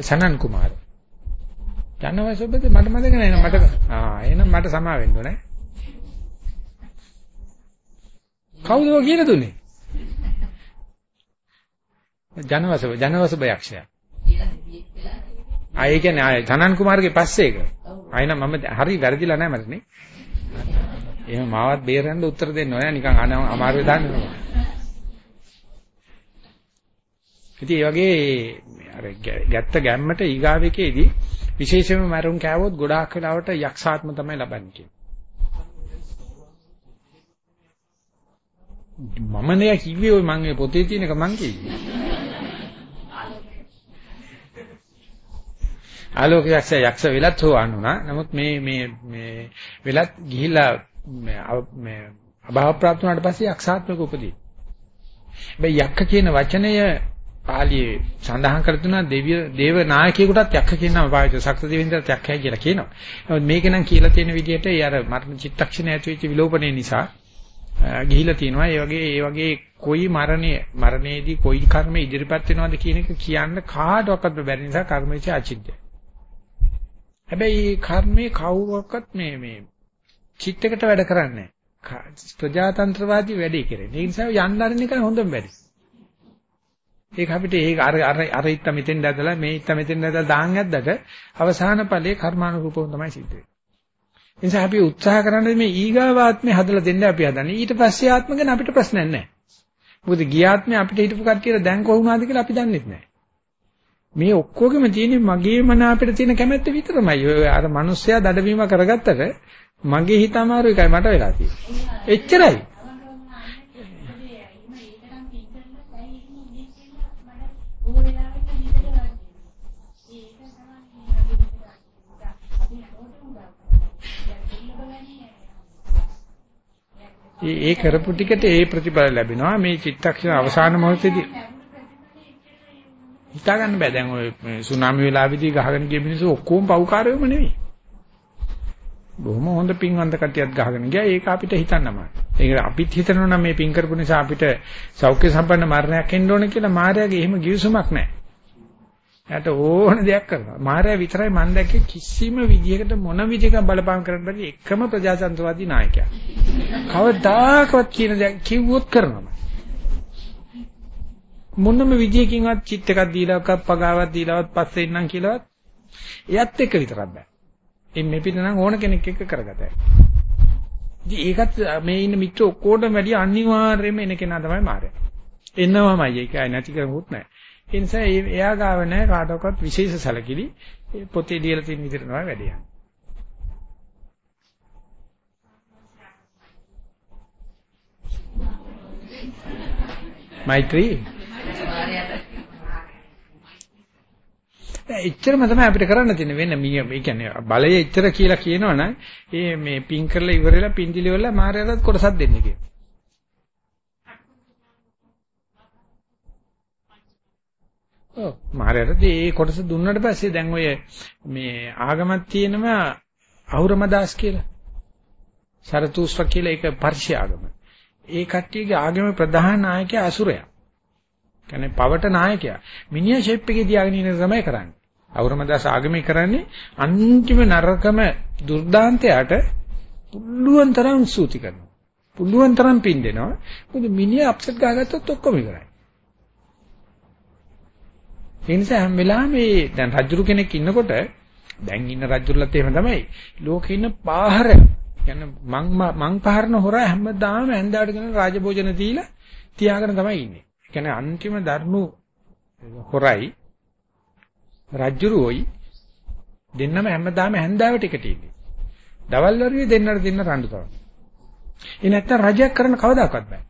සනන් කුමාර. ජනවසොබද මට මතක නැහැ මට ආ එහෙනම් මට සමා වෙන්න ඕනේ. කවුද ඔය කියලා දුන්නේ? ජනවසබ ජනවසබ යක්ෂයා. ආ ඒ කියන්නේ ආ සනන් කුමාරගේ පස්සේ ඒක. ආයෙ නම් මම හරි වැරදිලා නැහැ මට නේ. එහෙනම් මාවත් බේරන්න උත්තර දෙන්න ඕනේ නිකන් අමාරුවේ දාන්න. ඉතින් ඒ වගේ අර ගැත්ත ගැම්මට ඊගාවෙකේදී විශේෂයෙන්ම මරුන් කෑවොත් ගොඩාක් වෙලාවට යක්ෂාත්ම තමයි ලබන්නේ. මම නේ කිව්වේ ඔය මං ඒ පොතේ තියෙන එක මං කිව්වේ. ආලෝක යක්ෂ යක්ෂ වෙලත් හොවන්න උනා. නමුත් මේ මේ මේ වෙලත් ගිහිලා මේ අභාව ප්‍රාප්ත වුණාට පස්සේ යක්ෂාත්මක උපදී. හැබැයි යක්ක කියන වචනය පාළියේ සඳහන් කර තුනා දෙවිය දේව නායකයෙකුටත් යක්ක කියන නම පාවිච්චි සක්‍ර දෙවියන්ටත් යක්කයි කියලා කියනවා. නමුත් මේක නම් කියලා තියෙන විදිහට ඒ අර මරණ චිත්තක්ෂණය ඇති වෙච්ච විලෝපණය නිසා ගිහිලා තියෙනවා. ඒ වගේ ඒ වගේ කොයි මරණය මරණයේදී කොයි කර්ම ඉදිරිපත් වෙනවද කියන එක කියන්න කාටවත් බැරි නිසා කර්මයේ අචින්ත්‍ය. හැබැයි මේ කර්මයේ කවුරක්වත් මේ මේ චිත්තයකට වැඩ කරන්නේ නැහැ. ප්‍රජාතන්ත්‍රවාදී වැඩේ කරන්නේ. ඒ නිසා යන්න අරින එක හොඳම වැඩි. ඒක අපිට ඒක අර අර අර ඉත්ත මෙතෙන් දැදලා මේ ඉත්ත මෙතෙන් දැදලා දාන් ඇද්දට අවසාන ඵලයේ කර්මානුරූපව තමයි සිද්ධ වෙන්නේ. ඒ නිසා අපි උත්සාහ කරන්නේ මේ ඊගාවාත්මේ හදලා දෙන්න අපි හදන්නේ. ඊට පස්සේ ආත්ම ගැන අපිට ප්‍රශ්නයක් නැහැ. මොකද ගියාත්මේ අපිට හිටපු කට්ටියට දැන් කොහොමද කියලා අපි දන්නේ නැහැ. මේ ඔක්කොගෙම තියෙන්නේ මගේ මන අපිට තියෙන කැමැත්ත විතරමයි. ඔය අර මිනිස්සයා දඩවීම කරගත්තට මගේ හිත අමාරු එකයි මට වෙලා තියෙන්නේ. එච්චරයි. ඒ ඒ කරපු ටිකට ඒ ප්‍රතිඵල ලැබෙනවා මේ චිත්තක්ෂණ අවසාන මොහොතේදී හිතා ගන්න බෑ දැන් ඔය සුනාමි වෙලාවේදී ගහගෙන ගිය මිනිස්සු ඔක්කොම පව්කාරයෝම නෙවෙයි බොහොම හොඳ පින්වන්ත කටියක් ගහගෙන ගියා ඒක අපිට හිතන්නමයි ඒක අපිත් හිතනවා නම් මේ පින් කරපු නිසා අපිට සෞඛ්‍ය සම්පන්න මරණයක් එන්න ඕන කියලා මායාවේ එහෙම ගිවිසුමක් නැහැ එයාට ඕන දෙයක් කරනවා. මාර්යා විතරයි මම දැක්කේ කිසිම විදියකට මොන විදිහක බලපෑම් කරන්න බැරි එකම ප්‍රජාතන්ත්‍රවාදී නායකයා. කවදාකවත් කියන දේ කිව්වොත් කරනවා. මොනම විදියකින්වත් චිත් එකක් දීලාවක් පගාවක් දීලාවත් පස්සේ ඉන්නම් කියලාවත් එයත් එක්ක විතරක් බෑ. එන්නේ පිට නම් ඕන කෙනෙක් එක්ක කරගතයි. ඉතින් ඒකත් මේ ඉන්න මිත්‍ර ඔක්කොටම වැඩි අනිවාර්යයෙන්ම එන කෙනා තමයි මාර්යා. එන්නවමයි ඒකයි නැති කරුත් නැහැ. ඒ නිසා එයා ගාව නැහැ කාටවත් විශේෂ සැලකිලි පොතේ ලියලා තියෙන විදිහට තමයි වැඩ යන්නේ. මෛත්‍රී එච්චරම තමයි අපිට කරන්න තියෙන්නේ වෙන මේ කියන්නේ බලය එච්චර කියලා කියනවනම් ඒ මේ පින් කරලා ඉවරලා පින් දිලිවලා මායයට කොටසක් දෙන්න කියලා. ඔව් මාරයට ඒ කොටස දුන්නට පස්සේ දැන් ඔය මේ ආගමක් තියෙනවා අහුරමදාස් කියලා. සරතුස්ත්‍ර කියලා ඒක පර්ෂ්‍ය ආගම. ඒ කට්ටියගේ ආගමේ ප්‍රධාන නායකයා අසුරයා. කියන්නේ පවට නායකයා. මිනිහා ෂේප් එකේ තියාගෙන ඉන්න තමයි කරන්නේ. අහුරමදාස් ආගමේ කරන්නේ අන්තිම නරකම දුර්දාන්තයට පුළුවන් තරම් සූති කරනවා. පුළුවන් තරම් පින් දෙනවා. මොකද මිනිහා අප්සෙට් ගහගත්තොත් ඔක්කොම ඉවරයි. ඒ නිසා හැම වෙලාවෙම මේ දැන් රජුරු කෙනෙක් ඉන්නකොට දැන් ඉන්න රජුරුලත් එහෙම තමයි. ලෝකේ ඉන්න පාහර කියන්නේ මං මං පහරන හොරා හැමදාම ඇඳාට ගෙන රාජභෝජන දීලා තියාගෙන තමයි ඉන්නේ. ඒ කියන්නේ අන්තිම ධර්මු හොරයි රජුරුවෝයි දෙන්නම හැමදාම හැන්දාවට එකට ඉන්නේ. දවල් වරුවේ දෙන්නට දෙන්න රණ්ඩු තමයි. ඒ නැත්තම් රජයක් කරන්න කවදාකවත් බෑ.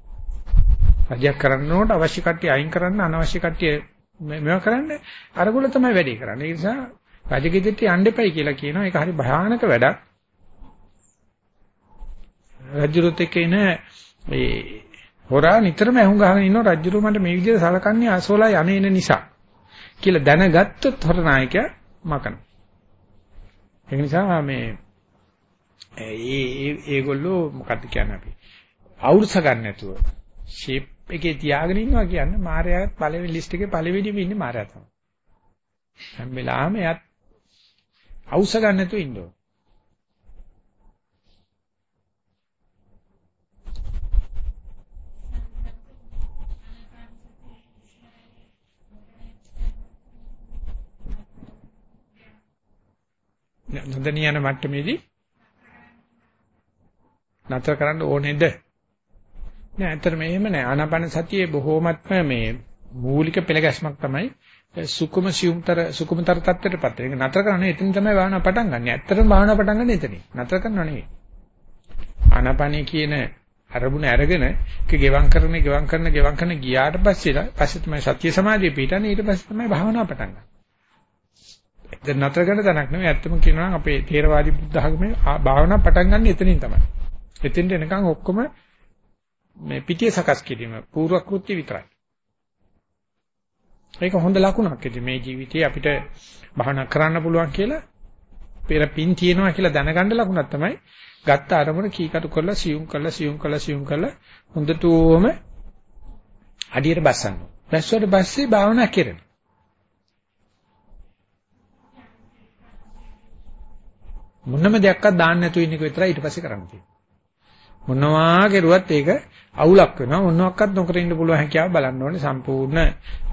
රජයක් කරන්න ඕනට අවශ්‍ය කට්ටිය අයින් කරන්න අනවශ්‍ය කට්ටිය මේවා කරන්නේ අරගොල්ල තමයි වැඩේ කරන්නේ. ඒ නිසා රජගෙදෙට්ට යන්න එපයි කියලා කියනවා. ඒක හරි භයානක වැඩක්. රජුරුත් එක්ක එන ඒ හොරා නිතරම ඇහුම් ගහගෙන ඉන්නවා රජුරු මට මේ විදිහට සලකන්නේ අසෝලා යන්නේ නිසා කියලා දැනගත්තොත් හොර නායකයා මකන. ඒ නිසා මේ ඒ ඒගොල්ලෝ මොකක්ද කියන්නේ අපි අවුරුස ගන්න නැතුව ෂේප් එකේ තියාගෙන ඉන්නවා කියන්නේ මාර්යාගේ පළවෙනි ලිස්ට් එකේ පළවෙනිම ඉන්නේ මාර්යා තමයි. හැම වෙලාවෙම එයාත් අවුස ගන්න නැතුව ඉන්න ඕන. නොදැනියන මට්ටමේදී නතර කරන්න ඕනේද? නෑ ඇත්තට මෙහෙම නෑ ආනාපාන සතියේ බොහෝමත්ම මේ මූලික පෙළගැස්මක් තමයි සුකුම සියුම්තර සුකුමතර තත්ත්වයටපත් වෙන. ඒක නතර කරන්නේ එතන තමයි භාවනා පටන් ගන්න. ඇත්තටම භාවනා පටන් ගන්න එතනින්. නතර කරනව නෙවෙයි. ආනාපානිය කියන අරමුණ අරගෙන ඒක ගෙවම් කරන ගෙවම් කරන ගෙවම් කරන ගියාට පස්සේ පස්සේ තමයි සත්‍ය සමාධිය පිටන්නේ ඊට පස්සේ තමයි භාවනා පටන් ගන්න. දැන් නතර කරන තැනක් නෙවෙයි ඇත්තම කියනවා නම් අපේ ථේරවාදී බුද්ධ ධර්මයේ භාවනා පටන් ගන්න එතනින් තමයි. එතෙන්ට එනකන් ඔක්කොම මේ පිටිය සකස් කිරීම පූර්ව කෘත්‍ය විතරයි. ඒක හොඳ ලකුණක්. ඉතින් මේ ජීවිතේ අපිට භාවනා කරන්න පුළුවන් කියලා පෙර පින් තියෙනවා කියලා දැනගන්න ලකුණක් තමයි ගත්ත අරමුණ කීකටු කරලා සියුම් කරලා සියුම් කරලා සියුම් කරලා හොඳටම අඩියට බස්සන්න. බැස්සුවට පස්සේ භාවනා කරනවා. මොනම දෙයක්වත් දාන්න නැතුව ඉන්න එක විතරයි ඊට පස්සේ කරන්න තියෙන්නේ. මොනවා කෙරුවත් ඒක අවුලක් වෙනවා. මොනවාක්වත් නොකර ඉන්න පුළුවන් හැකියාව බලන්න ඕනේ සම්පූර්ණ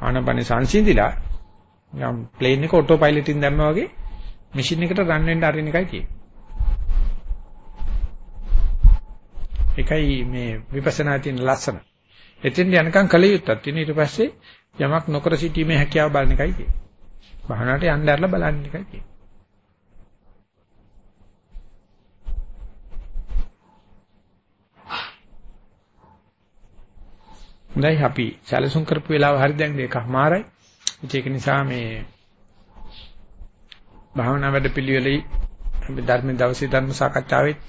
ආනපනේ සංසිඳිලා යම් ප්ලේන් එක ඔටෝ පයිලට් එකෙන් දැම්මා වගේ මැෂින් එකට රන් වෙන්න අරින එකයි තියෙන්නේ. ඒකයි මේ විපස්සනා තියෙන ලස්සන. එතෙන් යනකම් කල යුත්තක් තියෙන ඊට පස්සේ යමක් නොකර සිටීමේ හැකියාව බලන එකයි තියෙන්නේ. භාවනාවට යන්න ඇරලා බලන්න එකයි තියෙන්නේ. හොඳයි අපි සැලසුම් කරපු වෙලාව හරි දැන් දෙකමාරයි. ඒක නිසා මේ භාවනා වැඩ පිළිවෙලයි අපි ධර්ම දවසේ ධර්ම සාකච්ඡාවෙත්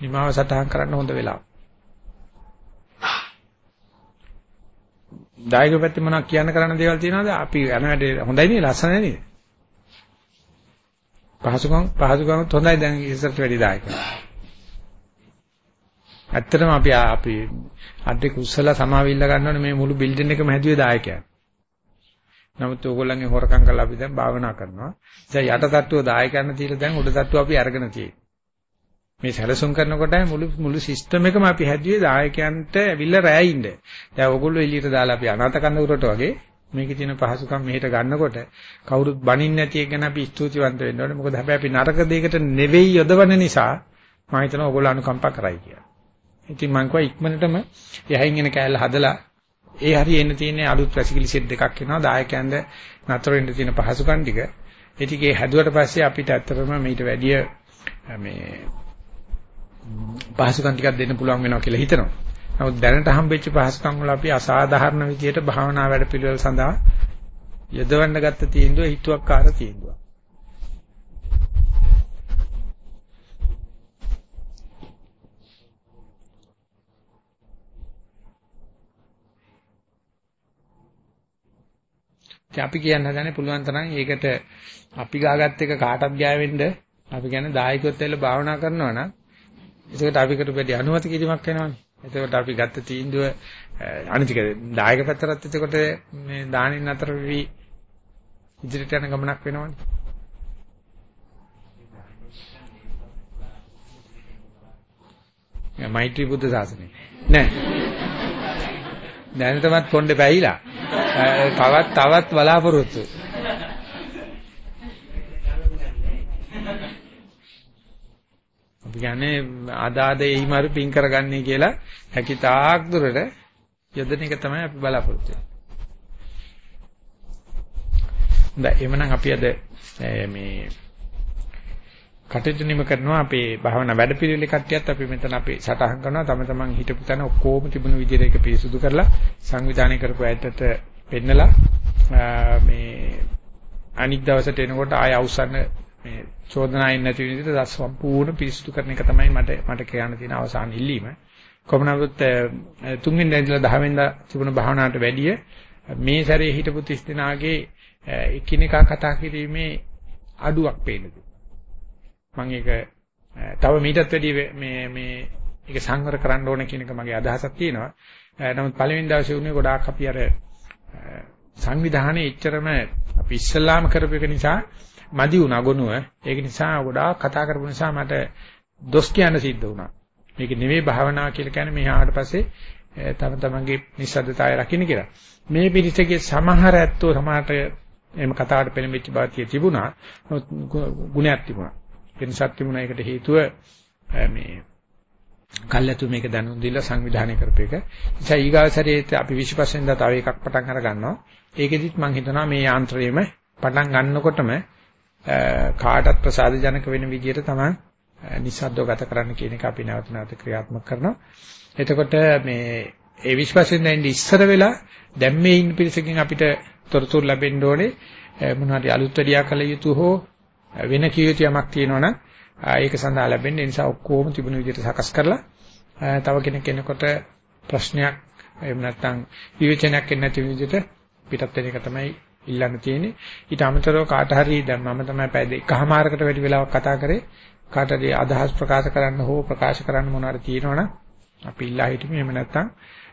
නිමාව සටහන් කරන්න හොඳ වෙලාව. දායක පැත්තේ මොනවද කියන්න කරන්න දේවල් තියෙනවද? අපි යන වැඩේ හොඳයි නේද? ලස්සනයි නේද? පහසුකම් පහසුකම් හොඳයි දැන් ඉස්සරට වැඩි දායක. ඇත්තටම අපි අපි අද්දෙක උස්සලා සමාවිල්ල ගන්නවනේ මේ මුළු බිල්ඩින් එකම හැදුවේ දායකයන්. නමුත් ඕගොල්ලන්ගේ හොරකම් කරලා අපි දැන් භාවනා කරනවා. දැන් යට තට්ටුව දායකයන් තියලා දැන් උඩ තට්ටුව අපි අරගෙන තියෙන්නේ. මේ සැලසුම් කරනකොටයි මුළු මුළු සිස්ටම් එකම අපි හැදුවේ දායකයන්ට ඇවිල්ලා රැයි ඉන්න. දැන් ඕගොල්ලෝ එළියට දාලා අපි අනාථ කන්දරට වගේ මේකේ තියෙන පහසුකම් මෙහෙට ගන්නකොට කවුරුත් බනින්න නැති එක ගැන අපි ස්තුතිවන්ත වෙන්න ඕනේ. මොකද හැබැයි අපි නරක දෙයකට නෙවෙයි යොදවන නිසා මම හිතනවා ඕගොල්ලෝ අනුකම්පා කරයි කියලා. ඉතින් මං කිව්වා ඉක්මනටම යහින් එන කෑල්ල හදලා ඒ හරිය එන්න තියෙන අලුත් වැසිකිලි සෙට් දෙකක් එනවා දායකයන්ද නතර වෙන්න තියෙන පහසුකම් ටික. ඒටිගේ හැදුවට පස්සේ අපිට ඇත්තටම මීට වැඩිය මේ පහසුකම් ටිකක් දෙන්න පුළුවන් වෙනවා කියලා හිතනවා. නමුත් දැනට හම්බෙච්ච පහසුකම් වල අපි අසාධාරණ විදියට භාවනා වැඩ පිළිවෙල සඳහා යොදවන්න ගත්ත තීන්දුව හිතුවක්කාර තීන්දුවක්. ඉතින් අපි කියන්න හදන්නේ පුළුවන් තරම් ඒකට අපි ගාගත් එක කාටත් ගෑවෙන්න අපි කියන්නේ දායකයොත් ඇවිල්ලා භාවනා කරනවා නම් ඒකට අපිකට වැඩි අනුමත කිරීමක් වෙනවනේ. එතකොට අපි ගත්ත තීන්දුව අනිතික දායක පැත්තට එතකොට මේ දානින් අතර වෙවි ඉදිරියට යන ගමනක් වෙනවනේ. මෛත්‍රී බුද්ධ ශාසනය. නෑ. දැන් තමත් පොණ්ඩේ පැහිලා. තවත් තවත් බලාපොරොත්තු. අපි කියන්නේ ආදාදේ ඊමාරු පින් කරගන්නේ කියලා හැකි තාක් දුරට යොදන එක තමයි අපි බලාපොරොත්තු වෙන්නේ. හොඳයි එhmenan අපි අද මේ කටයුතු නිම කරනවා අපේ භාවනා වැඩපිළිවෙලේ කට්ටියත් අපි මෙතන අපි සටහන් කරනවා තම තමන් හිටපු තැන ඔක්කොම තිබුණු විදිහට ඒක පිරිසුදු කරලා සංවිධානය කරපු ඇත්තට පෙන්නලා මේ අනික් දවසට එනකොට ආය අවසන් මේ චෝදනායින් නැති විදිහට දස් සම්පූර්ණ පිරිසුදු කරන එක තමයි මට මට කියන්න තියෙන අවසාන ඉල්ලීම. කොහොම නමුත් තුන්වෙනි දැන්දලා 10 වෙනිදා තිබුණ භාවනාවට වැඩිය මේ සැරේ හිටපු 30 දෙනාගේ එකිනෙකා කතා කිරීමේ අඩුවක් පේනවා. මම ඒක තව මීටත් වැඩිය මේ මේ ඒක සංවර කරන්න ඕන කියන එක මගේ අදහසක් තියෙනවා. නමුත් පළවෙනි දවසේ උනේ ගොඩාක් අපි අර සංවිධානයේ එච්චරම අපි ඉස්සල්ලාම කරපු එක නිසා මදි වුණා ගොනුව. ඒක නිසා ගොඩාක් කතා කරපු නිසා මට දොස් කියන්න සිද්ධ වුණා. මේක නෙවෙයි භාවනා කියලා කියන්නේ මේ ආවට පස්සේ තම තමන්ගේ නිස්සද්දතාවය රකින්න කියලා. මේ පිළිසකේ සමහර ඇත්තෝ සමහරට එහෙම කතාවට පෙළඹෙච්ච බාතිය තිබුණා. නමුත් ගුණයක් තිබුණා. ඒ නිසා තිබුණා ඒකට හේතුව මේ කල්ැතු මේක දැනුම් දීලා සංවිධානය කරපේක. නිසා ඊගාසරේ අපි 25 වෙනිදා තව එකක් පටන් අර ගන්නවා. ඒකෙදිත් මම හිතනවා මේ යාන්ත්‍රයේම පටන් ගන්නකොටම කාටත් ප්‍රසාද ජනක වෙන විදිහට තමයි නිස්සද්දව ගත කරන්න කියන එක අපි නැවත නැවත ක්‍රියාත්මක කරනවා. එතකොට මේ ඒ විශ්වාසයෙන් දැන් ඉස්සර වෙලා දැන් මේ ඉන්න පිරිසකින් අපිට තොරතුරු ලැබෙන්න ඕනේ මොනවාරි අලුත් වැඩියා කළ යුතු හෝ වෙන කිය යුතු යමක් තියෙනවනම් ඒක සඳහා ලැබෙන්නේ නිසා ඔක්කොම තිබුණු විදිහට සකස් කරලා තව කෙනෙක් එනකොට ප්‍රශ්නයක් එහෙම නැත්නම් විවේචනයක් එන්නේ නැති විදිහට පිටත් වෙන එක තමයි ඉල්ලන්න තියෙන්නේ. ඊට අමතරව කාට හරි දැන් මම තමයි පැය දෙකමාරකට වැඩි වෙලාවක් කතා කරේ. කාට හරි අදහස් ප්‍රකාශ කරන්න හෝ ප්‍රකාශ කරන්න මොනවාරි තියෙනවනම් අපි ඉල්ලා හිටමු. එහෙම නැත්නම්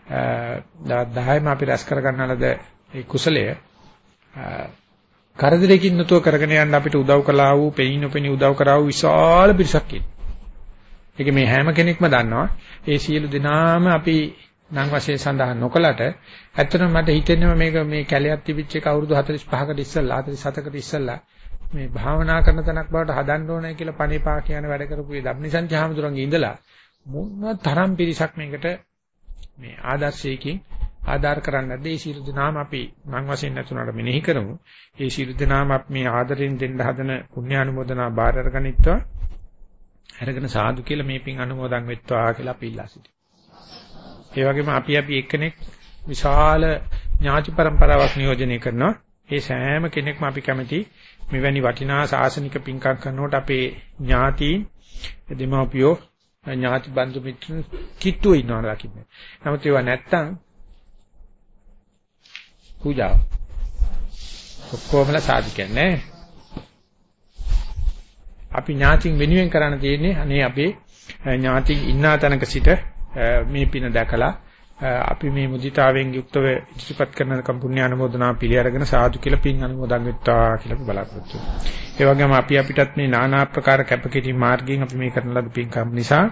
10ම අපි රැස් කර ගන්නලද ඒ කුසලය කරදරයකින් නතුව කරගෙන යන්න අපිට උදව් කළා වූ පෙනී නොපෙනී උදව් කරා වූ විශාල පිරිසක් ඉන්නවා. ඒක මේ හැම කෙනෙක්ම දන්නවා. ඒ සියලු දෙනාම අපි නම් වශයෙන් සඳහන් නොකලට ඇත්තටම මට හිතෙනවා මේක මේ කැලයක් තිබිච්ච එක අවුරුදු 45කට ඉස්සෙල්ලා 47කට ඉස්සෙල්ලා මේ භාවනා කරන තැනක් බවට හදන්න ඕනේ කියලා පණිපා කියන වැඩ කරපු ඒ ධම්නිසංච හාමුදුරන්ගේ ඉඳලා මොන තරම් පිරිසක් මේකට මේ ආදර්ශයකින් ආධාර කරන්නේ නැද්ද? ඒ සියලු දෙනාම අපි මං වශයෙන් නැතුණාට මෙනෙහි කරමු. ඒ සියලු දෙනාම අපි මේ ආදරෙන් දෙන්න හදන පුණ්‍යානුමෝදනා බාර අරගනිත්වා. අරගෙන සාදු කියලා මේ පින් අනුමෝදන් වෙත්වා කියලා අපි ඉල්ලා සිටිමු. ඒ වගේම අපි අපි එක්කෙනෙක් විශාල ඥාති પરම්පරාවක් නියෝජනය කරනවා. ඒ සෑම කෙනෙක්ම අපි කැමති මෙවැනි වටිනා සාසනික පින්කම් කරනකොට අපේ ඥාතීන් දෙමව්පියෝ ඥාති බන්දු මිත්‍රන් කිට්ටුව ඉන්නවා දකින්න. නමුත් ඒවා නැත්තම් පූජාව. ඔක්කොමලා සාදු කියන්නේ. අපි ඥාතින් වෙනුවෙන් කරන්න තියෙන්නේ අනේ අපේ ඥාතින් ඉන්නා තැනක සිට මේ පින දැකලා අපි මේ මුදිතාවෙන් යුක්තව ඉදිරිපත් කරන කම්පුණ්‍ය අනුමೋದනා පිළි අරගෙන සාදු කියලා පින් අනුමෝදන් වෙත්වා කියලා අපි බලාපොරොත්තු වෙනවා. ඒ වගේම අපි අපිටත් මේ নানা ආකාර කැපකිරීම මාර්ගයෙන් අපි මේ කරන ලද පින්කම් නිසා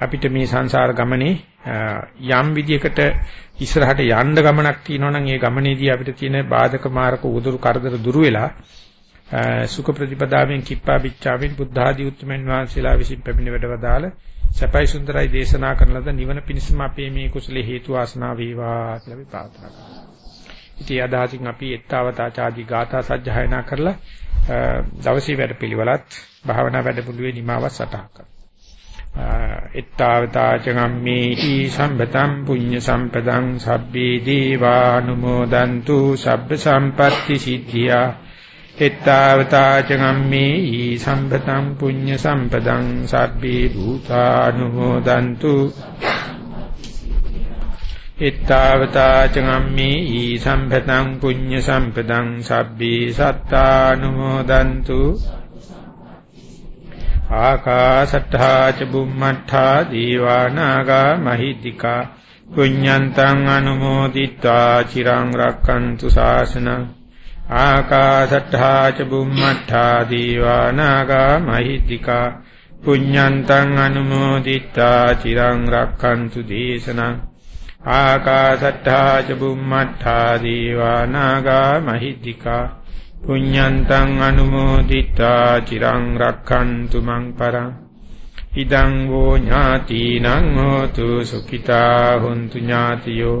අපිට මේ සංසාර ගමනේ යම් විදියකට ඉස්සරහට යන්න ගමනක් තියෙනවා නම් ඒ ගමනේදී අපිට තියෙන බාධක මාරක උදුරු කරදර දුරු වෙලා සුඛ ප්‍රතිපදාවෙන් කිප්පා බිච්චාවෙන් බුද්ධ ආදී උතුම්යන් වහන්සේලා විසින් පැමිණ වැඩවදාල සපයි සුන්දරයි දේශනා කරන ලද නිවන පිණිසම අපේ මේ කුසලයේ හේතු ආසනාව වේවා කියලා අපි ප්‍රාර්ථනා කරනවා. ඉතින් අදාසින් අපි ettavataචාදී ගාථා සජ්ජායනා කරලා දවසේ වැඩපිළිවෙලත් භාවනා වැඩමුළුවේ නිමාව සටහන් කරනවා. ettavataචගම්මේහි සම්පතම් පුඤ්ඤ සම්පදං සබ්බේ දීවානුමෝදන්තු සබ්බ සම්පatti සිද්ධියා එත්තාවතා චගම්මේ ඊ සම්පතම් පුඤ්ඤ සම්පදං සබ්බේ භූතානුමෝදන්තු. එත්තාවතා චගම්මේ ඊ සම්පතං පුඤ්ඤ සම්පදං සබ්බේ සත්තානුමෝදන්තු. ආකාශට්ඨා ච බුම්මට්ඨා දීවානාගා මහිත්‍තිකා පුඤ්ඤන්තං අනුමෝදිත්වා. චිරං රක්칸තු ශාසනං. ආකාශට්ඨා ච බුම්මට්ඨා දීවානාගා මහිද්దికා පුඤ්ඤන්තං අනුමෝදිත්තා චිරං රක්ඛන්තු දේශනං ආකාශට්ඨා ච බුම්මට්ඨා දීවානාගා මහිද්దికා පුඤ්ඤන්තං අනුමෝදිත්තා චිරං රක්ඛන්තු මං පරං ඉදං වූ ඥාතිනං හෝතු සුඛිතා හොන්තු ඥාතියෝ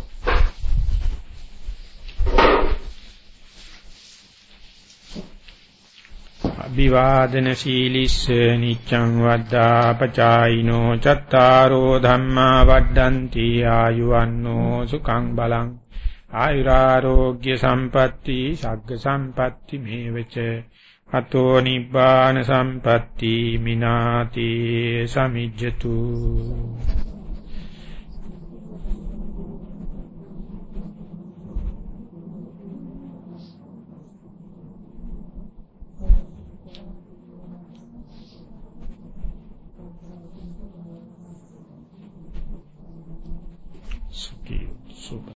අභිවාදන සීලිස්ස නිච්ඡං වද්දා පචායිනෝ චත්තාරෝ ධම්මා වඩ්ඩಂತಿ ආයුවන්නෝ සුඛං බලං ආයුරාෝග්‍ය සම්පatti සග්ග සම්පatti මේවච අතෝ නිබ්බාන සම්පatti මිනාති සමිජ්ජතු සුඛී සුඛ